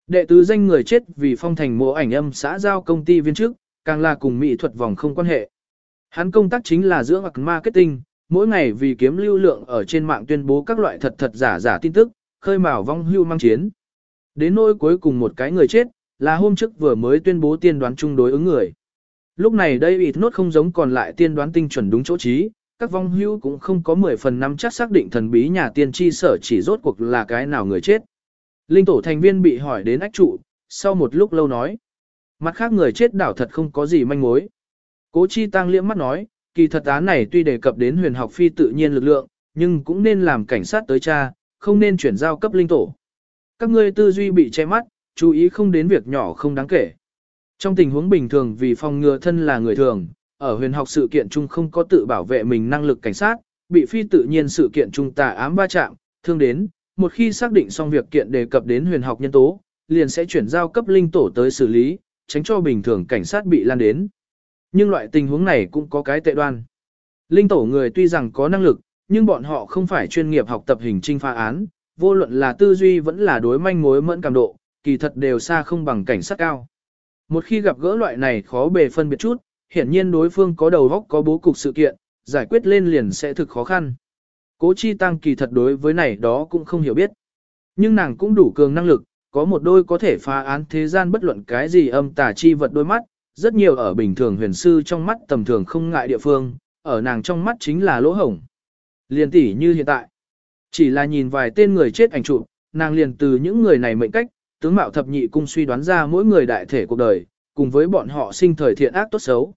Đệ tứ danh người chết vì phong thành mộ ảnh âm xã giao công ty viên chức, càng là cùng mỹ thuật vòng không quan hệ. Hắn công tác chính là giữa hoặc marketing, mỗi ngày vì kiếm lưu lượng ở trên mạng tuyên bố các loại thật thật giả giả tin tức, khơi mào vong hưu mang chiến. Đến nỗi cuối cùng một cái người chết, là hôm trước vừa mới tuyên bố tiên đoán chung đối ứng người. Lúc này đây ịt nốt không giống còn lại tiên đoán tinh chuẩn đúng chỗ trí, các vong hưu cũng không có 10 phần năm chắc xác định thần bí nhà tiên tri sở chỉ rốt cuộc là cái nào người chết. Linh tổ thành viên bị hỏi đến ách trụ, sau một lúc lâu nói. Mặt khác người chết đảo thật không có gì manh mối. Cố chi tăng liễm mắt nói, kỳ thật án này tuy đề cập đến huyền học phi tự nhiên lực lượng, nhưng cũng nên làm cảnh sát tới cha, không nên chuyển giao cấp linh tổ. Các ngươi tư duy bị che mắt, chú ý không đến việc nhỏ không đáng kể. Trong tình huống bình thường vì phòng ngừa thân là người thường, ở huyền học sự kiện chung không có tự bảo vệ mình năng lực cảnh sát, bị phi tự nhiên sự kiện chung tà ám va chạm, thương đến, một khi xác định xong việc kiện đề cập đến huyền học nhân tố, liền sẽ chuyển giao cấp linh tổ tới xử lý, tránh cho bình thường cảnh sát bị lan đến. Nhưng loại tình huống này cũng có cái tệ đoan. Linh tổ người tuy rằng có năng lực, nhưng bọn họ không phải chuyên nghiệp học tập hình trinh phá án, vô luận là tư duy vẫn là đối manh mối mẫn cảm độ, kỳ thật đều xa không bằng cảnh sát cao. Một khi gặp gỡ loại này khó bề phân biệt chút, hiển nhiên đối phương có đầu óc có bố cục sự kiện, giải quyết lên liền sẽ thực khó khăn. Cố chi tăng kỳ thật đối với này đó cũng không hiểu biết. Nhưng nàng cũng đủ cường năng lực, có một đôi có thể phá án thế gian bất luận cái gì âm tà chi vật đôi mắt, rất nhiều ở bình thường huyền sư trong mắt tầm thường không ngại địa phương, ở nàng trong mắt chính là lỗ hổng. Liền tỷ như hiện tại. Chỉ là nhìn vài tên người chết ảnh chụp, nàng liền từ những người này mệnh cách, tướng mạo thập nhị cung suy đoán ra mỗi người đại thể cuộc đời, cùng với bọn họ sinh thời thiện ác tốt xấu.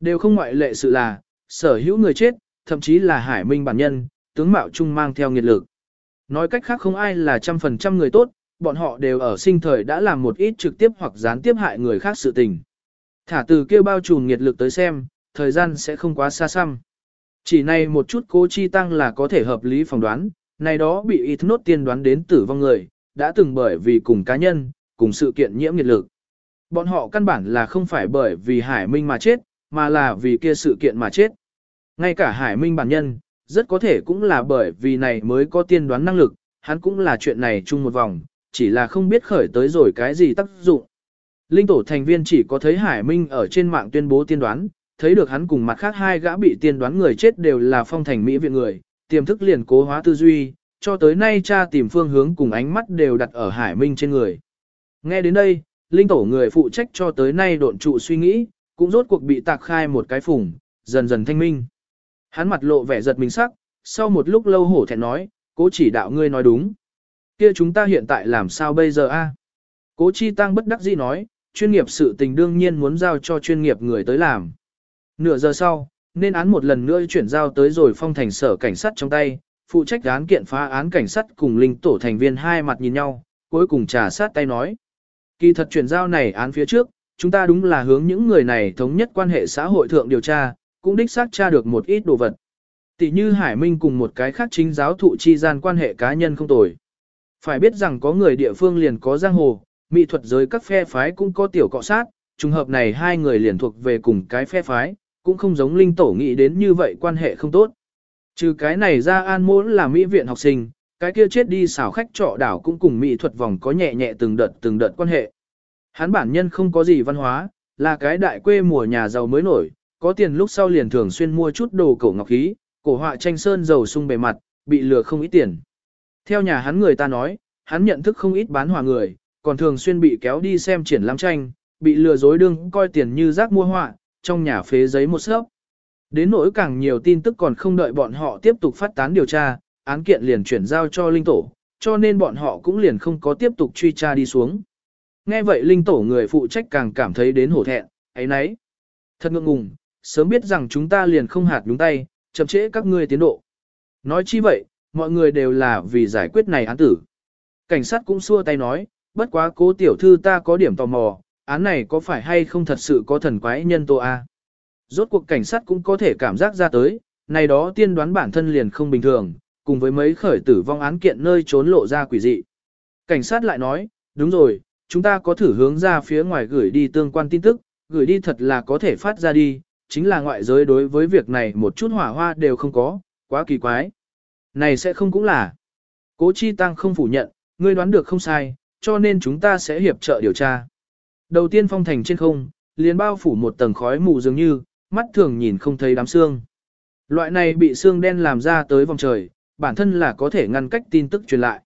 Đều không ngoại lệ sự là, sở hữu người chết, thậm chí là hải minh bản nhân, tướng mạo chung mang theo nghiệt lực. Nói cách khác không ai là trăm phần trăm người tốt, bọn họ đều ở sinh thời đã làm một ít trực tiếp hoặc gián tiếp hại người khác sự tình. Thả từ kêu bao trùm nghiệt lực tới xem, thời gian sẽ không quá xa xăm. Chỉ này một chút cố chi tăng là có thể hợp lý phỏng đoán, này đó bị ít nốt tiên đoán đến tử vong người, đã từng bởi vì cùng cá nhân, cùng sự kiện nhiễm nhiệt lực. Bọn họ căn bản là không phải bởi vì Hải Minh mà chết, mà là vì kia sự kiện mà chết. Ngay cả Hải Minh bản nhân, rất có thể cũng là bởi vì này mới có tiên đoán năng lực, hắn cũng là chuyện này chung một vòng, chỉ là không biết khởi tới rồi cái gì tác dụng. Linh tổ thành viên chỉ có thấy Hải Minh ở trên mạng tuyên bố tiên đoán, thấy được hắn cùng mặt khác hai gã bị tiên đoán người chết đều là phong thành Mỹ viện người, tiềm thức liền cố hóa tư duy, cho tới nay cha tìm phương hướng cùng ánh mắt đều đặt ở Hải Minh trên người. Nghe đến đây, Linh tổ người phụ trách cho tới nay độn trụ suy nghĩ, cũng rốt cuộc bị tạc khai một cái phủng, dần dần thanh minh. Hắn mặt lộ vẻ giật mình sắc, sau một lúc lâu hổ thẹn nói, cố chỉ đạo ngươi nói đúng. Kia chúng ta hiện tại làm sao bây giờ a? Cố chi tăng bất đắc dĩ nói, chuyên nghiệp sự tình đương nhiên muốn giao cho chuyên nghiệp người tới làm. Nửa giờ sau, nên án một lần nữa chuyển giao tới rồi phong thành sở cảnh sát trong tay, phụ trách án kiện phá án cảnh sát cùng linh tổ thành viên hai mặt nhìn nhau, cuối cùng trà sát tay nói. Kỳ thật chuyển giao này án phía trước, chúng ta đúng là hướng những người này thống nhất quan hệ xã hội thượng điều tra, cũng đích xác tra được một ít đồ vật. Tỷ như Hải Minh cùng một cái khác chính giáo thụ chi gian quan hệ cá nhân không tồi. Phải biết rằng có người địa phương liền có giang hồ, mỹ thuật giới các phe phái cũng có tiểu cọ sát, trùng hợp này hai người liền thuộc về cùng cái phe phái, cũng không giống linh tổ nghĩ đến như vậy quan hệ không tốt. Trừ cái này ra an Mỗ là mỹ viện học sinh, cái kia chết đi xảo khách trọ đảo cũng cùng mỹ thuật vòng có nhẹ nhẹ từng đợt từng đợt quan hệ. Hắn bản nhân không có gì văn hóa, là cái đại quê mùa nhà giàu mới nổi, có tiền lúc sau liền thường xuyên mua chút đồ cổ ngọc khí, cổ họa tranh sơn dầu sung bề mặt, bị lừa không ít tiền. Theo nhà hắn người ta nói, hắn nhận thức không ít bán hòa người, còn thường xuyên bị kéo đi xem triển lãm tranh, bị lừa dối đương coi tiền như rác mua họa, trong nhà phế giấy một sớp. Đến nỗi càng nhiều tin tức còn không đợi bọn họ tiếp tục phát tán điều tra, án kiện liền chuyển giao cho linh tổ, cho nên bọn họ cũng liền không có tiếp tục truy tra đi xuống. Nghe vậy linh tổ người phụ trách càng cảm thấy đến hổ thẹn, ấy nấy. Thật ngượng ngùng, sớm biết rằng chúng ta liền không hạt đúng tay, chậm trễ các ngươi tiến độ. Nói chi vậy, mọi người đều là vì giải quyết này án tử. Cảnh sát cũng xua tay nói, bất quá cố tiểu thư ta có điểm tò mò, án này có phải hay không thật sự có thần quái nhân tô a? Rốt cuộc cảnh sát cũng có thể cảm giác ra tới, này đó tiên đoán bản thân liền không bình thường, cùng với mấy khởi tử vong án kiện nơi trốn lộ ra quỷ dị. Cảnh sát lại nói, đúng rồi, chúng ta có thử hướng ra phía ngoài gửi đi tương quan tin tức, gửi đi thật là có thể phát ra đi, chính là ngoại giới đối với việc này một chút hỏa hoa đều không có, quá kỳ quái. Này sẽ không cũng là. Cố Chi Tăng không phủ nhận, ngươi đoán được không sai, cho nên chúng ta sẽ hiệp trợ điều tra. Đầu tiên phong thành trên không, liền bao phủ một tầng khói mù dường như, mắt thường nhìn không thấy đám xương. Loại này bị xương đen làm ra tới vòng trời, bản thân là có thể ngăn cách tin tức truyền lại.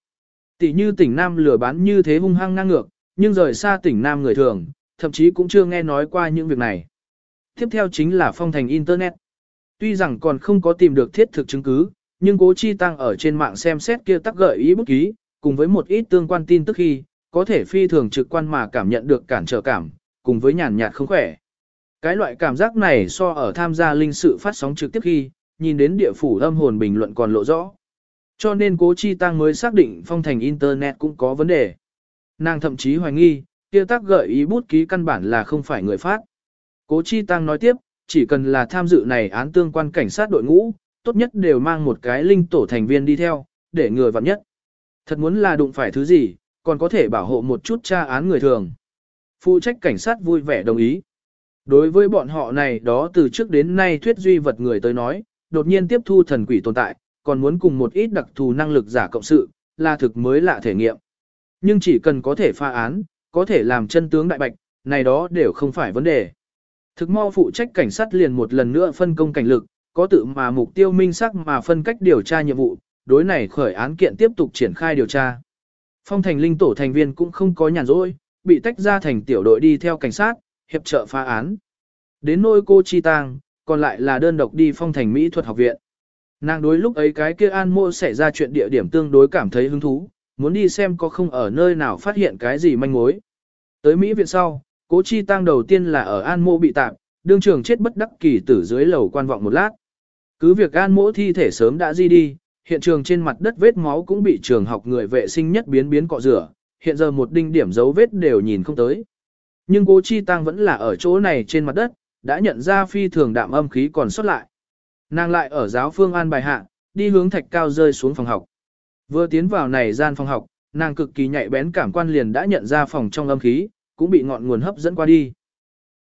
Tỷ như tỉnh Nam lừa bán như thế hung hăng ngang ngược, nhưng rời xa tỉnh Nam người thường, thậm chí cũng chưa nghe nói qua những việc này. Tiếp theo chính là phong thành Internet. Tuy rằng còn không có tìm được thiết thực chứng cứ, nhưng cố chi tăng ở trên mạng xem xét kia tắc gợi ý bút ký, cùng với một ít tương quan tin tức khi, có thể phi thường trực quan mà cảm nhận được cản trở cảm, cùng với nhàn nhạt không khỏe. Cái loại cảm giác này so ở tham gia linh sự phát sóng trực tiếp khi, nhìn đến địa phủ âm hồn bình luận còn lộ rõ. Cho nên cố chi tăng mới xác định phong thành Internet cũng có vấn đề. Nàng thậm chí hoài nghi, kia tác gợi ý bút ký căn bản là không phải người phát. Cố chi tăng nói tiếp, chỉ cần là tham dự này án tương quan cảnh sát đội ngũ, tốt nhất đều mang một cái linh tổ thành viên đi theo, để người vặn nhất. Thật muốn là đụng phải thứ gì, còn có thể bảo hộ một chút tra án người thường. Phụ trách cảnh sát vui vẻ đồng ý. Đối với bọn họ này đó từ trước đến nay thuyết duy vật người tới nói, đột nhiên tiếp thu thần quỷ tồn tại, còn muốn cùng một ít đặc thù năng lực giả cộng sự, là thực mới lạ thể nghiệm. Nhưng chỉ cần có thể pha án, có thể làm chân tướng đại bạch, này đó đều không phải vấn đề. Thực mau phụ trách cảnh sát liền một lần nữa phân công cảnh lực, có tự mà mục tiêu minh sắc mà phân cách điều tra nhiệm vụ, đối này khởi án kiện tiếp tục triển khai điều tra. Phong thành linh tổ thành viên cũng không có nhàn rỗi, bị tách ra thành tiểu đội đi theo cảnh sát, hiệp trợ phá án. Đến nôi cô Chi Tang, còn lại là đơn độc đi phong thành mỹ thuật học viện. Nàng đối lúc ấy cái kia an mô xảy ra chuyện địa điểm tương đối cảm thấy hứng thú, muốn đi xem có không ở nơi nào phát hiện cái gì manh mối. Tới Mỹ viện sau, cố chi tăng đầu tiên là ở an mô bị tạm, đương trường chết bất đắc kỳ tử dưới lầu quan vọng một lát. Cứ việc an mỗ thi thể sớm đã di đi, hiện trường trên mặt đất vết máu cũng bị trường học người vệ sinh nhất biến biến cọ rửa, hiện giờ một đinh điểm dấu vết đều nhìn không tới. Nhưng cố chi tăng vẫn là ở chỗ này trên mặt đất, đã nhận ra phi thường đạm âm khí còn sót lại. Nàng lại ở giáo phương an bài hạ, đi hướng thạch cao rơi xuống phòng học. Vừa tiến vào này gian phòng học, nàng cực kỳ nhạy bén cảm quan liền đã nhận ra phòng trong âm khí, cũng bị ngọn nguồn hấp dẫn qua đi.